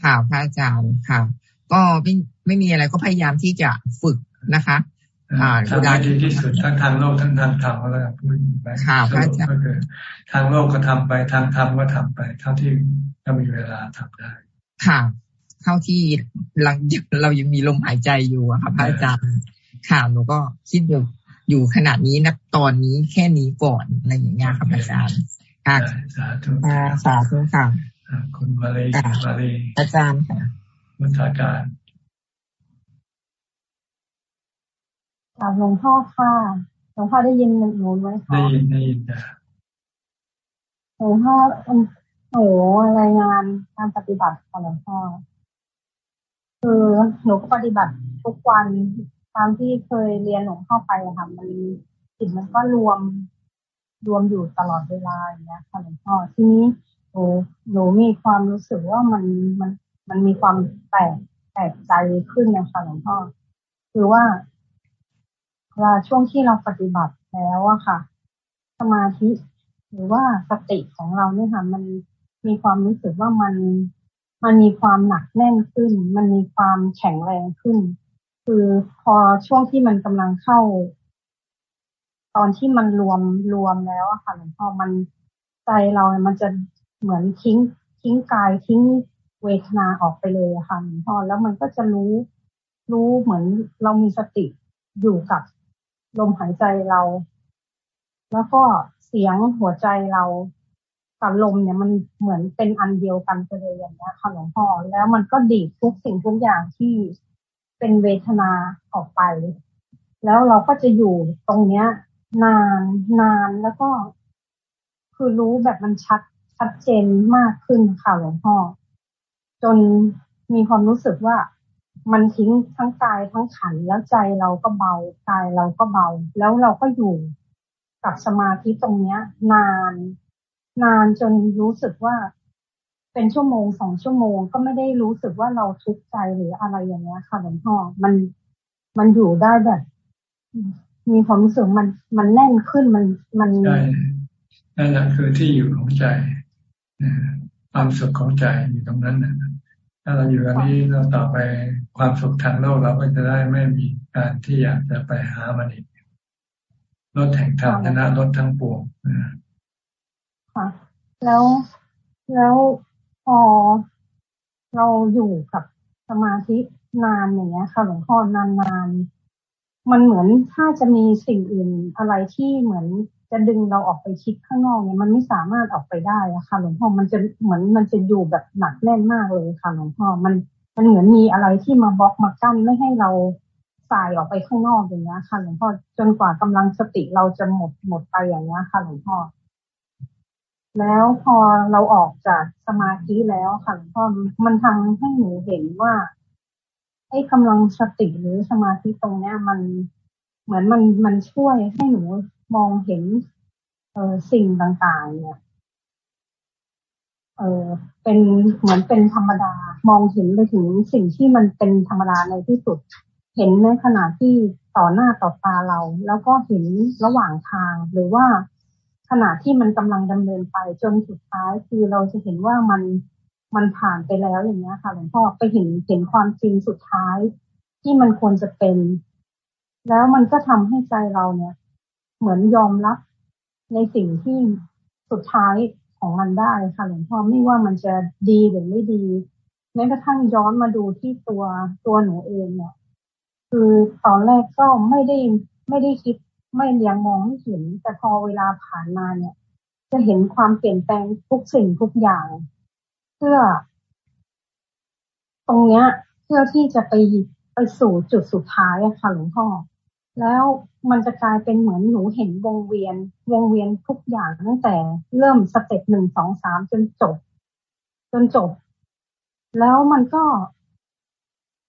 S21: ค่ะพระอาจารย์ค่ะ ก็ไม่ไม่มีอะไรก็พยายามที่จะฝึกนะคะ
S1: อ่าทำให้ดีที่สุดทั้งทางโลกทั้งทางธรรมแล้วพูดไปค่ะพระอาจารย์ก็คือทางโลกก็ทำไปทางธรรมก็ทำไป เท่าที่ถ้ามีเวลาทำได้
S21: ค่ะ เท่าที่เราเรายังมีลมหายใจอยู่อะค่ะพระอาจารย์ค่ะหนูก็คิดอยู่อยู่ขนาดนี้นักตอนนี้แค่นี้ก่อนอะไรอย่างเงี้ยครับอาจารย์ค่ะ
S1: สาธุ
S21: สาธุค่ะ
S1: คุณมาเลยมาเลย
S21: อาจารย์ค่ะ
S1: มัทาการ
S22: ถามหลวงพ่อค่ะ หลวงพ่อได้ยินหนูไหมคะ
S1: ได้ยินได้ยินนะ
S22: หลวงพ่อหนูรายงานการปฏิบัติของหลวงพ่อ คือหนูก็ปฏิบัติทุกวันตามที่เคยเรียนหลวงพ่อไปอะค่ะมันจิตมันก็รวมรวมอยู่ตลอดเวลาอย่างเงี้ยค่ะหลวงพ่อทีนี้หนูหนูมีความรู้สึกว่ามันมันมันมีความแปลกแปลกใจขึ้นนะคะหลวงพ่อคือว่าเวลาช่วงที่เราปฏิบัติแล้วอะค่ะ สมาธิหรือว่าสติของเราเนี่ยค่ะ มันมีความรู้สึกว่ามัน มันมีความหนักแน่นขึ้น มันมีความแข็งแรงขึ้น คือพอช่วงที่มันกำลังเข้า ตอนที่มันรวมรวมแล้วอะค่ะหลวงพ่อมันใจเรามันจะเหมือนทิ้งทิ้งกายทิ้งเวทนาออกไปเลยค่ะหลวงพ่อแล้วมันก็จะรู้รู้เหมือนเรามีสติอยู่กับลมหายใจเรา แล้วก็เสียงหัวใจเรา กับลมเนี่ยมันเหมือนเป็นอันเดียวกันไปเลยอย่างนี้ค่ะหลวงพ่อแล้วมันก็ดีดทุกสิ่งทุกอย่างที่เป็นเวทนาออกไป แล้วเราก็จะอยู่ตรงเนี้ย นานนานแล้วก็ คือรู้แบบมันชัดชัดเจนมากขึ้นค่ะหลวงพ่อจนมีความรู้สึกว่ามันทิ้งทั้งกายทั้งขันแล้วใจเราก็เบากายเราก็เบา แล้วเราก็อยู่กับสมาธิตรงเนี้ย นาน นานจนรู้สึกว่าเป็นชั่วโมงสองชั่วโมง ก็ไม่ได้รู้สึกว่าเราทุกข์ใจหรืออะไรอย่างเงี้ยค่ะหลวงพ่อมันมันอยู่ได้แบบ มีความรู้สึกมันมันแน่นขึ้นมันมัน
S1: ใช่นั่นแหละคือที่อยู่ของใจความสุขของใจอยู่ตรงนั้นนะถ้าเราอยู่กันนี้เราต่อไปความสุขทางโลกเราก็จะได้ไม่มีการที่อยากจะไปหามันอีกลดแห่งธรรมชนะลดทั้งปวง
S22: ค่ะ แล้วแล้วพอเราอยู่กับสมาธินานอย่างเงี้ยค่ะหลวงพ่อนานๆมันเหมือนถ้าจะมีสิ่งอื่นอะไรที่เหมือนจะดึงเราออกไปคิดข้างนอกเนี่ยมันไม่สามารถออกไปได้อะค่ะหลวงพ่อมันจะเหมือนมันจะอยู่แบบหนักแน่นมากเลยค่ะหลวงพ่อมันมันเหมือนมีอะไรที่มาบล็อกมากั้นไม่ให้เราสายออกไปข้างนอกอย่างเงี้ยค่ะหลวงพ่อจนกว่ากำลังสติเราจะหมดหมดไปอย่างเงี้ยค่ะหลวงพ่อ แล้วพอเราออกจากสมาธิแล้วค่ะหลวงพ่อมันทำให้หนูเห็นว่าไอ้กำลังสติหรือสมาธิตรงเนี้ย มันเหมือนมันมันช่วยให้หนูมองเห็น เออสิ่งต่างๆ เนี่ย เออเป็นเหมือนเป็นธรรมดา มองเห็นไปถึงสิ่งที่มันเป็นธรรมดาในที่สุด เห็นในขณะที่ต่อหน้าต่อตาเรา แล้วก็เห็นระหว่างทางหรือว่า ณะที่มันกำลังดำเนินไปจนสุดท้ายคือเราจะเห็นว่ามันมันผ่านไปแล้วอย่างเงี้ยค่ะหลวงพ่อไปเห็นเห็นความจริงสุดท้าย ที่มันควรจะเป็น แล้วมันก็ทำให้ใจเราเนี่ย เหมือนยอมรับในสิ่งที่สุดท้ายของมันได้ค่ะหลวงพ่อไม่ว่ามันจะดีหรือไม่ดีแม้กระทั่งย้อนมาดูที่ตัวตัวหนูเองเนี่ย คือตอนแรกก็ไม่ได้ไม่ได้คิด ไม่ยังมองไม่เห็น แต่พอเวลาผ่านมาเนี่ย จะเห็นความเปลี่ยนแปลงทุกสิ่งทุกอย่าง เพื่อ ตรงเนี้ย เพื่อที่จะไปไปสู่จุดสุดท้ายอะค่ะหลวงพ่อแล้วมันจะกลายเป็นเหมือนหนูเห็นวงเวียน วงเวียนทุกอย่างตั้งแต่เริ่มสเต็ปหนึ่งสองสามจนจบ จนจบ แล้วมันก็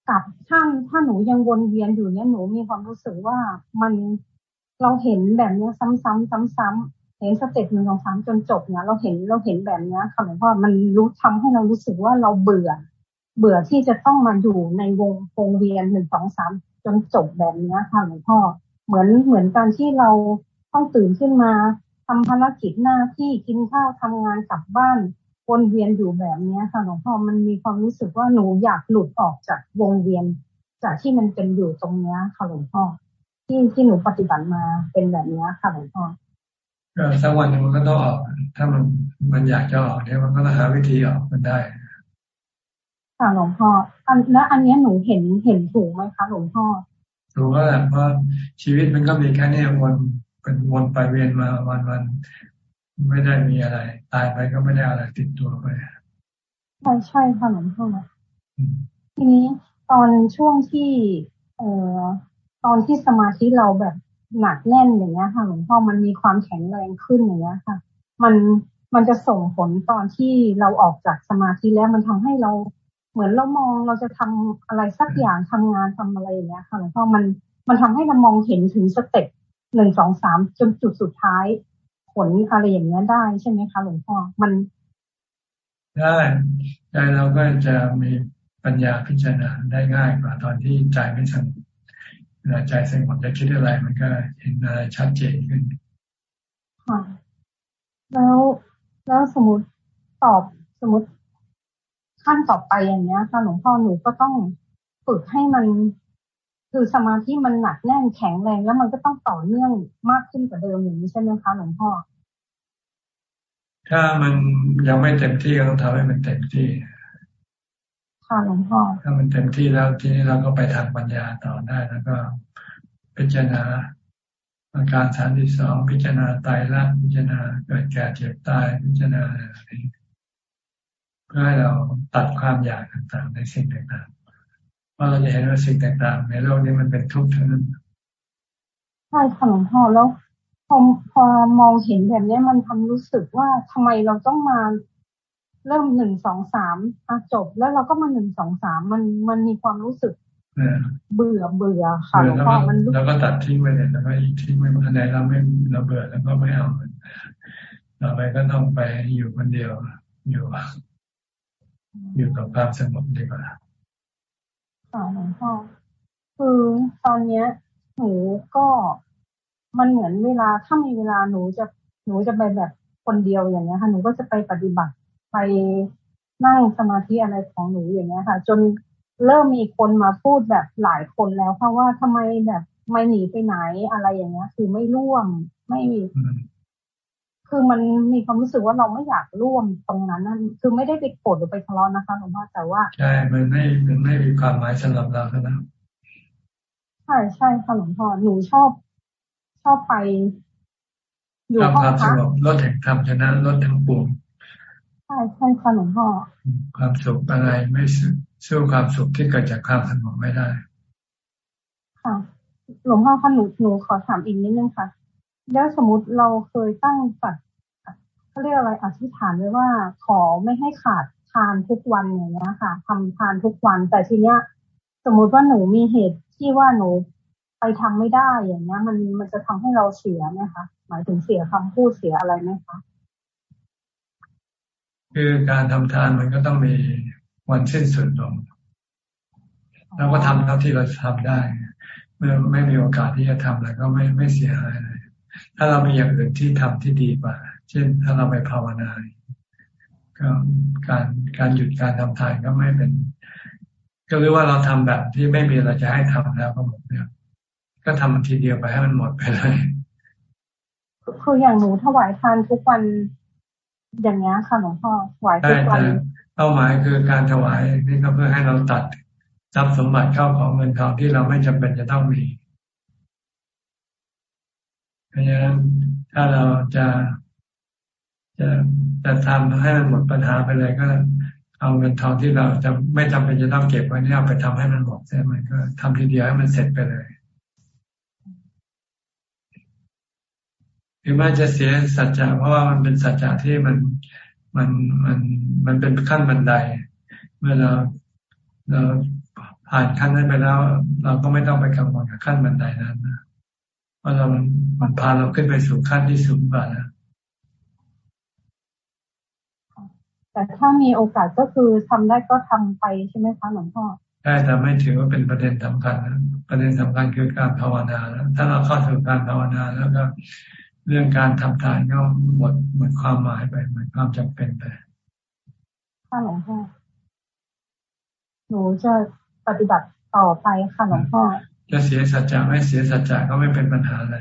S22: กลับถ้าถ้าหนูยังวนเวียนอยู่เนี่ยหนูมีความรู้สึกว่ามัน เราเห็นแบบนี้ซ้ำๆซ้ำๆเห็นสเต็ปหนึ่งสองสามจนจบเนี่ยเราเห็นเราเห็นแบบนี้ค่ะหลวงพ่อมันรู้ทำให้เรารู้สึกว่าเราเบื่อ เบื่อที่จะต้องมาอยู่ในวงวงเวียนหนึ่งสองสามจนจบแบบนี้ค่ะหลวงพ่อเหมือนเหมือนการที่เราต้องตื่นขึ้นมาทำภารกิจหน้าที่กินข้าวทำงานกลับบ้านวนเวียนอยู่แบบนี้ค่ะหลวงพ่อมันมีความรู้สึกว่าหนูอยากหลุดออกจากวงเวียน จากที่มันเป็นอยู่ตรงเนี้ยค่ะหลวงพ่อ ที่ที่หนูปฏิบัติมาเป็นแบบนี้ค่ะหลวงพ่อ
S1: ก็สักวันหนึ่งมันก็ต้องออก ถ้ามันมันอยากจะออกเนี่ยมันก็ต้องหาวิธีออกมันได้
S22: ค่ะหลวงพ่ออันแล้วอันนี้หนูเห็นเห็นถูกไหมคะหลวงพ่อ
S1: ถูกแล้วแหละเพราะชีวิตมันก็มีแค่นี้วนเป็นวนไปเวียนมาวันวันไม่ได้มีอะไร ตายไปก็ไม่ได้อะไรติดตัวไป
S22: ใช่ใช่ค่ะหลวงพ่อทีนี้ตอนช่วงที่ เอ่อ ตอนที่สมาธิเราแบบหนักแน่นอย่างเงี้ยค่ะหลวงพ่อมันมีความแข็งแรงขึ้นอย่างเงี้ยค่ะ มันมันจะส่งผลตอนที่เราออกจากสมาธิแล้วมันทำให้เราเหมือนเรามองเราจะทำอะไรสักอย่างทำงานทำอะไรอย่างเงี้ยค่ะหลวงพ่อมันมันทำให้เรามองเห็นถึง step หนึ่งสองสามจนจุดสุดท้าย ผลอะไรอย่างเงี้ยได้ใช่ไหมคะหลวงพ่อมัน
S1: ได้ใจเราก็จะมีปัญญาพิจารณาได้ง่ายกว่าตอนที่ใจไม่สงบ เวลาใจสงบจะคิดอะไรมันก็เห็นอะไรชัดเจนขึ้น
S22: ค่ะแล้วแล้วสมมติตอบสมมติขั้นต่อไปอย่างเนี้ยค่ะหลวงพ่อหนูก็ต้องฝึกให้มัน คือสมาธิมันหนักแน่นแข็งแรง แล้วมันก็ต้องต่อเนื่องมากขึ้นกว่าเดิมอย่างนี้ใช่ไหมคะหลวงพ่อ
S1: ถ้ามันยังไม่เต็มที่ก็ต้องทำให้มันเต็มที่
S22: ค่ะหลวงพ่อ
S1: ถ้ามันเต็มที่แล้วทีนี้เราก็ไปทางปัญญาต่อได้แล้วก็ พิจารณาอาการสามที่สองพิจารณาตายละพิจารณาเกิดแก่เจ็บตายพิจารณาอะไรเพื่อให้เราตัดความอยากต่างๆ ในสิ่งต่างๆเพราะเราจะเห็นว่าสิ่งต่างๆ ในโลกนี้มันเป็นทุกข์ทั้งนั้น
S22: ใช่ค่ะหลวงพ่อแล้วพอพอมองเห็นแบบนี้มันทำรู้สึกว่าทำไมเราต้องมา เริ่มหนึ่งสองสามอะจบ แล้วเราก็มาหนึ่งสองสามมันมันมีความรู้สึกเบื่อเบื่อค่ะหลวงพ่อมัน
S1: แล้วก็ตัดทิ้งไปเลยแล้วก็อีกทิ้งไปอันไหนเราไม่เราเบื่อแล้วก็ไม่เอาเราไปก็ต้องไปอยู่คนเดียวอยู่อยู่กับความสงบดีกว่า
S22: ค่ะหลวงพ่อคือตอนเนี้ย หนูก็มันเหมือนเวลาถ้ามีเวลาหนูจะหนูจะไปแบบคนเดียวอย่างเงี้ยค่ะหนูก็จะไปปฏิบัติ ไปนั่งสมาธิอะไรของหนูอย่างเงี้ยค่ะ จนเริ่มมีคนมาพูดแบบหลายคนแล้วเพราะว่าทำไมแบบไม่หนีไปไหนอะไรอย่างเงี้ย คือไม่ร่วมไม่คือมันมีความรู้สึกว่าเราไม่อยากร่วมตรงนั้นนั่นคือไม่ได้ไปโกรธหรือไปทะเลาะนะคะหลวงพ่อแต่ว่า
S1: ใช่มันไม่มันไม่มีความหมายสำหรับเราเท่านั้น
S22: ใช่ใช่ค่ะหลวงพ่อหนูชอบชอบไป
S1: อยู่ห้องพักลดแห่งธรรมชนะลดทั้งปวง
S22: ใช่ใช่ค่ะหลวงพ่อ
S1: ความสุขอะไรไม่สู้ความสุขที่เกิดจากความสงบไม่ได้
S22: ค่ะ หลวงพ่อคะหนูหนูขอถามอีกนิดนึงค่ะ แล้วสมมติเราเคยตั้งสัตเขาเรียกอะไรอธิษฐานไว้ว่า ขอไม่ให้ขาดทานทุกวันอย่างเงี้ยค่ะทำทานทุกวันแต่ทีเนี้ย สมมุติว่าหนูมีเหตุที่ว่าหนูไปทำไม่ได้อย่างเงี้ย มันมันจะทำให้เราเสียไหมคะหมายถึงเสียคำพูดเสียอะไรไหมคะ
S1: คือการทำทานมันก็ต้องมีวันสิ้นสุดลงเราก็ทำเท่าที่เราทำได้ เมื่อไม่มีโอกาสที่จะทำอะไรก็ไม่ไม่เสียหายเลย ถ้าเรามีอย่างอื่นที่ทำที่ดีกว่า เช่น ถ้าเราไปภาวนาก็การการหยุดการทำทานก็ไม่เป็น ก็เรียกว่าเราทำแบบที่ไม่มีอะไรจะให้ทำแล้วก็หมดเนี่ยก็ทำมันทีเดียวไปให้มันหมดไปเลย
S22: คืออย่างหนูถวายทานทุกวัน อย่างนี้ค่ะหลวงพ่อถวายทุกวัน
S1: เป้าหมายคือการถวายนี่ก็เพื่อให้เราตัดทรัพย์สมบัติเข้าของเงินทองที่เราไม่จำเป็นจะต้องมีเพราะฉะนั้นถ้าเราจะจะจะทำให้มันหมดปัญหาไปเลยก็ เอาเงินทองที่เราจะไม่จำเป็นจะต้องเก็บไว้นี่เอาไปทำให้มันหมดใช่ไหมก็ทำทีเดียวให้มันเสร็จไปเลย รือแม้จะเสียสัจจะเพราะว่ามันเป็นสัจจะที่มันมันมันมันเป็นขั้นบันได เมื่อเราเราผ่านขั้นนั้นไปแล้ว เราก็ไม่ต้องไปกังวลกับขั้นบันไดนั้นนะเพราะเรามันมันพาเราขึ้นไปสู่ขั้นที่สูงกว่านะ
S22: แต่ถ้ามีโอกาสก็คือทำได้ก็ทำไปใช่ไหมคะหลวงพ่อ
S1: ใช่แต่ไม่ถือว่าเป็นประเด็นสำคัญนะประเด็นสำคัญคือการภาวนาแล้วถ้าเราเข้าสู่การภาวนาแล้วก็ เรื่องการทำทานก็หมดหมดความหมายไปหมดความจำเป็นไป
S22: ค่ะหลวงพ่อหนูจะปฏิบัติต่อไปค่ะหลวงพ่อ
S1: จะเสียสัจจะไม่เสียสัจจะก็ไม่เป็นปัญหาอะไร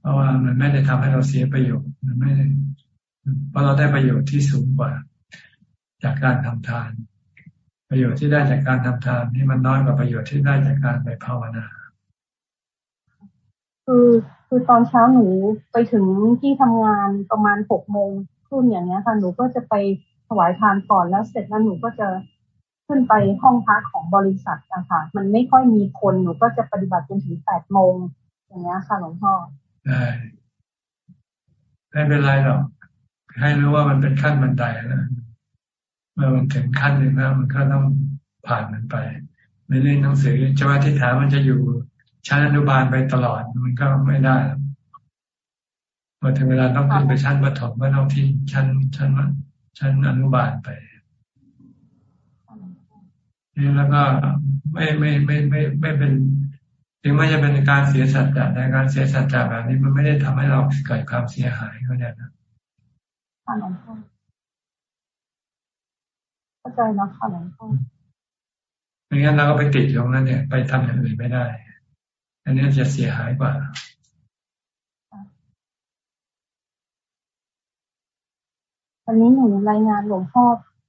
S1: เพราะว่ามันไม่ได้ทำให้เราเสียประโยชน์มันไม่ได้เพราะเราได้ประโยชน์ที่สูงกว่า จากการทำทาน ประโยชน์ที่ได้จากการทำทานนี่มันน้อยกว่าประโยชน์ที่ได้จากการไปภาวนา
S22: คือ คือตอนเช้าหนูไปถึงที่ทำงานประมาณหกโมงครึ่งอย่างเนี้ยค่ะ หนูก็จะไปถวายทานก่อนแล้วเสร็จแล้วหนูก็จะขึ้นไปห้องพักของบริษัทนะคะมันไม่ค่อยมีคนหนูก็จะปฏิบัติจนถึงแปดโมงอย่างเงี้ยค่ะหลวงพ่อ
S1: ได้ไม่เป็นไรหรอกให้รู้ว่ามันเป็นขั้นบันไดนะเมื่อมันถึงขั้นหนึ่งแล้วมันก็ต้องผ่านมันไปไม่เล่นหนังสือจะว่าที่ฐานมันจะอยู่ ชั้นอนุบาลไปตลอดมันก็ไม่ได้พอถึงเวลาต้องขึ้นไปชั้นประถมก็ต้องที่ชั้นชั้นชั้นอนุบาลไปนี่แล้วก็ไม่ไม่ไม่ไม่ไม่เป็นถึงไม่จะเป็นการเสียสัจจะในการเสียสัจจะแบบนี้มันไม่ได้ทำให้เราเกิดความเสียหายเขาเนี่ยนะ
S22: เข้าใจแล้วค่ะหลวงพ่อ
S1: ไม่งั้นเราก็ไปติดตรงนั้นเนี่ย ไปทำอย่างอื่นไม่ได้ อันนี้จะเสียหายกว่า
S22: วันนี้หนูรายงานหลวงพ่อ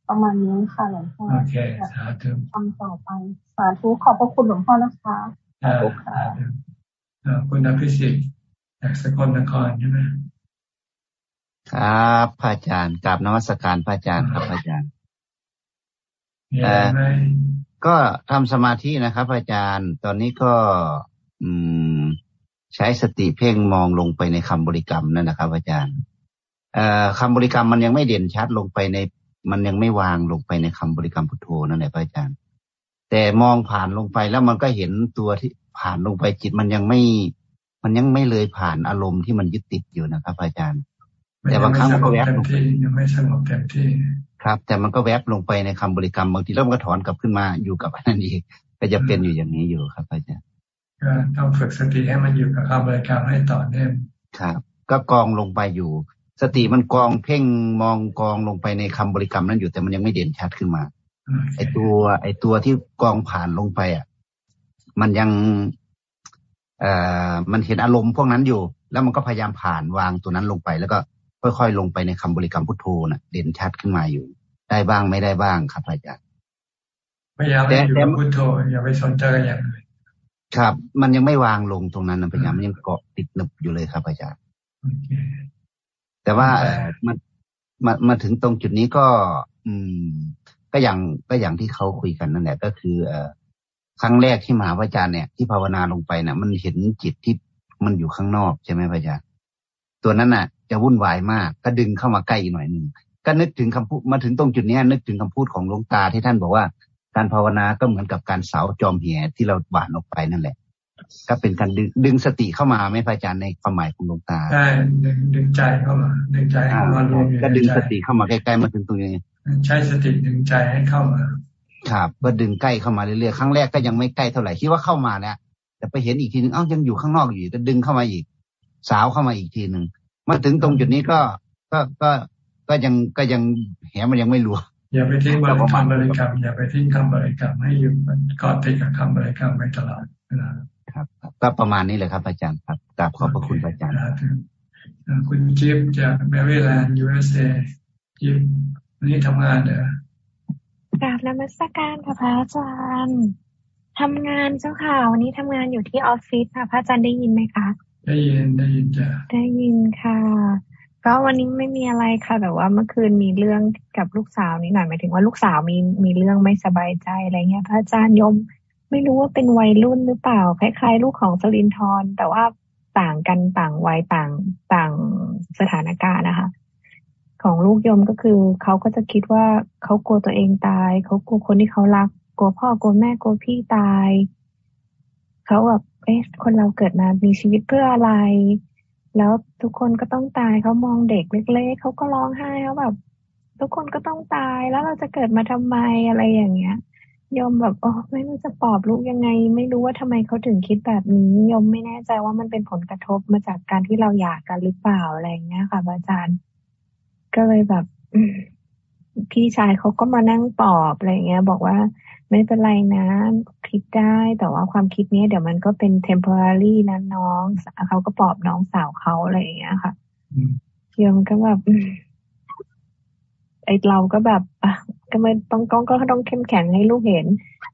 S22: ประมาณนี้ค่ะหลวงพ่อ
S1: โอเคสาธุ
S22: ทำต่อไป สาธุขอบพระคุณหลวงพ่อนะคะ
S1: สาธุคุณอภิสิทธิ์จากสกลนครใช่ไหม
S23: ครับพระอาจารย์กราบนวัสการพระอาจารย์ครับพระอาจารย์ก็ทำสมาธินะครับ อาจารย์ ตอนนี้ก็อืม ใช้สติเพ่งมองลงไปในคำบริกรรมนั่นนะครับ อาจารย์คำบริกรรมมันยังไม่เด่นชัดลงไปใน มันยังไม่วางลงไปในคำบริกรรมพุทโธนั่นแหละพระอาจารย์ แต่มองผ่านลงไปแล้วมันก็เห็นตัวที่ผ่านลงไปจิตมันยังไม่ มันยังไม่เลยผ่านอารมณ์ที่มันยึดติดอยู่นะครับ อาจารย์ แต่บางครั้งมันก็แวบลงไป
S1: ยังไม่สงบเต็มที่
S23: ครับ แต่มันก็แวบลงไปในคำบริกรรมบางทีแล้วมันก็ถอนกลับขึ้นมาอยู่กับอันนั้นอีกก็จะเป็นอยู่อย่างนี้อยู่ครับอาจารย์
S1: ต้องฝึกสติให้มันอยู่กับคำบริกรรมให้ต่อเนื่อง
S23: ครับ ก็กองลงไปอยู่ สติมันกองเพ่งมองกองลงไปในคำบริกรรมนั้นอยู่ แต่มันยังไม่เด่นชัดขึ้นมา ไอตัว ไอตัวที่กองผ่านลงไปอะ มันยัง เอ่อ มันเห็นอารมณ์พวกนั้นอยู่ แล้วมันก็พยายามผ่านวางตัวนั้นลงไป แล้วก็ค่อยๆลงไปในคำบริกรรมพุทโธน่ะ เด่นชัดขึ้นมาอยู่ ได้บ้างไม่ได้บ้างครับอาจารย์
S1: พยายามอยู่กับพุทโธอย่าไปสนใจอย่างอื่น
S23: ครับ มันยังไม่วางลงตรงนั้นพยายามมันยังเกาะติดหนึบอยู่เลยครับอาจารย์ แต่ว่ามันมามาถึงตรงจุดนี้ก็ อืม ก็อย่างก็อย่างที่เขาคุยกันนั่นแหละ ก็คือ เอครั้งแรกที่มหาพระอาจารย์เนี่ยที่ภาวนาลงไปเนี่ยมันเห็นจิตที่มันอยู่ข้างนอกใช่ไหมพระอาจารย์ตัวนั้นน่ะ จะวุ่นวายมาก ก็ดึงเข้ามาใกล้อีกหน่อยหนึ่งก็นึกถึงคำพูดมาถึงตรงจุดนี้นึกถึงคำพูดของหลวงตาที่ท่านบอกว่า การภาวนาก็เหมือนกับการเสาจอมเหี่ยที่เราหวานออกไปนั่นแหละ ก็เป็นการดึงดึงสติเข้ามาไม่พระอาจารย์ในความหมายของหลวงตา
S1: ใช่ดึงดึงใจเข้ามาดึงใจเข้ามารวม
S23: อยู่ก็ดึงสติเข้ามาใกล้ๆมาถึงตรงนี้
S1: ใช้สติดึงใจให้เข้ามา
S23: ครับก็ดึงใกล้เข้ามาเรื่อยๆครั้งแรกก็ยังไม่ใกล้เท่าไหร่คิดว่าเข้ามาเนี่ยแต่ไปเห็นอีกทีนึงเอ้ายังอยู่ข้างนอกอยู่ก็ดึงเข้ามาอีก สาวเข้ามาอีกทีหนึ่งมาถึงตรงจุดนี้ก็ก็ก็ก็ยังก็ยังแหมันยังไม่รู้
S1: อย่าไปทิ้งบริกรรมบริกรรมอย่าไปทิ้งคำบริกรรมให้อยู่กอดติดกับคำบริกรรมไปตลอดเวลา
S23: ครับ ก็ประมาณนี้เลยครับ อาจารย์ครับกราบขอบพระคุณอาจารย์
S1: คุณจิ๊บจากแมริแลนด์ USA จิ๊บวันนี้ทำงานเหร
S24: อกราบนมัสการค่ะพระอาจารย์ทำงานเจ้าค่ะ วันนี้ทำงานอยู่ที่ออฟฟิศค่ะ พระอาจารย์ได้ยินไหมคะ
S1: ได้ยินได้ยินจ้ะ
S24: ได้ยินค่ะ ก็วันนี้ไม่มีอะไรค่ะ แต่ว่าเมื่อคืนมีเรื่องกับลูกสาวนิดหน่อยหมายถึงว่าลูกสาวมีมีเรื่องไม่สบายใจอะไรเงี้ยพระอาจารย์ยมไม่รู้ว่าเป็นวัยรุ่นหรือเปล่าคล้ายๆ ลูกของสลินทรแต่ว่าต่างกันต่างวัยต่างต่างสถานการณ์นะคะ ของลูกยมก็คือเขาก็จะคิดว่าเขากลัวตัวเองตายเขากลัวคนที่เขารักกลัวพ่อกลัวแม่กลัวพี่ตายเขาแบบเอ๊ะคนเราเกิดมามีชีวิตเพื่ออะไร แล้วทุกคนก็ต้องตายเขามองเด็กเล็กๆเขาก็ร้องไห้เขาแบบ ทุกคนก็ต้องตายแล้วเราจะเกิดมาทำไมอะไรอย่างเงี้ยยมแบบโอ้ไม่รู้จะปลอบลูกยังไง ไม่รู้ว่าทำไมเขาถึงคิดแบบนี้ยมไม่แน่ใจว่ามันเป็นผลกระทบมาจากการที่เราอยากกันหรือเปล่าอะไรเงี้ยค่ะอาจารย์ ก็เลยแบบพี่ชายเขาก็มานั่งปลอบอะไรเงี้ย บอกว่า ไม่เป็นไรนะคิดได้แต่ว่าความคิดนี้เดี๋ยวมันก็เป็น temporary นะน้องเขาก็ปลอบน้องสาวเขาอะไรอย่างเงี้ยค่ะโยมก็แบบไอเราก็แบบก็ไม่ต้องก็ก็ต้องเข้มแข็งให้ลูกเห็น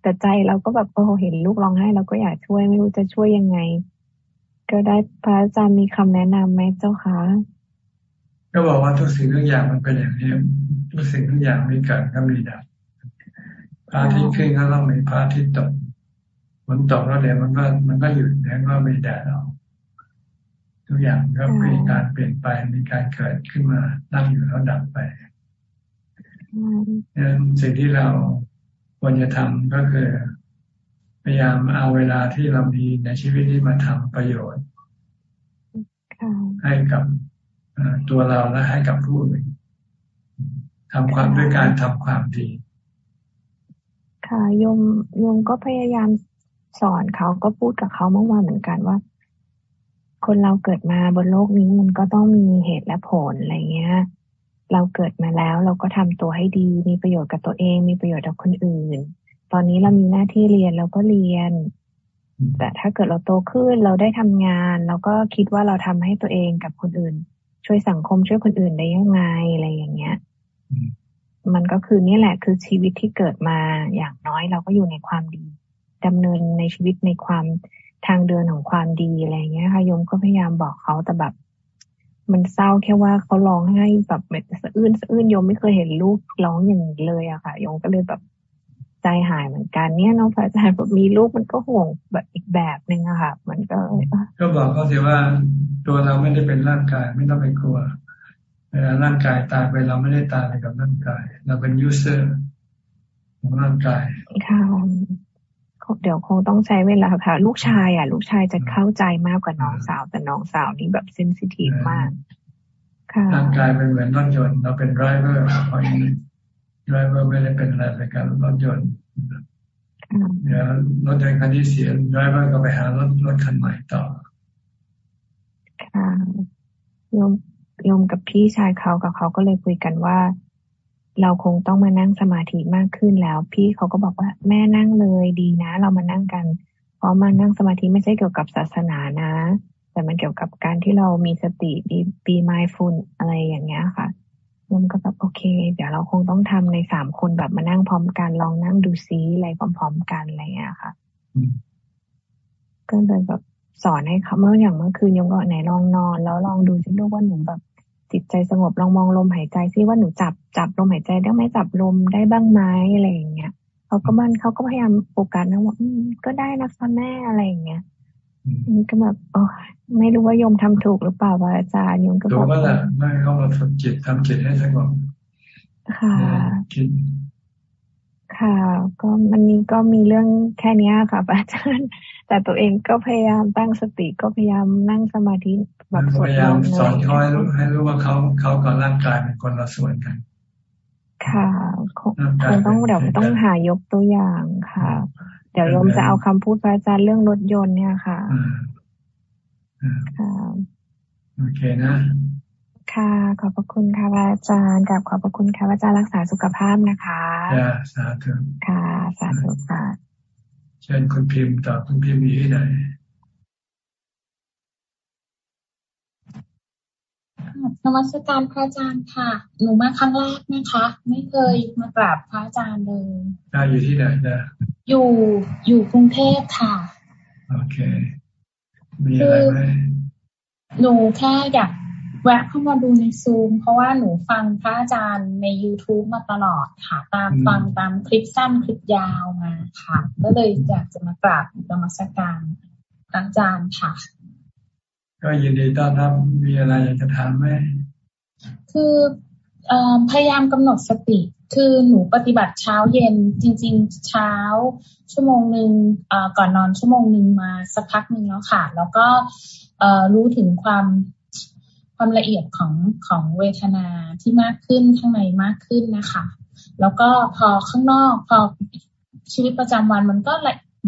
S24: แต่ใจเราก็แบบโอ้เห็นลูกร้องไห้เราก็อยากช่วยไม่รู้จะช่วยยังไง ก็ได้พระอาจารย์มีคำแนะนำไหมเจ้าคะ
S1: ก็บอกว่าทุกสิ่งทุกอย่างมันเป็นอย่างนี้ทุกสิ่งทุกอย่างมีเกิดก็มีดับ พระอาทิตย์ขึ้นก็ต้องมีพระอาทิตย์ตกฝนตกแล้วเดี๋ยวมันก็มันก็หยุดแล้วก็มีแดดออกทุกอย่างก็มีการเปลี่ยนไปมีการเกิดขึ้นมาตั้งอยู่แล้วดับไปดังนั้นสิ่งที่เราควรจะทำก็คือ พยายามเอาเวลาที่เรามีในชีวิตนี้มาทำประโยชน์ ให้กับตัวเราและให้กับผู้อื่นทำความด้วยการทำความดี
S24: ค่ะยมยมก็พยายามสอนเขาก็พูดกับเขาเมื่อวานเหมือนกันว่า คนเราเกิดมาบนโลกนี้มันก็ต้องมีเหตุและผลอะไรเงี้ย เราเกิดมาแล้วเราก็ทำตัวให้ดี มีประโยชน์กับตัวเอง มีประโยชน์กับคนอื่น ตอนนี้เรามีหน้าที่เรียนเราก็เรียน แต่ถ้าเกิดเราโตขึ้นเราได้ทำงาน เราก็คิดว่าเราทำให้ตัวเองกับคนอื่น ช่วยสังคมช่วยคนอื่นได้ยังไงอะไรอย่างเงี้ย มันก็คือนี่แหละคือชีวิตที่เกิดมาอย่างน้อยเราก็อยู่ในความดีดำเนินในชีวิตในความทางเดินของความดีอะไรเงี้ยค่ะโยมก็พยายามบอกเขาแต่แบบ มันเศร้าแค่ว่าเขาร้องให้แบบแบบสะอื้นสะอื้นโยมไม่เคยเห็นลูกร้องอย่างนี้เลยอะค่ะโยมก็เลยแบบใจหายเหมือนกันเนี่ยน้องพระอาจารย์แบบมีลูกมันก็ห่วงแบบอีกแบบหนึ่งอะค่ะ มันก็
S1: ก็บอกเขาสิว่าตัวเราไม่ได้เป็นร่างกายไม่ต้องไปกลัว เวลาร่างกายตายไปเราไม่ได้ตายไปกับร่างกาย เราเป็น user ของร่างกาย
S24: ค่ะเดี๋ยวคงต้องใช้เวลาค่ะ ลูกชายอะ ลูกชายจะเข้าใจมากกว่าน้องสาว แต่น้องสาวนี่แบบ sensitive มาก
S1: ค่ะร่างกายเป็นเหมือนรถยนต์เราเป็น driverพออย่างนี้ driver ไม่ได้เป็นอะไรไปกับรถยนต์เดี๋ยวรถยนต์คันที่เสีย driver ก็ไปหารถรถคันใหม่ต่อ
S24: ค่ะโยม โยมกับพี่ชายเขากับเขาก็เลยคุยกันว่า เราคงต้องมานั่งสมาธิมากขึ้นแล้ว พี่เขาก็บอกว่าแม่นั่งเลยดีนะ เรามานั่งกัน เพราะมานั่งสมาธิไม่ใช่เกี่ยวกับศาสนานะ แต่มันเกี่ยวกับการที่เรามีสติปีปีไมฟุนอะไรอย่างเงี้ยค่ะโยมก็แบบโอเค เดี๋ยวเราคงต้องทำในสามคนแบบมานั่งพร้อมกันลองนั่งดูซีอะไรพร้อมๆกันอะไรอย่างเงี้ยค่ะก็เลยแบบสอนให้เขาเมื่ออย่างเมื่อคืนยมก็ไหนลองนอน แล้วลองดูซิลูกว่าหนูแบบ จิตใจสงบลองมองลมหายใจซิว่าหนูจับจับลมหายใจได้ไหมจับลมได้บ้างไหมอะไรอย่างเงี้ยเขาก็มันเขาก็พยายามโฟกัสนะว่าก็ได้นะคะแม่อะไรอย่างเงี้ยมันก็แบบโอ้ไม่รู้ว่ายมทำถูกหรือเปล่าว่าอาจารย์ยมก็
S1: บอกถู
S24: ก
S1: แล้แหละไม่เข้ามาฝึกจิตทำจิตให้สงบ
S24: ค่ะค่ะ ก็มันนี้ก็มีเรื่องแค่นี้ค่ะอาจารย์ แต่ตัวเองก็พยายามตั้งสติก็พยายามนั่งสมาธิ
S1: แบบสวดมนต์สอนเขาให้รู้ให้รู้ว่าเขาเขากับร่างกายเป็นคนละส่วนกัน
S24: ค่ะคงต้องเดี๋ยวต้องหายกตัวอย่างค่ะ เดี๋ยวโยมจะเอาคำพูดพระอาจารย์เรื่องรถยนต์เนี่ยค่ะ
S1: ค่ะโอเคนะ
S24: ค่ะ ขอบพระคุณค่ะอาจารย์กับขอบพระคุณค่ะอาจารย์รักษาสุขภาพนะคะ
S1: สาธุ
S24: ค่ะ สาธุค่ะ
S1: เช่นคุณพิมพ์ต่อคุณพิมพ์มีที่ไหน
S25: นมัสการพระอาจารย์ค่ะ หนูมาครั้งแรกนะคะ ไม่เคยมากราบพระอาจารย์เลย
S1: อยู่ที่ไหนนะ
S25: อยู่อยู่กรุงเทพค่ะ
S1: โอเค มีอะไรไหม
S25: หนูแค่อยากแวะเข้ามาดูในซูม เพราะว่าหนูฟังพระอาจารย์ใน youtube มาตลอดค่ะ ตามฟังตามคลิปสั้นคลิปยาวมาค่ะ ก็เลยอยากจะมากราบธรรมสการอาจารย์ค่ะ
S1: ก็ยินดีต้อนรับมีอะไรอยากจะถามไหม
S25: คืออพยายามกำหนดสติ คือหนูปฏิบัติเช้าเย็นจริง ๆ เช้า ชั่วโมงหนึ่งก่อนนอนชั่วโมงหนึ่งมาสักพักหนึ่งแล้วค่ะ แล้วก็รู้ถึงความความละเอียดของของเวทนาที่มากขึ้นข้างในมากขึ้นนะคะ แล้วก็พอข้างนอกพอชีวิตประจำวันมันก็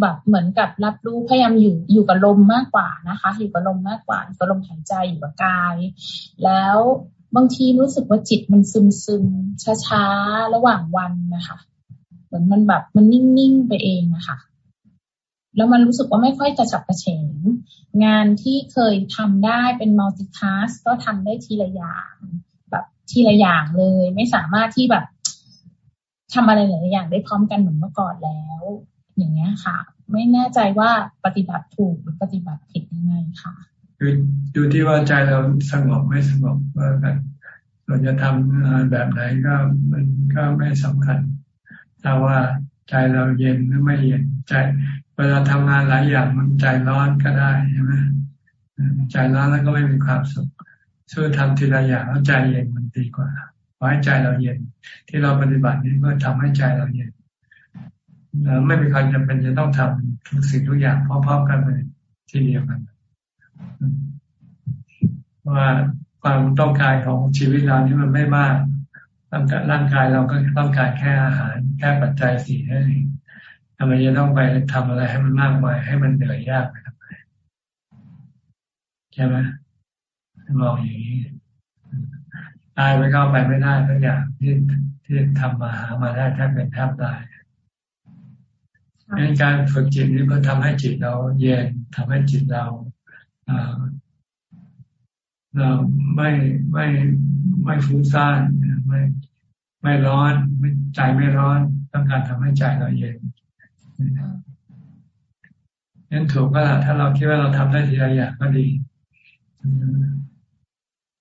S25: แบบเหมือนกับรับรู้พยายามอยู่อยู่กับลมมากกว่านะคะ อยู่กับลมมากกว่าอยู่กับลมหายใจอยู่กับกาย แล้วบางทีรู้สึกว่าจิตมันซึมซึมช้าๆระหว่างวันนะคะ เหมือนมันแบบมันนิ่งๆไปเองนะคะแล้วมันรู้สึกว่าไม่ค่อยกระฉับกระเฉง งานที่เคยทำได้เป็นมัลติทัสก็ทำได้ทีละอย่างแบบทีละอย่างเลย ไม่สามารถที่แบบทำอะไรหลายอย่างได้พร้อมกันเหมือนเมื่อก่อนแล้ว อย่างเงี้ยค่ะ ไม่แน่ใจว่าปฏิบัติถูกหรือปฏิบัติผิดยังไงค่ะ
S1: คือดูที่ว่าใจเราสงบไม่สงบว่ากันเราจะทำงานแบบไหนก็มันก็ไม่สำคัญแต่ว่าใจเราเย็นหรือไม่เย็นใจเวลาทำงานหลายอย่างมันใจร้อนก็ได้ใช่ไหมใจร้อนแล้วก็ไม่มีความสุขช่วยทำทีละอย่างแล้วใจเย็นมันดีกว่าไว้ใจเราเย็น ที่เราปฏิบัตินี้เพื่อทำให้ใจเราเย็น ไม่มีใครจำเป็นจะต้องทำทุกสิ่งทุกอย่างพร้อมๆกันเลยทีเดียวกันว่าความต้องการของชีวิตเรานี้มันไม่มากร่างกายเราก็ต้องการแค่อาหาร แค่ปัจจัยสี่นั่นเองทำไมจะต้องไปทำอะไรให้มันมากมายให้มันเหนื่อยยากไปทำไมใช่ไหมมองอย่างนี้ตายไปก็ไปไม่ได้ทุกอย่างที่ที่ทำมาหามาได้แทบเป็นแทบตาย ดังการฝึกจิตนี้ก็ทำให้จิตเราเย็นทำให้จิตเราเราไม่ไม่ไม่ฟุ้งซ่านไม่ไม่ร้อนไม่ใจไม่ร้อน ต้องการทำให้ใจเราเย็นนั่นถูกก็ละถ้าเราคิดว่าเราทำได้ทีละอย่างก็ดี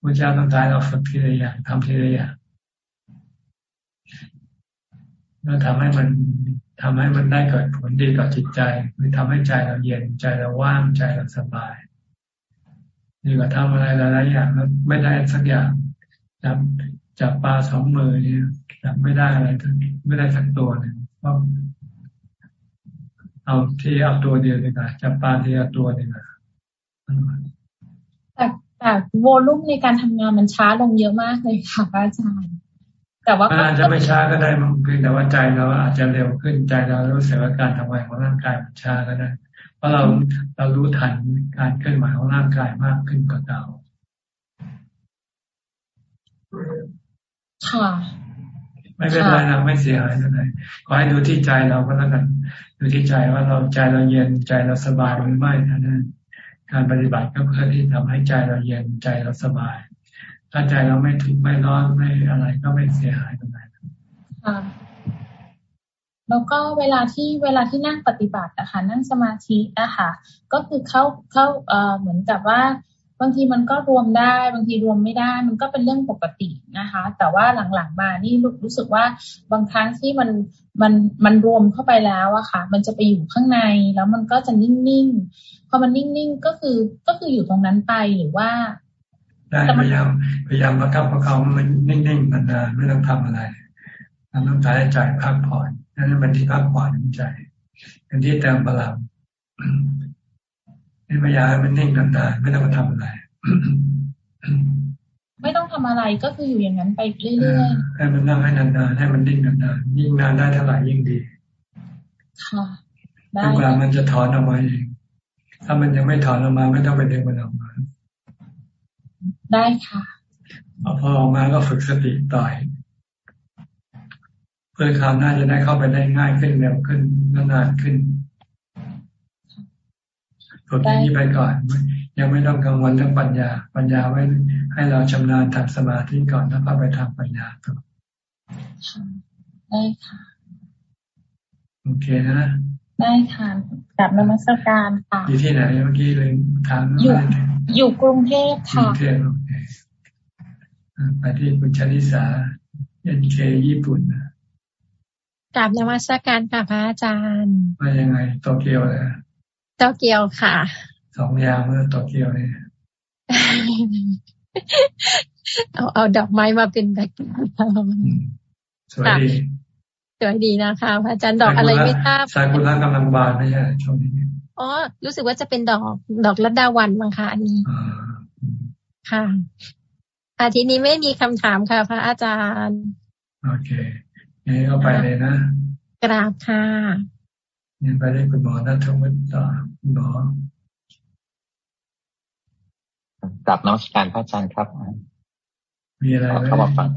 S1: พระเจ้าต้องการเราฝึกทีละอย่างทำทีละอย่างแล้วทำให้มัน ทำให้มันได้เกิดผลดีต่อจิตใจคือทำให้ใจเราเย็นใจเราว่างใจเราสบายดีกว่าทำอะไรหลายๆอย่างแล้วไม่ได้สักอย่างจับจับปลาสองมือเนี่ยจับไม่ได้อะไรทั้งไม่ได้สักตัวหนึ่งเพราเอาที่เอาตัวเดียวดีกว่าจับปลาที่เอาตัวดีกว่า
S25: แต่แต่โวลุ่มในการทำงานมันช้าลงเยอะมากเลยค่ะอาจารย์ แต่ว่า
S1: อาจจะไม่ช้าก็ได้มันเพียงแต่ว่าใจเราอาจจะเร็วขึ้นใจเรารู้สึกว่าการทำงานของร่างกายมันช้าก็ได้เพราะเราเรารู้ทันการเคลื่อนไหวของร่างกายมากขึ้นกว่าเก่า
S25: ค่ะ
S1: ไม่เป็นไรนะไม่เสียหายอะไรขอให้ดูที่ใจเราก็แล้วกันดูที่ใจว่าเราใจเราเย็นใจเราสบายหรือไม่เท่านั้นการปฏิบัติก็เพื่อที่ทำให้ใจเราเย็นใจเราสบาย ถ้าใจเราไม่ทุกข์ไม่ร้อนไม่อะไรก็ไม่เสียหายตรงไหน
S25: ค่ะแล้วก็เวลาที่เวลาที่นั่งปฏิบัตินะคะนั่งสมาธินะคะก็คือเข้าเข้าเอ่อเหมือนกับว่าบางทีมันก็รวมได้บางทีรวมไม่ได้ มันก็เป็นเรื่องปกตินะคะ แต่ว่าหลังๆมานี่รู้สึกว่าบางครั้งที่มันมันมันรวมเข้าไปแล้วอะค่ะ มันจะไปอยู่ข้างในแล้วมันก็จะนิ่งๆพอมันนิ่งๆก็คือก็คืออยู่ตรงนั้นไปหรือว่า
S1: ได้พยายามพยายามประคับประคองมันนิ่งๆนานๆไม่ต้องทำอะไรต้องใช้ใจพักผ่อนนั่นเป็นที่พักผ่อนใจเป็นที่เติมพลังนี่พยายามมันนิ่งนานๆไม่ต้องมาทำอะไร
S25: ไม่ต้องทำอะไรก็คืออยู่อย่างนั้นไปเรื่อย
S1: ๆให้มันนั่งให้นานๆให้มันนิ่งนานๆยิ่งนานได้เท่าไหร่ยิ่งดี
S25: ค่ะ
S1: ได้เวลามันจะถอนออกมาเองถ้ามันยังไม่ถอนออกมา ไม่ต้องไปดึงมันออกมา
S25: ได้ค่ะ
S1: พอออกมาก็ฝึกสติต่อยเพื่อคราวหน้าจะได้เข้าไปได้ง่ายขึ้นเร็วขึ้นนานขึ้นฝึกอย่างนี้ไปก่อน ยังไม่ต้องกังวลเรื่องปัญญา ปัญญาไว้ให้เราชำนาญทำสมาธิก่อนแล้วก็ไปทำปัญญาต่อ
S25: ได้ค่ะ
S1: โอเคนะ
S25: ได้ค่ะกลับนมัสการค่ะ
S1: อยู่ที่ไหนเมื่อกี้เลยทาง
S25: อยู่อยู่กรุงเทพค่ะกรุง
S1: เทพโอเคไปที่คุณชนิสาเอ็นเคญี่ปุ่น
S26: กลับนมัสการค่ะพระอาจารย์
S1: มายังไงโตเกียวเลย
S26: โตเกียวค่ะ
S1: สองยามเมื่อโตเกียวเนี่ย
S26: เอาเอาดอกไม้มาเป็นแบ็ค
S1: สวยดี
S26: สวยดีนะคะพระอาจารย์ดอกอะไรไม่ทราบ
S1: สายคุณล่ากำลังบานไม่ใช่ช่วงนี้
S26: อ๋อ รู้สึกว่าจะเป็นดอกดอกลัดดาวันมั้งคะอันนี้ค่ะอาทิตย์นี้ไม่มีคำถามค่ะ พระอาจารย์
S1: โอเคงั้นก็ไปเลยนะ
S26: กราบค่ะ
S1: ยังไปได้คุณหมอนัทวุฒิต่อคุณหมอ
S27: กับน้องสการพระอาจารย์ครับ
S1: มีอะไร
S27: เข้ามาฟัง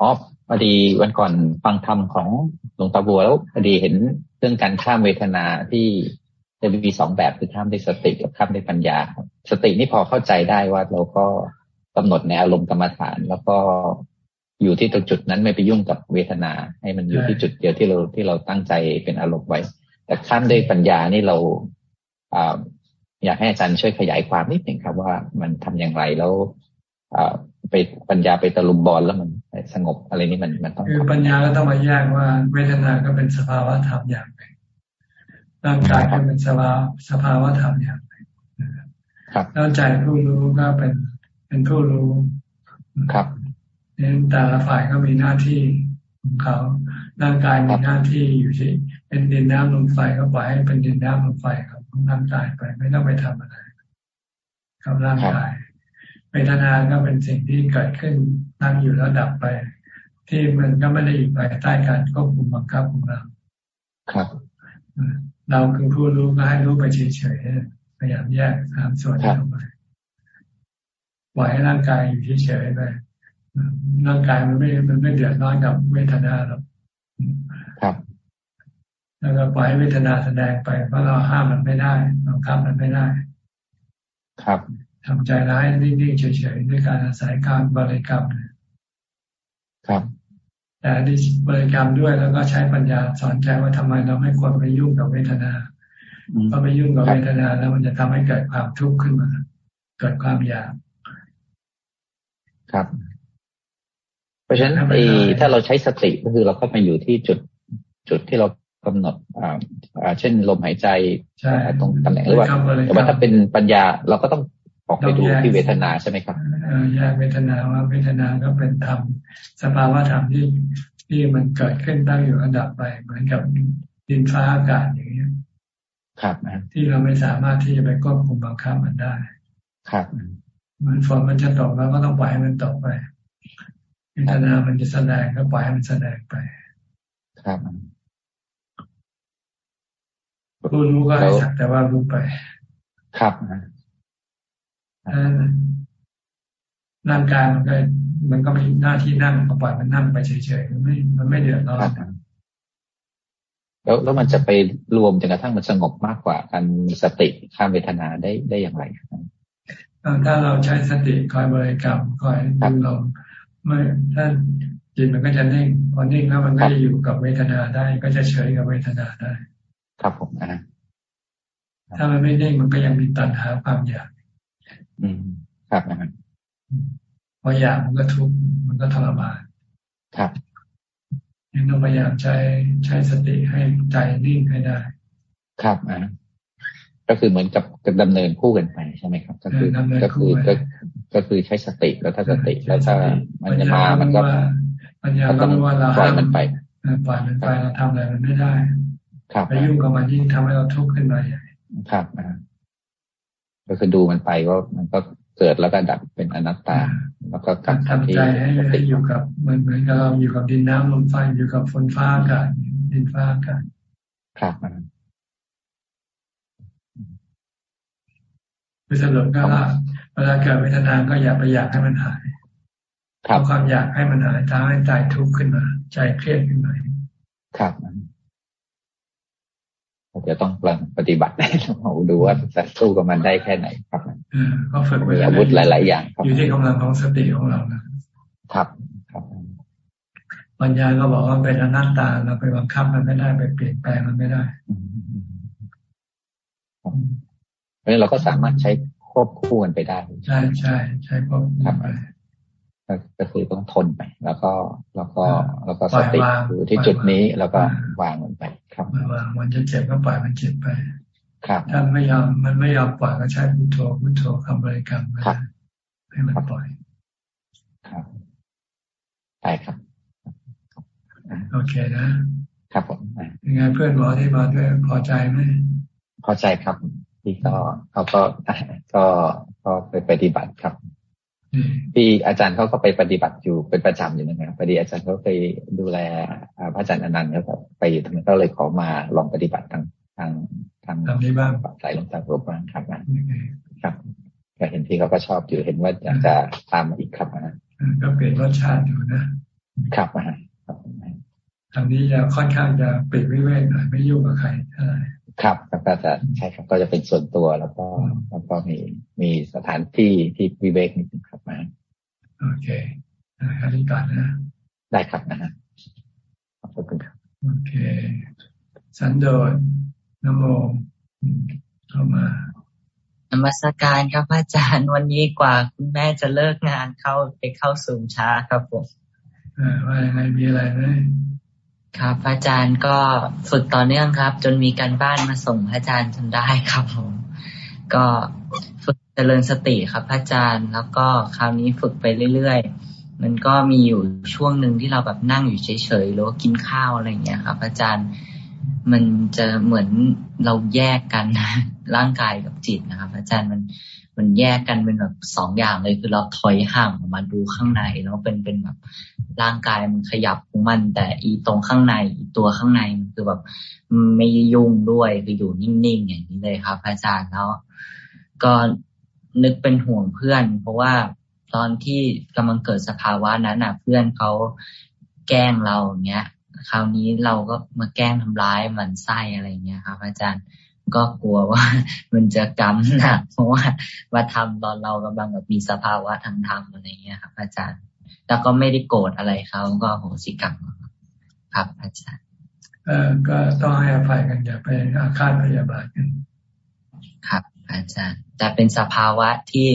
S27: อ๋อ พอดีวันก่อนฟังธรรมของหลวงตาบัวแล้วพอดีเห็นเรื่องการข้ามเวทนาที่จะมีสองแบบคือข้ามด้วยสติกับข้ามด้วยปัญญาสตินี่พอเข้าใจได้ว่าเราก็กำหนดในอารมณ์กรรมฐาน แล้วก็อยู่ที่ตรงจุดนั้นไม่ไปยุ่งกับเวทนา ให้มันอยู่ที่จุดเดียวที่เราที่เราตั้งใจเป็นอารมณ์ไว้ แต่ข้ามด้วยปัญญานี่เราอ่าอยากให้อาจารย์ช่วยขยายความนิดหนึ่งครับว่ามันทำอย่างไรแล้วไปปัญญาไปตะลุมบอลแล้วมัน สงบอะไรนี่มันมันต้อง
S1: คือปัญญาก็ต้องมาแยกว่า เวทนาก็เป็นสภาวะธรรมอย่างหนึ่งร่างกายก็เป็นสภาวะสภาวะธรรมอย่างหนึ่งแล้วใจผู้รู้ก็เป็นเป็นผู้รู้
S27: ครับ
S1: นั้นแต่ละฝ่ายก็มีหน้าที่ของเขาร่างกายมีหน้าที่อยู่ที่เป็นดินน้ำลมไฟก็ปล่อยให้เป็นดินน้ำลมไฟครับร่างกายไปไม่ต้องไปทำอะไรกับร่างกายเวทนาก็เป็นสิ่งที่เกิดขึ้น ตั้งอยู่แล้วดับไป ที่มันก็ไม่ได้อยู่ภายใต้การควบคุมบังคับของเรา
S27: ครับ
S1: เราคือผู้รู้ก็ให้รู้ไปเฉยๆพยายามแยกสามส่วนออกไปปล่อยให้ร่างกายอยู่เฉยๆไปร่างกายมันไม่ มันไม่เดือดร้อนกับเวทนาหรอก
S27: ครับ
S1: แล้วก็ปล่อยให้เวทนาแสดงไปเพราะเราห้ามมันไม่ได้เราคับมันไม่ได้
S27: ครับ
S1: ทำใจร้ายนิ่งๆเฉยๆด้วยการอาศัยการบริกรรม
S27: ครับ
S1: แต่ที่บริกรรมด้วยแล้วก็ใช้ปัญญาสอนใจว่าทำไมเราไม่ควรไปยุ่งกับเวทนาเพราะไปยุ่งกับเวทนาแล้วมันจะทำให้เกิดความทุกข์ขึ้นมา เกิดความอยาก
S27: ครับ เพราะฉะนั้นถ้าเราใช้สติก็คือเราก็มาอยู่ที่จุดจุดที่เรากำหนดอ่าเช่นลมหายใจตรงตำแหน่งหรือว่าแต่ว่าถ้าเป็นปัญญาเราก็ต้อง ออกไปดูที่เวทนาใช่ไหมครับ
S1: แยกเวทนาว่าเวทนาก็เป็นธรรมสภาวะธรรมที่ที่มันเกิดขึ้นตั้งอยู่อันดับไป เหมือนกับดินฟ้าอากาศอย่างนี้
S27: ครับ
S1: ที่เราไม่สามารถที่จะไปควบคุมบังคับมันได้
S27: ครับ
S1: เหมือนฝนมันจะตกแล้วก็ต้องปล่อยให้มันตกไปเวทนามันจะแสดงก็ปล่อยให้มันแสดงไป
S27: ครับ
S1: รู้รู้ก็ให้สักแต่ว่ารู้ไป
S27: ครับ
S1: ร่างกายมันก็มันก็มีหน้าที่นั่งก็ปล่อยมันนั่งไปเฉยๆมันไม่ มันไม่เดือดร้อน
S27: แล้วแล้วมันจะไปรวมจนกระทั่งมันสงบมากกว่าการมีสติข้ามเวทนาได้ได้อย่างไร
S1: ถ้าเราใช้สติคอยบริกรรมคอยดูลมไม่ถ้าจิตมันก็จะนิ่งพอนิ่งแล้วมันก็จะอยู่กับเวทนาได้ ก็จะเฉยกับเวทนาได้
S27: ครับผมนะ
S1: ถ้ามันไม่นิ่งมันก็ยังมีตัณหาความอยาก
S27: อืมครับนะครับ
S1: พออยากมันก็ทุกข์มันก็ทรมาน
S27: ครับ
S1: ยังต้องพยายามใช้ใช้สติให้ใจนิ่งให้ได้
S27: ครับอ่าก็คือเหมือนกับดำเนินคู่กันไปใช่ไหมครับ ก็คือก็คือก็ก็คือใช้สติแล้วถ้าสติแล้วถ้ามันจะมามันก็
S1: ปัญญาก็รู้ว่าเรา
S27: ปล่อยมันไป
S1: ปล่อยมันไปเราทำอะไรมันไม่ได้
S27: ครับ
S1: ไปยุ่งกับมันยิ่งทำให้เราทุกข์ขึ้นมาใหญ่
S27: ครับอ่า ก็คือดูมันไปก็มันก็เกิดแล้วก็ดับเป็นอนัตตา แล้วก็กลับ
S1: ทำใจให้ให้อยู่กับเหมือนเหมือนกับเราอยู่กับดินน้ำลมไฟอยู่กับฝนฟ้าอากาศดินฟ้าอากาศ
S27: ครับ
S1: คือสรุปก็ว่าเวลาเกิดเวทนาก็อย่าไปอยากให้มันหาย
S27: ครับ
S1: ความอยากให้มันหายทำให้ใจทุกข์ขึ้นมา ใจเครียดขึ้นมา
S27: ครับ จะต้องปฏิบัติเราดูว่าจะสู้กับมันได้แค่ไหนครับ
S1: ก็ฝึก
S27: มีอาวุธหลาย ๆ อย่าง
S1: อยู่ที่กำลังของสติของเรานะ
S27: ครับครับ
S1: ปัญญาก็บอกว่าเป็นอนัตตาเราไปบังคับมันไม่ได้ไปเปลี่ยนแปลงมันไม่ได้
S27: เพราะฉะนั้นเราก็สามารถใช้ควบคู่กันไปได้
S1: ใช่ใช่ใช้ควบคู่ไป
S27: ก็คือต้องทนไป แล้วก็แล้วก็แล้วก็สติอยู่ที่จุดนี้แล้วก็วางมันไป ครับ
S1: วางมันจะเจ็บก็ปล่อยมันเจ็บไป
S27: ครับ
S1: ถ้าไม่ยอมมันไม่ยอมปล่อยก็ใช้พุทโธพุทโธคำบริกรรมไปให้มันปล่อย
S27: ครับใช่ครับ
S1: โอเคนะ
S27: ครับผม
S1: ยังไงเพื่อนหมอที่มาด้วยพอใจไหม
S27: พอใจครับที่ก็เขาก็ก็ก็ไปปฏิบัติครับ ที่อาจารย์เขาก็ไปปฏิบัติอยู่เป็นประจำอยู่นะครับพอดีอาจารย์เขาเคยดูแลพระอาจารย์อนันต์เขาไปอยู่ทางนั้นก็เลยขอมาลองปฏิบัติทางทางทาง
S1: นี้บ้าง
S27: สายลงตารูปบ้างครับครับก็เห็นที่เขาก็ชอบอยู่เห็นว่าอยากจะตามมาอีกครับนะ
S1: ก็เปลี่ยนรสชาติดูนะ
S27: ครับอ่า
S1: ทางนี้จะค่อนข้างจะปิดวิเวกหน่อยไม่ยุ่งกับใครเท่าไหร่
S27: ครับก็จะใช่ครับ ก็จะเป็นส่วนตัวแล้วก็แล้วก็มีมีสถานที่ที่วิเวกนิดนึงครับมา
S1: โอเคอันนี้ก่อนนะ
S27: ได้ครับนะฮะขอบคุณครับ
S1: โอเค สันโดษนโมเข้ามา
S28: นมัสการครับอาจารย์วันนี้กว่าคุณแม่จะเลิกงานเข้าไปเข้าสูงช้าครับผม
S1: ว่ายังไงมีอะไรไหม
S28: ครับ อาจารย์ก็ฝึกต่อเนื่องครับ จนมีการบ้านมาส่งอาจารย์จนได้ครับผมก็ฝึกเจริญสติครับอาจารย์แล้วก็คราวนี้ฝึกไปเรื่อยๆ มันก็มีอยู่ช่วงหนึ่งที่เราแบบนั่งอยู่เฉยๆหรือว่ากินข้าวอะไรเงี้ยครับ อาจารย์มันจะเหมือนเราแยกกันร่างกายกับจิตนะครับ อาจารย์มัน มันแยกกันเป็นแบบสองอย่างเลยคือเราถอยห่างออกมาดูข้างในแล้วเป็นเป็นแบบร่างกายมันขยับของมัน แต่อีตรงข้างในอีตัวข้างในมันคือแบบไม่ยุ่งด้วยคืออยู่นิ่งๆอย่างนี้เลยครับอาจารย์แล้วก็นึกเป็นห่วงเพื่อน เพราะว่าตอนที่กำลังเกิดสภาวะนั้นอะ เพื่อนเขาแกล้งเราเงี้ย คราวนี้เราก็มาแกล้งทำร้ายมันไส้อะไรเงี้ยครับ อาจารย์ ก็กลัวว่ามันจะกรรมหนักเพราะว่าว่าทำตอนเรากำลังแบบมีสภาวะทางธรรมอะไรเงี้ยครับ อาจารย์ แล้วก็ไม่ได้โกรธอะไรเขาก็โหสิกรรมครับ อาจารย์
S1: เออก็ต้องให้อภัยกันอย่าไปอาฆาตพยาบาทกัน
S28: ครับ อาจารย์ แต่เป็นสภาวะที่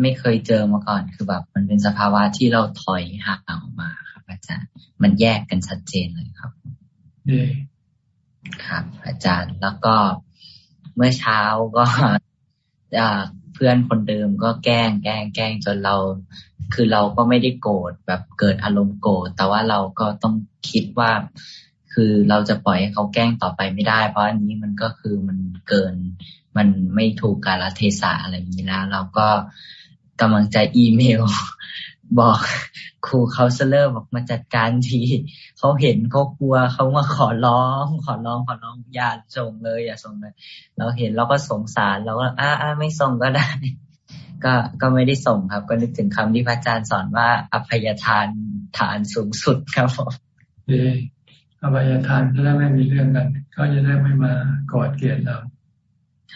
S28: ไม่เคยเจอมาก่อนคือแบบ มันเป็นสภาวะที่เราถอยห่างออกมาครับ อาจารย์ มันแยกกันชัดเจนเลยครับ
S1: ดี
S28: ครับ อาจารย์แล้วก็เมื่อเช้าก็เพื่อนคนเดิมก็แกล้งแกล้งแกล้งจนเรา คือเราก็ไม่ได้โกรธแบบเกิดอารมณ์โกรธแต่ว่าเราก็ต้องคิดว่า คือเราจะปล่อยให้เขาแกล้งต่อไปไม่ได้ เพราะอันนี้มันก็คือมันเกิน มันไม่ถูกกาลเทศะอะไรอย่างนี้แล้วเราก็กำลังจะอีเมล บอกครูเขาเสลอบอกมาจัดการทีเขาเห็นเขากลัวเขามาขอร้อง ขอร้องขอร้องอย่าส่งเลยอย่าส่งเลย เราเห็นเราก็สงสารเราก็อ่าอ่าไม่ส่งก็ได้ ก็ก็ไม่ได้ส่งครับ ก็นึกถึงคำที่พระอาจารย์สอนว่าอภัยทานฐานสูงสุดครับผม
S1: ดีอภัยทานจะได้ไม่มีเรื่องกันเขาจะได้ไม่มากอดเกลียดเรา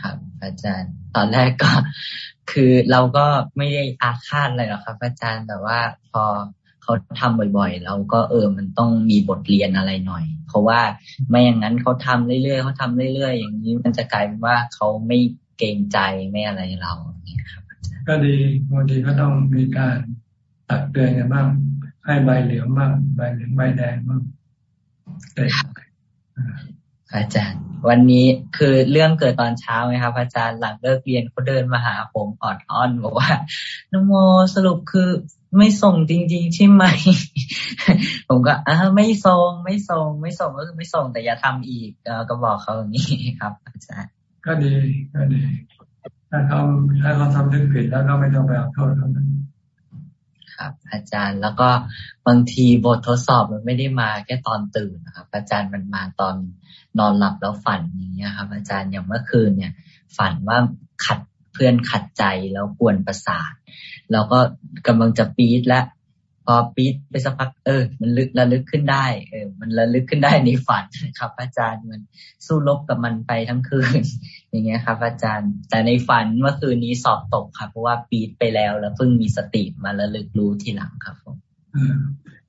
S28: ครับ อาจารย์ ตอนแรกก็คือเราก็ไม่ได้อาฆาตอะไรหรอกครับ อาจารย์แต่ว่าพอเขาทำบ่อยๆ เราก็เออมันต้องมีบทเรียนอะไรหน่อย เพราะว่าไม่อย่างนั้นเขาทำเรื่อยๆเขาทำเรื่อยๆ อย่างนี้มันจะกลายเป็นว่าเขาไม่เกรงใจไม่อะไรเราเนี่ยครับ
S1: ก็ดีบางทีก็ต้องมีการตักเตือนกันบ้างให้ใบเหลืองบ้างใบเหลืองใบแดงบ้าง
S28: อาจารย์ วันนี้คือเรื่องเกิดตอนเช้าไหมครับ อาจารย์หลังเลิกเรียนเขาเดินมาหาผมออดอ้อนบอกว่านโมสรุปคือไม่ส่งจริงๆใช่ไหม ผมก็อ่าไม่ส่งไม่ส่งไม่ส่งก็คือไม่ส่งแต่อย่าทำอีกก็บอกเขาอย่างนี้ครับ อาจารย์
S1: ก็ดีก็ดีถ้าเขาถ้าเขาทำเรื่องผิดแล้วก็ไม่ต้องไปเอาโทษเขา
S28: ครับ อาจารย์แล้วก็บางทีบททดสอบมันไม่ได้มาแค่ตอนตื่นนะครับ อาจารย์มันมาตอนนอนหลับแล้วฝันอย่างเงี้ยครับ อาจารย์อย่างเมื่อคืนเนี่ย ฝันว่าขัดเพื่อนขัดใจแล้วกวนประสาทเราก็กำลังจะปี๊ดแล้วพอปี๊ดไปสักพักเออ มันลึกระลึกขึ้นได้เออ มันระลึกขึ้นได้ในฝันครับ อาจารย์มันสู้รบกับมันไปทั้งคืน อย่างเงี้ยครับ อาจารย์ แต่ในฝันเมื่อคืนนี้สอบตกครับเพราะว่าปี๊ดไปแล้วแล้วเพิ่งมีสติมาระลึกรู้ทีหลังครับผม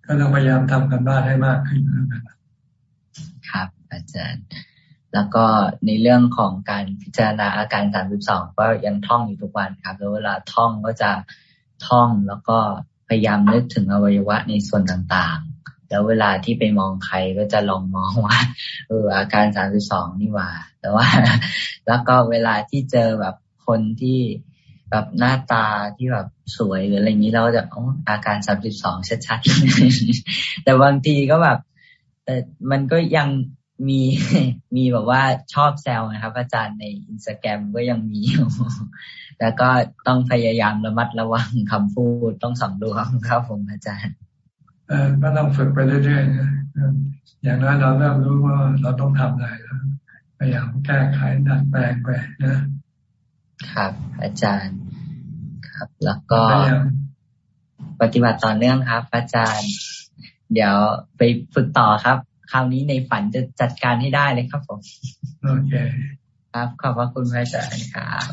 S1: ก็ต้องพยายามทำกันบ้านให้มากขึ้น
S28: ครับ อาจารย์ แล้วก็ในเรื่องของการพิจารณาอาการสามสิบสองก็ยังท่องอยู่ทุกวันครับ แล้วเวลาท่องก็จะท่องแล้วก็พยายามนึกถึงอวัยวะในส่วนต่างๆ แล้วเวลาที่ไปมองใครก็จะลองมองว่าเอออาการสามสิบสองนี่ว่า แต่ว่า แล้วก็เวลาที่เจอแบบคนที่แบบหน้าตาที่แบบสวยหรืออะไรนี้เราจะอ๋ออาการสามสิบสองชัดๆ แต่บางทีก็แบบแต่มันก็ยังมีมีแบบว่าชอบแซวนะครับ อาจารย์ในอินสตาแกรมก็ยังมีอยู่แล้วก็ต้องพยายามระมัดระวังคำพูดต้องสำรวมครับผมอาจารย์
S1: ก็ต้องฝึกไปเรื่อยๆนะอย่างนั้นเราเริ่มรู้ว่าเราต้องทำอะไรแล้วพยายามแก้ไขดัดแปลงไปนะ
S28: ครับ อาจารย์ครับ แล้วก็ปฏิบัติต่อเนื่องครับ อาจารย์ เดี๋ยวไปฝึกต่อครับ คราวนี้ในฝันจะจัดการให้ได้เลยครับผม
S1: โอเค
S28: ครับขอบพระคุณพระอาจารย์ครับ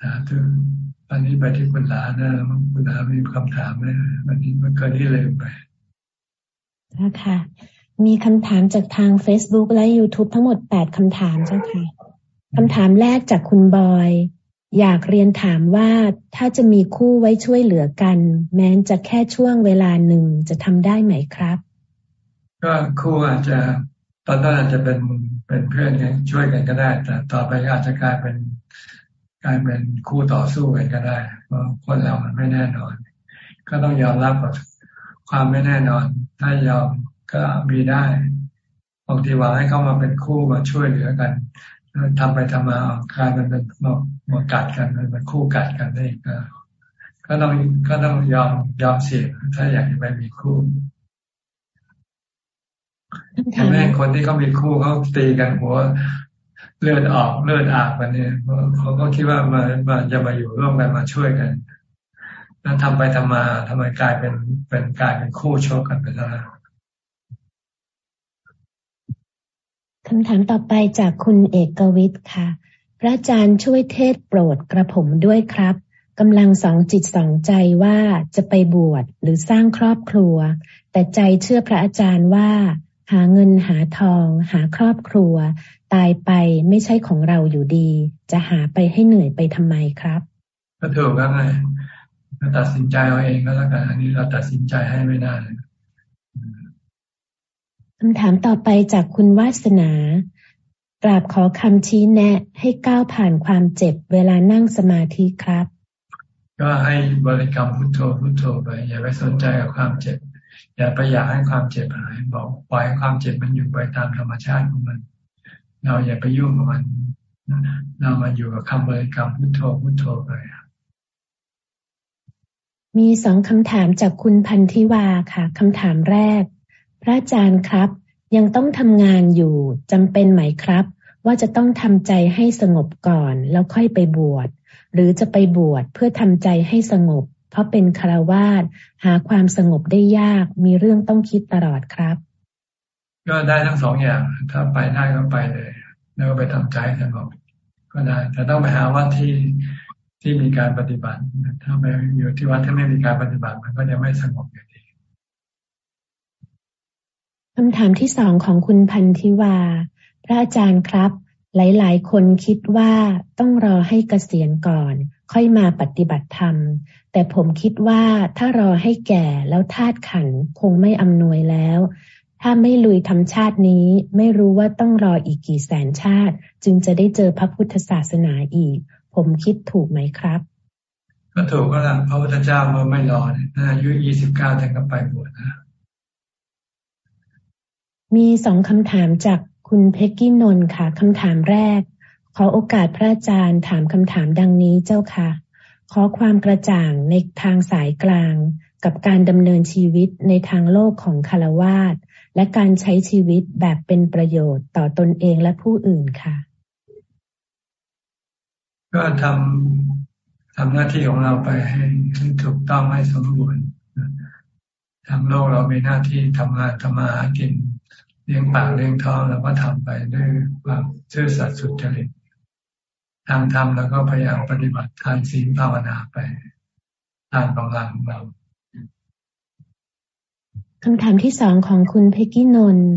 S1: สาธุต อนนี้ไปที่คุณลานะคุณลามีคำถามไหมวันนี้มันเกิดที่เลยไป
S29: ค่ะมีคำถามจากทาง Facebook และ YouTube ทั้งหมดแปดคำถามเจ้าค่ะคำถามแรกจากคุณบอย อยากเรียนถามว่าถ้าจะมีคู่ไว้ช่วยเหลือกัน แม้จะแค่ช่วงเวลาหนึ่งจะทำได้ไหมครับ
S1: ก็คู่อาจจะตอนนั้นอาจจะเป็นเป็นเพื่อนกันช่วยกันก็ได้ แต่ต่อไปอาจจะกลายเป็น กลายเป็นคู่ต่อสู้กันก็ได้เพราะคนเรามันไม่แน่นอน ก็ต้องยอมรับกับความไม่แน่นอน ถ้ายอมก็มีได้บางทีว่าให้เขามาเป็นคู่มาช่วยเหลือกันทำไปทำมากลายเป็นมามากัดกันเป็นคู่กัดกันได้ก็ก็ต้องก็ต้องยอมยอมเสี่ยงถ้าอยากจะไปมีคู่แม่คนที่เขามีคู่เขาตีกันหัว เลือดออกเลือดอาบกันเนี่ยเขาก็คิดว่ามามาจะมาอยู่ร่วมกันมาช่วยกันแล้วทำไปทำมาทำไมกลายเป็นเป็นกลายเป็นคู่ชกกันไปแล้ว
S29: คำถามต่อไปจากคุณเอกวิทย์ค่ะ พระอาจารย์ช่วยเทศโปรดกระผมด้วยครับกำลังสองจิตสองใจว่าจะไปบวชหรือสร้างครอบครัว แต่ใจเชื่อพระอาจารย์ว่า หาเงินหาทอง หาครอบครัว ตายไปไม่ใช่ของเราอยู่ดี จะหาไปให้เหนื่อยไปทำไมครับ
S1: ก็ถูกแล้วไงตัดสินใจเอาเองก็แล้วกันอันนี้เราตัดสินใจให้ไม่ได้
S29: คำถามต่อไปจากคุณวาสนากราบขอคำชี้แนะ ให้ก้าวผ่านความเจ็บเวลานั่งสมาธิครับ
S1: ก็ให้บริกรรมพุทโธพุทโธไปอย่าไปสนใจกับความเจ็บ อย่าไปอยากให้ความเจ็บหาย บอกปล่อยให้ความเจ็บมันอยู่ไปตามธรรมชาติของมัน เราอย่าไปยุ่งกับมันเรามาอยู่กับคำบริกรรมพุทโธพุทโธไป
S29: มีสองคำถามจากคุณพันธิวาค่ะคำถามแรก พระอาจารย์ครับ ยังต้องทำงานอยู่จำเป็นไหมครับ ว่าจะต้องทำใจให้สงบก่อน แล้วค่อยไปบวชหรือจะไปบวชเพื่อทำใจให้สงบ เพราะเป็นคารวาสหาความสงบได้ยากมีเรื่องต้องคิดตลอดครับ
S1: ก็ได้ทั้งสองอย่าง ถ้าไปได้ก็ไปเลย แล้วก็ไปทำใจสงบก็ได้แต่ต้องไปหาวัดที่ที่มีการปฏิบัติ ถ้าไปอยู่ที่วัดที่ไม่มีการปฏิบัติมันก็จะไม่สงบอยู่ดี
S29: คำถามที่สองของคุณพันธิวา พระอาจารย์ครับ หลาย ๆ คนคิดว่าต้องรอให้เกษียณก่อน ค่อยมาปฏิบัติธรรม แต่ผมคิดว่าถ้ารอให้แก่แล้วธาตุขันคงไม่อำนวยแล้ว ถ้าไม่ลุยทำชาตินี้ ไม่รู้ว่าต้องรออีกกี่แสนชาติ จึงจะได้เจอพระพุทธศาสนาอีก ผมคิดถูกไหมครับ
S1: ก็ถูกก็แล้วพระพุทธเจ้าเมื่อไม่รอเนี่ยอายุยี่สิบเก้าท่านก็ไปบวชนะ
S29: มีสองคำถามจากคุณเพกกี้นนท์ค่ะคำถามแรก ขอโอกาสพระอาจารย์ถามคำถามดังนี้เจ้าค่ะ ขอความกระจ่างในทางสายกลาง กับการดำเนินชีวิตในทางโลกของคารวาสและการใช้ชีวิตแบบเป็นประโยชน์ต่อตนเองและผู้อื่นค่ะ
S1: ก็ทำทำหน้าที่ของเราไปให้ถูกต้องให้สมบูรณ์ทางโลกเรามีหน้าที่ทำงานทำมาหากินเลี้ยงปากเลี้ยงท้องแล้วก็ทำไปด้วยความซื่อสัตย์สุจริต ทางธรรมแล้วก็พยายามปฏิบัติทานศีลภาวนาไปตามกำลังของเรา
S29: คำถามที่สองของคุณเพกกี้นนท์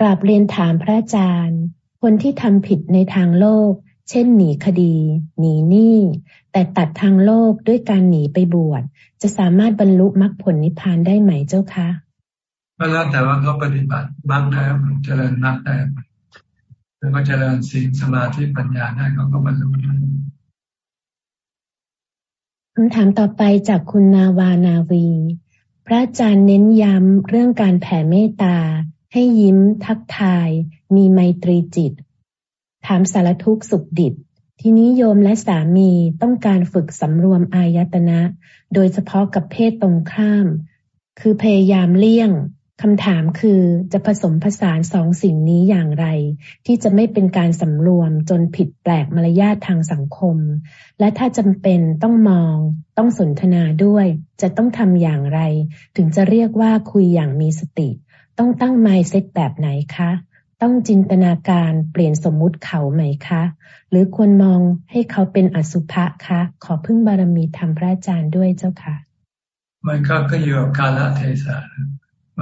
S29: กราบเรียนถามพระอาจารย์ คนที่ทำผิดในทางโลก เช่นหนีคดี หนีหนี้แต่ตัดทางโลกด้วยการหนีไปบวชจะสามารถบรรลุมรรคผลนิพพานได้ไหมเจ้าคะ
S1: ก็แล้วแต่ว่าเขาปฏิบัติบ้างได้เจริญมากได้ แล้วก็เจริญสีสมาธิปัญญาได้เขาก็บรรลุได้
S29: คำถามต่อไปจากคุณนาวานาวี พระอาจารย์เน้นย้ำเรื่องการแผ่เมตตา ให้ยิ้มทักทาย มีไมตรีจิต ถามสารทุกข์สุขดิบ ทีนี้โยมและสามีต้องการฝึกสำรวมอายตนะ โดยเฉพาะกับเพศตรงข้าม คือพยายามเลี่ยง คำถามคือจะผสมผสานสองสิ่งนี้อย่างไร ที่จะไม่เป็นการสำรวมจนผิดแปลกมารยาททางสังคม และถ้าจำเป็นต้องมอง ต้องสนทนาด้วย จะต้องทำอย่างไร ถึงจะเรียกว่าคุยอย่างมีสติ ต้องตั้งไมเซ็ตแบบไหนคะ ต้องจินตนาการเปลี่ยนสมมุติเขาไหมคะ หรือควรมองให้เขาเป็นอสุภะคะ ขอพึ่งบารมีธรรมพระอาจารย์ด้วยเจ้าค่ะ
S1: มันก็ก็อยู่กับกาลเทศะ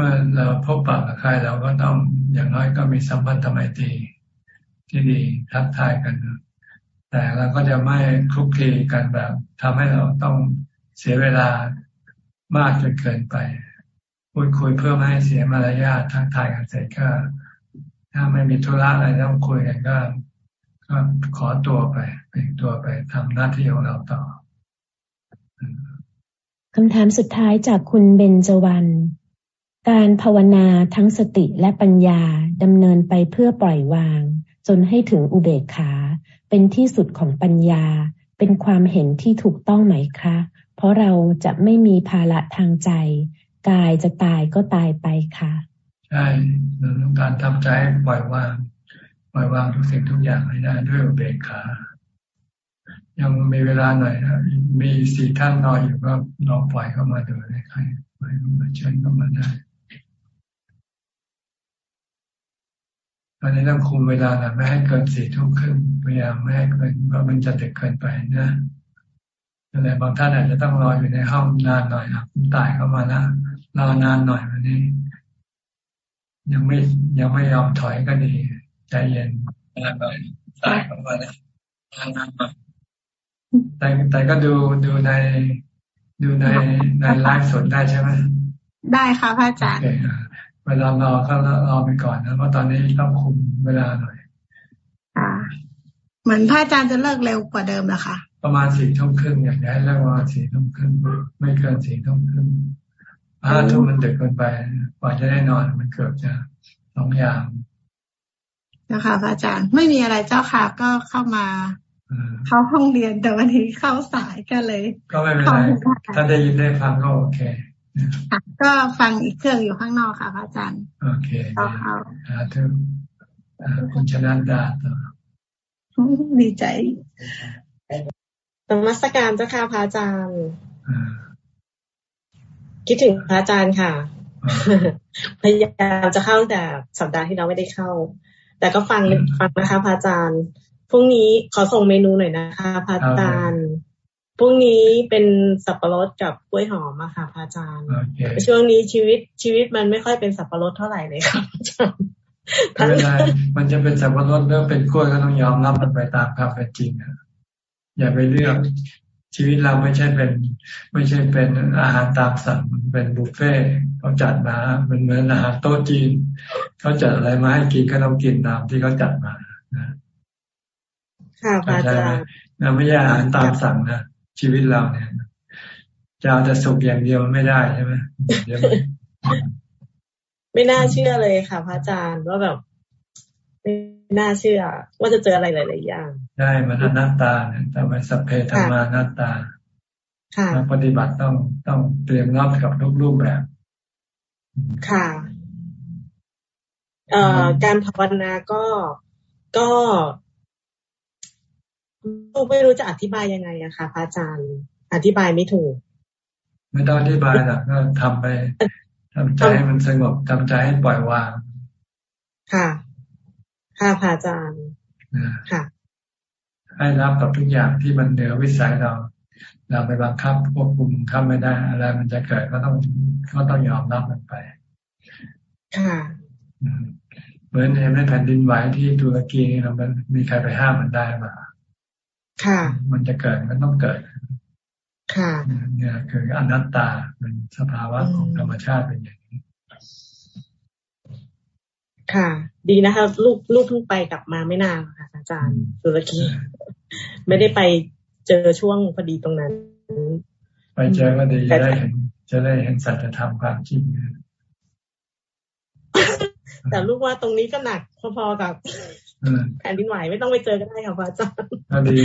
S1: มื่อเราพบปะกับใครเราก็ต้องอย่างน้อยก็มีสัมพันธไมตรีที่ดีทักทายกัน แต่เราก็จะไม่คลุกคลีกันแบบทำให้เราต้องเสียเวลามากจนเกินไปพูดคุยเพื่อไม่ให้เสียมารยาททักทายกันเสร็จก็ถ้าไม่มีธุระอะไรต้องคุยกันก็ ก็ขอตัวไปเป็นตัวไปทำหน้าที่ของเราต่อ
S29: คำถามสุดท้ายจากคุณเบญจวรรณ การภาวนาทั้งสติและปัญญาดำเนินไปเพื่อปล่อยวาง จนให้ถึงอุเบกขา เป็นที่สุดของปัญญา เป็นความเห็นที่ถูกต้องไหมคะ เพราะเราจะไม่มีภาระทางใจ กายจะตายก็ตายไปค่ะ
S1: ใช่เราต้องการทำใจปล่อยวางปล่อยวางทุกสิ่งทุกอย่างให้ได้ด้วยอุเบกขายังมีเวลาหน่อยนะมีสี่ท่านนอนอยู่ก็ลองปล่อยเข้ามาดูเลยใครปล่อยเข้ามาเชิญเข้ามาได้ ตอนนี้ต้องคุมเวลานะไม่ให้เกินสี่ทุ่มครึ่งพยายามไม่ให้เกินเพราะมันจะเด็กเกินไปนะอะไรบางท่านอาจจะต้องรออยู่ในห้องนานหน่อยนะคุณตายเข้ามานะรอนานหน่อยวันนี้ ยังไม่ยังไม่ยอมถอยก็ดีใจเย็นนานหน่อยตายเข้ามานะนานหน่อยแต่แต่ก็ดูดูในดูในในไลฟ์สดได้ใช่ไหม
S30: ได้ค่ะพระอาจารย์
S1: เวลารอก็รอไปก่อนนะเพราะตอนนี้ต้องคุมเวลาหน่อย
S30: อ่าเหมือนพระอาจารย์จะเลิกเร็วกว่าเดิมนะคะ
S1: ประมาณสี่ทุ่มครึ่งอยากให้เลิกประมาณสี่ทุ่มครึ่งไม่เกินสี่ทุ่มครึ่งห้าทุ่มมันเด็กเกินไปกว่าจะได้นอนมันเกือบจะสองอย่าง
S30: นะคะพระอาจารย์ไม่มีอะไรเจ้าค่ะก็เข้ามาเข้าห้องเรียนแต่วันนี้เข้าสายก็เลย
S1: ก็ไม่เป็นไรถ้าได้ยินได้ฟังก็โอเค
S30: ก็ฟังอีกเครื่องอยู่ข้างนอกค่ะพระอาจารย์
S1: โอเคเอาเอาถึงคุณชนะดาต่อ
S30: ดีใจ
S31: ธรรมสการเจ้าค่ะพระอาจารย์ คิดถึงพระอาจารย์ค่ะ พยายามจะเข้าแต่สัปดาห์ที่เราไม่ได้เข้า แต่ก็ฟังฟังนะคะพระอาจารย์ พรุ่งนี้ขอส่งเมนูหน่อยนะคะพระอาจารย์ พรุ่งนี้เป็นสับปะรดกับกล้วยหอมอะค่ะพระอาจารย์ ช่วงนี้ชีวิตชีวิตมันไม่ค่อยเป็นสับปะรดเท่าไหร่เลยค่ะอาจารย์
S1: ไม่เป็นไรมันจะเป็นสับปะรดหรือเป็นกล้วยก็ต้องยอมรับมันไปตามความเป็นจริงอะอย่าไปเลือกชีวิตเราไม่ใช่เป็น ไม่ใช่เป็นอาหารตามสั่งมันเป็นบุฟเฟ่เขาจัดมามันเหมือนอาหารโต๊ะจีนเขาจัดอะไรมาให้กินก็ต้องกินตามที่เขาจัดมา
S31: ค่ะพระอาจารย์
S1: ไม่ใช่อาหารตามสั่งนะ ชีวิตเราเนี่ยจะเอาแต่สุขอย่างเดียวไม่ได้ใช่ไหม
S31: ไม่น่าเชื่อเลยค่ะพระอาจารย์ว่าแบบไม่น่าเชื่อ ว่าจะเจออะไรหลายๆอย่าง
S1: ใช่มันอนัตตาเนี่ยแต่ไม่สัพเพธรรมานัตตาค่ะปฏิบัติต้องต้องเตรียมรับกับทุกรูปแบบ
S31: ค่ะ เอ่อการภาวนาก็ก็ ลูกไม่รู้จะอธิบายยังไงอะคะพระอาจารย์ อธิบายไม่ถูก
S1: ไม่ต้องอธิบายหรอกก็ทำไปทำใจให้มันสงบทำใจให้ปล่อยวาง
S31: ค่ะ ค่ะพระอาจารย์ค่ะ
S1: ให้รับกับทุกอย่างที่มันเหนือวิสัยเรา เราไปบังคับควบคุมทำไม่ได้อะไรมันจะเกิดก็ต้องก็ต้องยอมรับมันไป
S31: ค่ะ
S1: เหมือนเห็นแผ่นดินไหวที่ตุรกีเรามีใครไปห้ามมันได้ไหม
S31: ค่ะ
S1: มันจะเกิดมันต้องเกิด
S31: ค่ะ
S1: เนี่ยคืออนัตตาเป็นสภาวะของธรรมชาติเป็นอย่างนี้
S31: ค่ะ ดีนะคะลูกลูกเพิ่งไปกลับมาไม่นานค่ะ อาจารย์สุรกีไม่ได้ไปเจอช่วงพอดีตรงนั้น
S1: ไปเจอก็ดีจะได้เห็นจะได้เห็นสัจธรรมความจริง
S31: แต่ลูกว่าตรงนี้ก็หนักพอๆกับ แผ่นดินไหวไม่ต้องไปเจอก็ได้ค่ะพระอาจารย์ก็ดี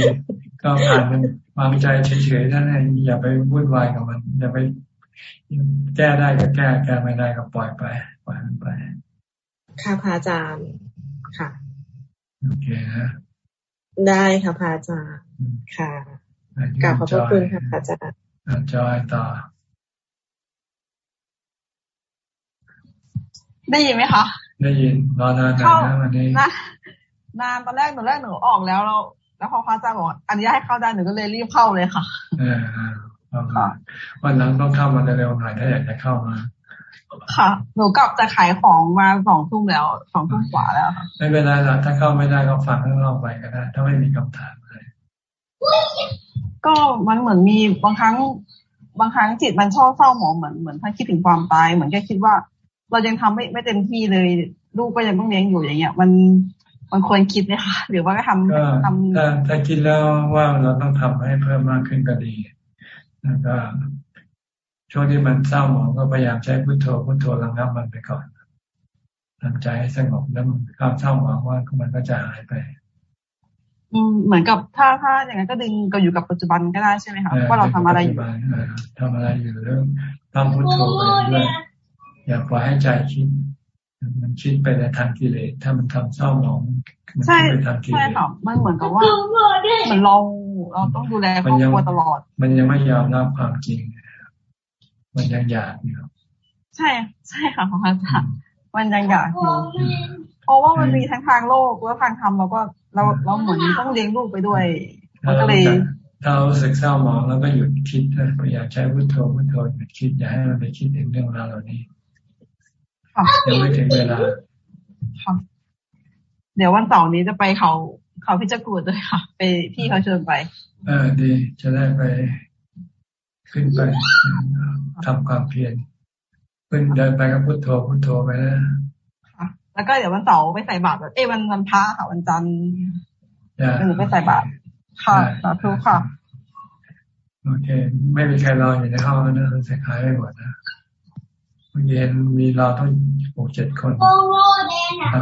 S1: ก็ผ่านมันวางใจเฉยๆนั่นเองอย่าไปวุ่นวายกับมัน อย่าไปแก้ได้ก็แก้แก้ไม่ได้ก็ปล่อยไปปล่อยมันไป
S31: ค่ะพระอาจารย์ค่ะ
S1: โอเคนะ
S31: ได้ค่ะพระอาจารย์ค่ะกลับขอบพระคุณค่ะพระอาจารย์
S1: จอยต่อ
S32: ได้ยินไหมคะ
S1: ได้ยินรอนานนะวันนี้
S32: นานตอนแรกหนูแรกหนูออกแล้วเราแล้วพอพระอาจารย์บอกอันนี้ให้เข้าได้หนูก็เลยรีบเข้าเลยค่ะเออ
S1: วันหลังต้องเข้ามาเร็วหน่อยถ้าอยากจะเข้ามา
S32: ค่ะ หนูกลับจะขายของมาสองทุ่มแล้วสองทุ่มกว่าแล้วค่ะ
S1: ไม่เป็นไรหรอกถ้าเข้าไม่ได้ก็ฟังข้างนอกไปก็ได้ ถ้าไม่มีคำถามอะไร
S32: ก็มันเหมือนมีบางครั้ง บางครั้งจิตมันชอบเศร้าหมองเหมือนเหมือนถ้าคิดถึงความตาย เหมือนแค่คิดว่า เรายังทำไม่ไม่เต็มที่เลย ลูกก็ยังต้องเลี้ยงอยู่อย่างเงี้ย มัน มันควรคิดไหมคะหรือว่าก็ทำทำ
S1: ถ้าถ้าคิดแล้วว่าเราต้องทำให้เพิ่มมากขึ้นก็ดีแล้วก็ช่วงที่มันเศร้าหมองก็พยายามใช้พุทโธพุทโธระงับมันไปก่อนทำใจให้สงบแล้วความเศร้าหมองว่ามันก็จะหายไป
S32: อืมเหมือนกับถ้าถ้าอย่างนั้นก็ดึงก็อยู่กับปัจจุบันก็ได้ใช่ไหมคะว่าเราทำอะไรอยู่
S1: ทำอะไรอยู่เรื่องทำพุทโธไปด้วยอย่าปล่อยให้ใจคิด มันคิดไปในทางกิเลสถ้ามันทำเศร้าหมอง
S32: ใช่ใช่ค่ะมันเหมือนกับว่าเหมือนเราเราต้องดูแลครอบครัวตลอด
S1: มันยังไม่ยอมรับความจริง มันยังอยากอยู่
S32: ใช่ใช่ค่ะของอาจารย์มันยังอยากอยู่เพราะว่ามันมีทั้งทางโลกและทางธรรมเราก็เราเราเหมือนต้องเลี้ยงลูกไปด้วยมันก็เลย
S1: ถ้าเราสึกเศร้าหมองแล้วก็หยุดคิดพยายามใช้พุทโธพุทโธหยุดคิดอย่าให้มันไปคิดถึงเรื่องราวเหล่านี้ ยังไม่ถึงเวลา
S32: เดี๋ยววันเสาร์นี้จะไปเขาเขาพิจกูดเลยค่ะ ไปพี่เขาเชิญไป
S1: เออดี จะได้ไป ขึ้นไปทำความเพียรขึ้นเดินไปก็พุทโธพุทโธไปนะ
S32: แล้วก็เดี๋ยววันเสาร์ไปใส่บาตรเอ้วันวันพระค่ะวันจันทร์เดี๋ยวไปใส่บาตรค่ะสาธุค่ะ
S1: โอเค ไม่มีใครรออยู่ในห้องนะใส่ขายไม่หมดนะ เย็นมีเราต้องหกเจ็ดคน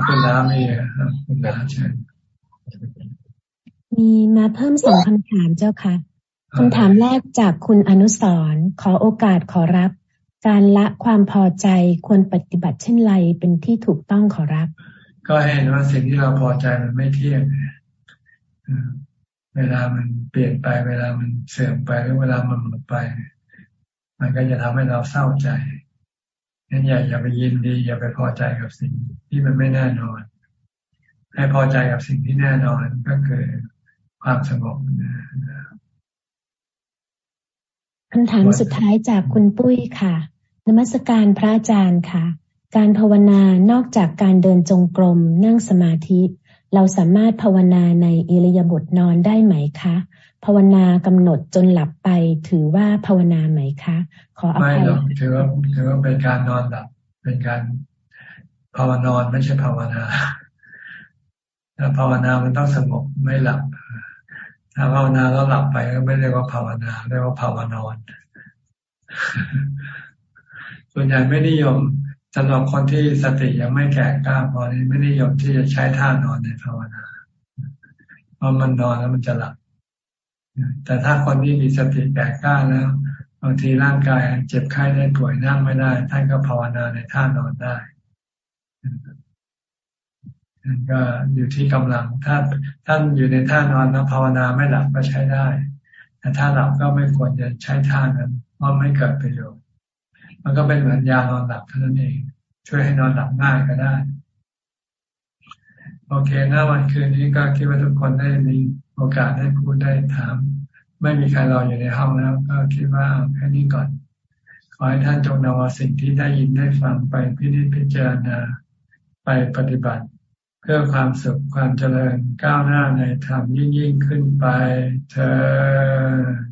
S1: คุณน้ามีคุณน้าเชิญ
S29: มีมาเพิ่มสองคำถามเจ้าค่ะคำถามแรกจากคุณอนุสรขอโอกาสขอรับ การละความพอใจควรปฏิบัติเช่นไรเป็นที่ถูกต้องขอรับ
S1: ก็เห็นว่าสิ่งที่เราพอใจมันไม่เที่ยงเวลามันเปลี่ยนไป เวลามันเสื่อมไปหรือเวลามันหมดไป มันก็จะทำให้เราเศร้าใจ งั้นอย่าอย่าไปยินดี อย่าไปพอใจกับสิ่งที่มันไม่แน่นอน ให้พอใจกับสิ่งที่แน่นอนก็คือความสงบ
S29: คำถามสุดท้ายจากคุณปุ้ยค่ะนมัสการพระอาจารย์ค่ะ การภาวนานอกจากการเดินจงกรมนั่งสมาธิ เราสามารถภาวนาในอิริยาบถนอนได้ไหมคะ ภาวนากำหนดจนหลับไป ถือว่าภาวนาไหมคะ ขออภั
S1: ยไม่หรอกถือว่าถือว่าเป็นการนอนหลับ เป็นการภาวนอนไม่ใช่ภาวนาถ้าภาวนามันต้องสงบไม่หลับ ถ้าภาวนาแล้วหลับไปก็ไม่เรียกว่าภาวนาเรียกว่าภาวนอน ส่วนใหญ่ไม่นิยมสำหรับคนที่สติยังไม่แก่กล้าพอนี้ไม่นิยมที่จะใช้ท่านอนในภาวนา เพราะมันนอนแล้วมันจะหลับ แต่ถ้าคนที่มีสติแก่กล้าแล้วบางทีร่างกายเจ็บไข้ได้ป่วยนั่งไม่ได้ ท่านก็ภาวนาในท่านอนได้นั่นก็อยู่ที่กำลัง ถ้าท่านอยู่ในท่านอนแล้วภาวนาไม่หลับก็ใช้ได้ แต่ถ้าหลับก็ไม่ควรจะใช้ท่านั้นเพราะไม่เกิดประโยชน์ มันก็เป็นเหมือนยานอนหลับเท่านั้นเอง ช่วยให้นอนหลับง่ายก็ได้ โอเคนะวันคืนนี้ก็คิดว่าทุกคนได้มี โอกาสได้พูดได้ถาม ไม่มีใครรออยู่ในห้องแล้ว ก็คิดว่าแค่นี้ก่อน ขอให้ท่านจงนำเอาสิ่งที่ได้ยินได้ฟังไปพิจิตพิจารณาไปปฏิบัติ เพื่อความสุขความเจริญก้าวหน้าในธรรมยิ่งยิ่งขึ้นไปเธอ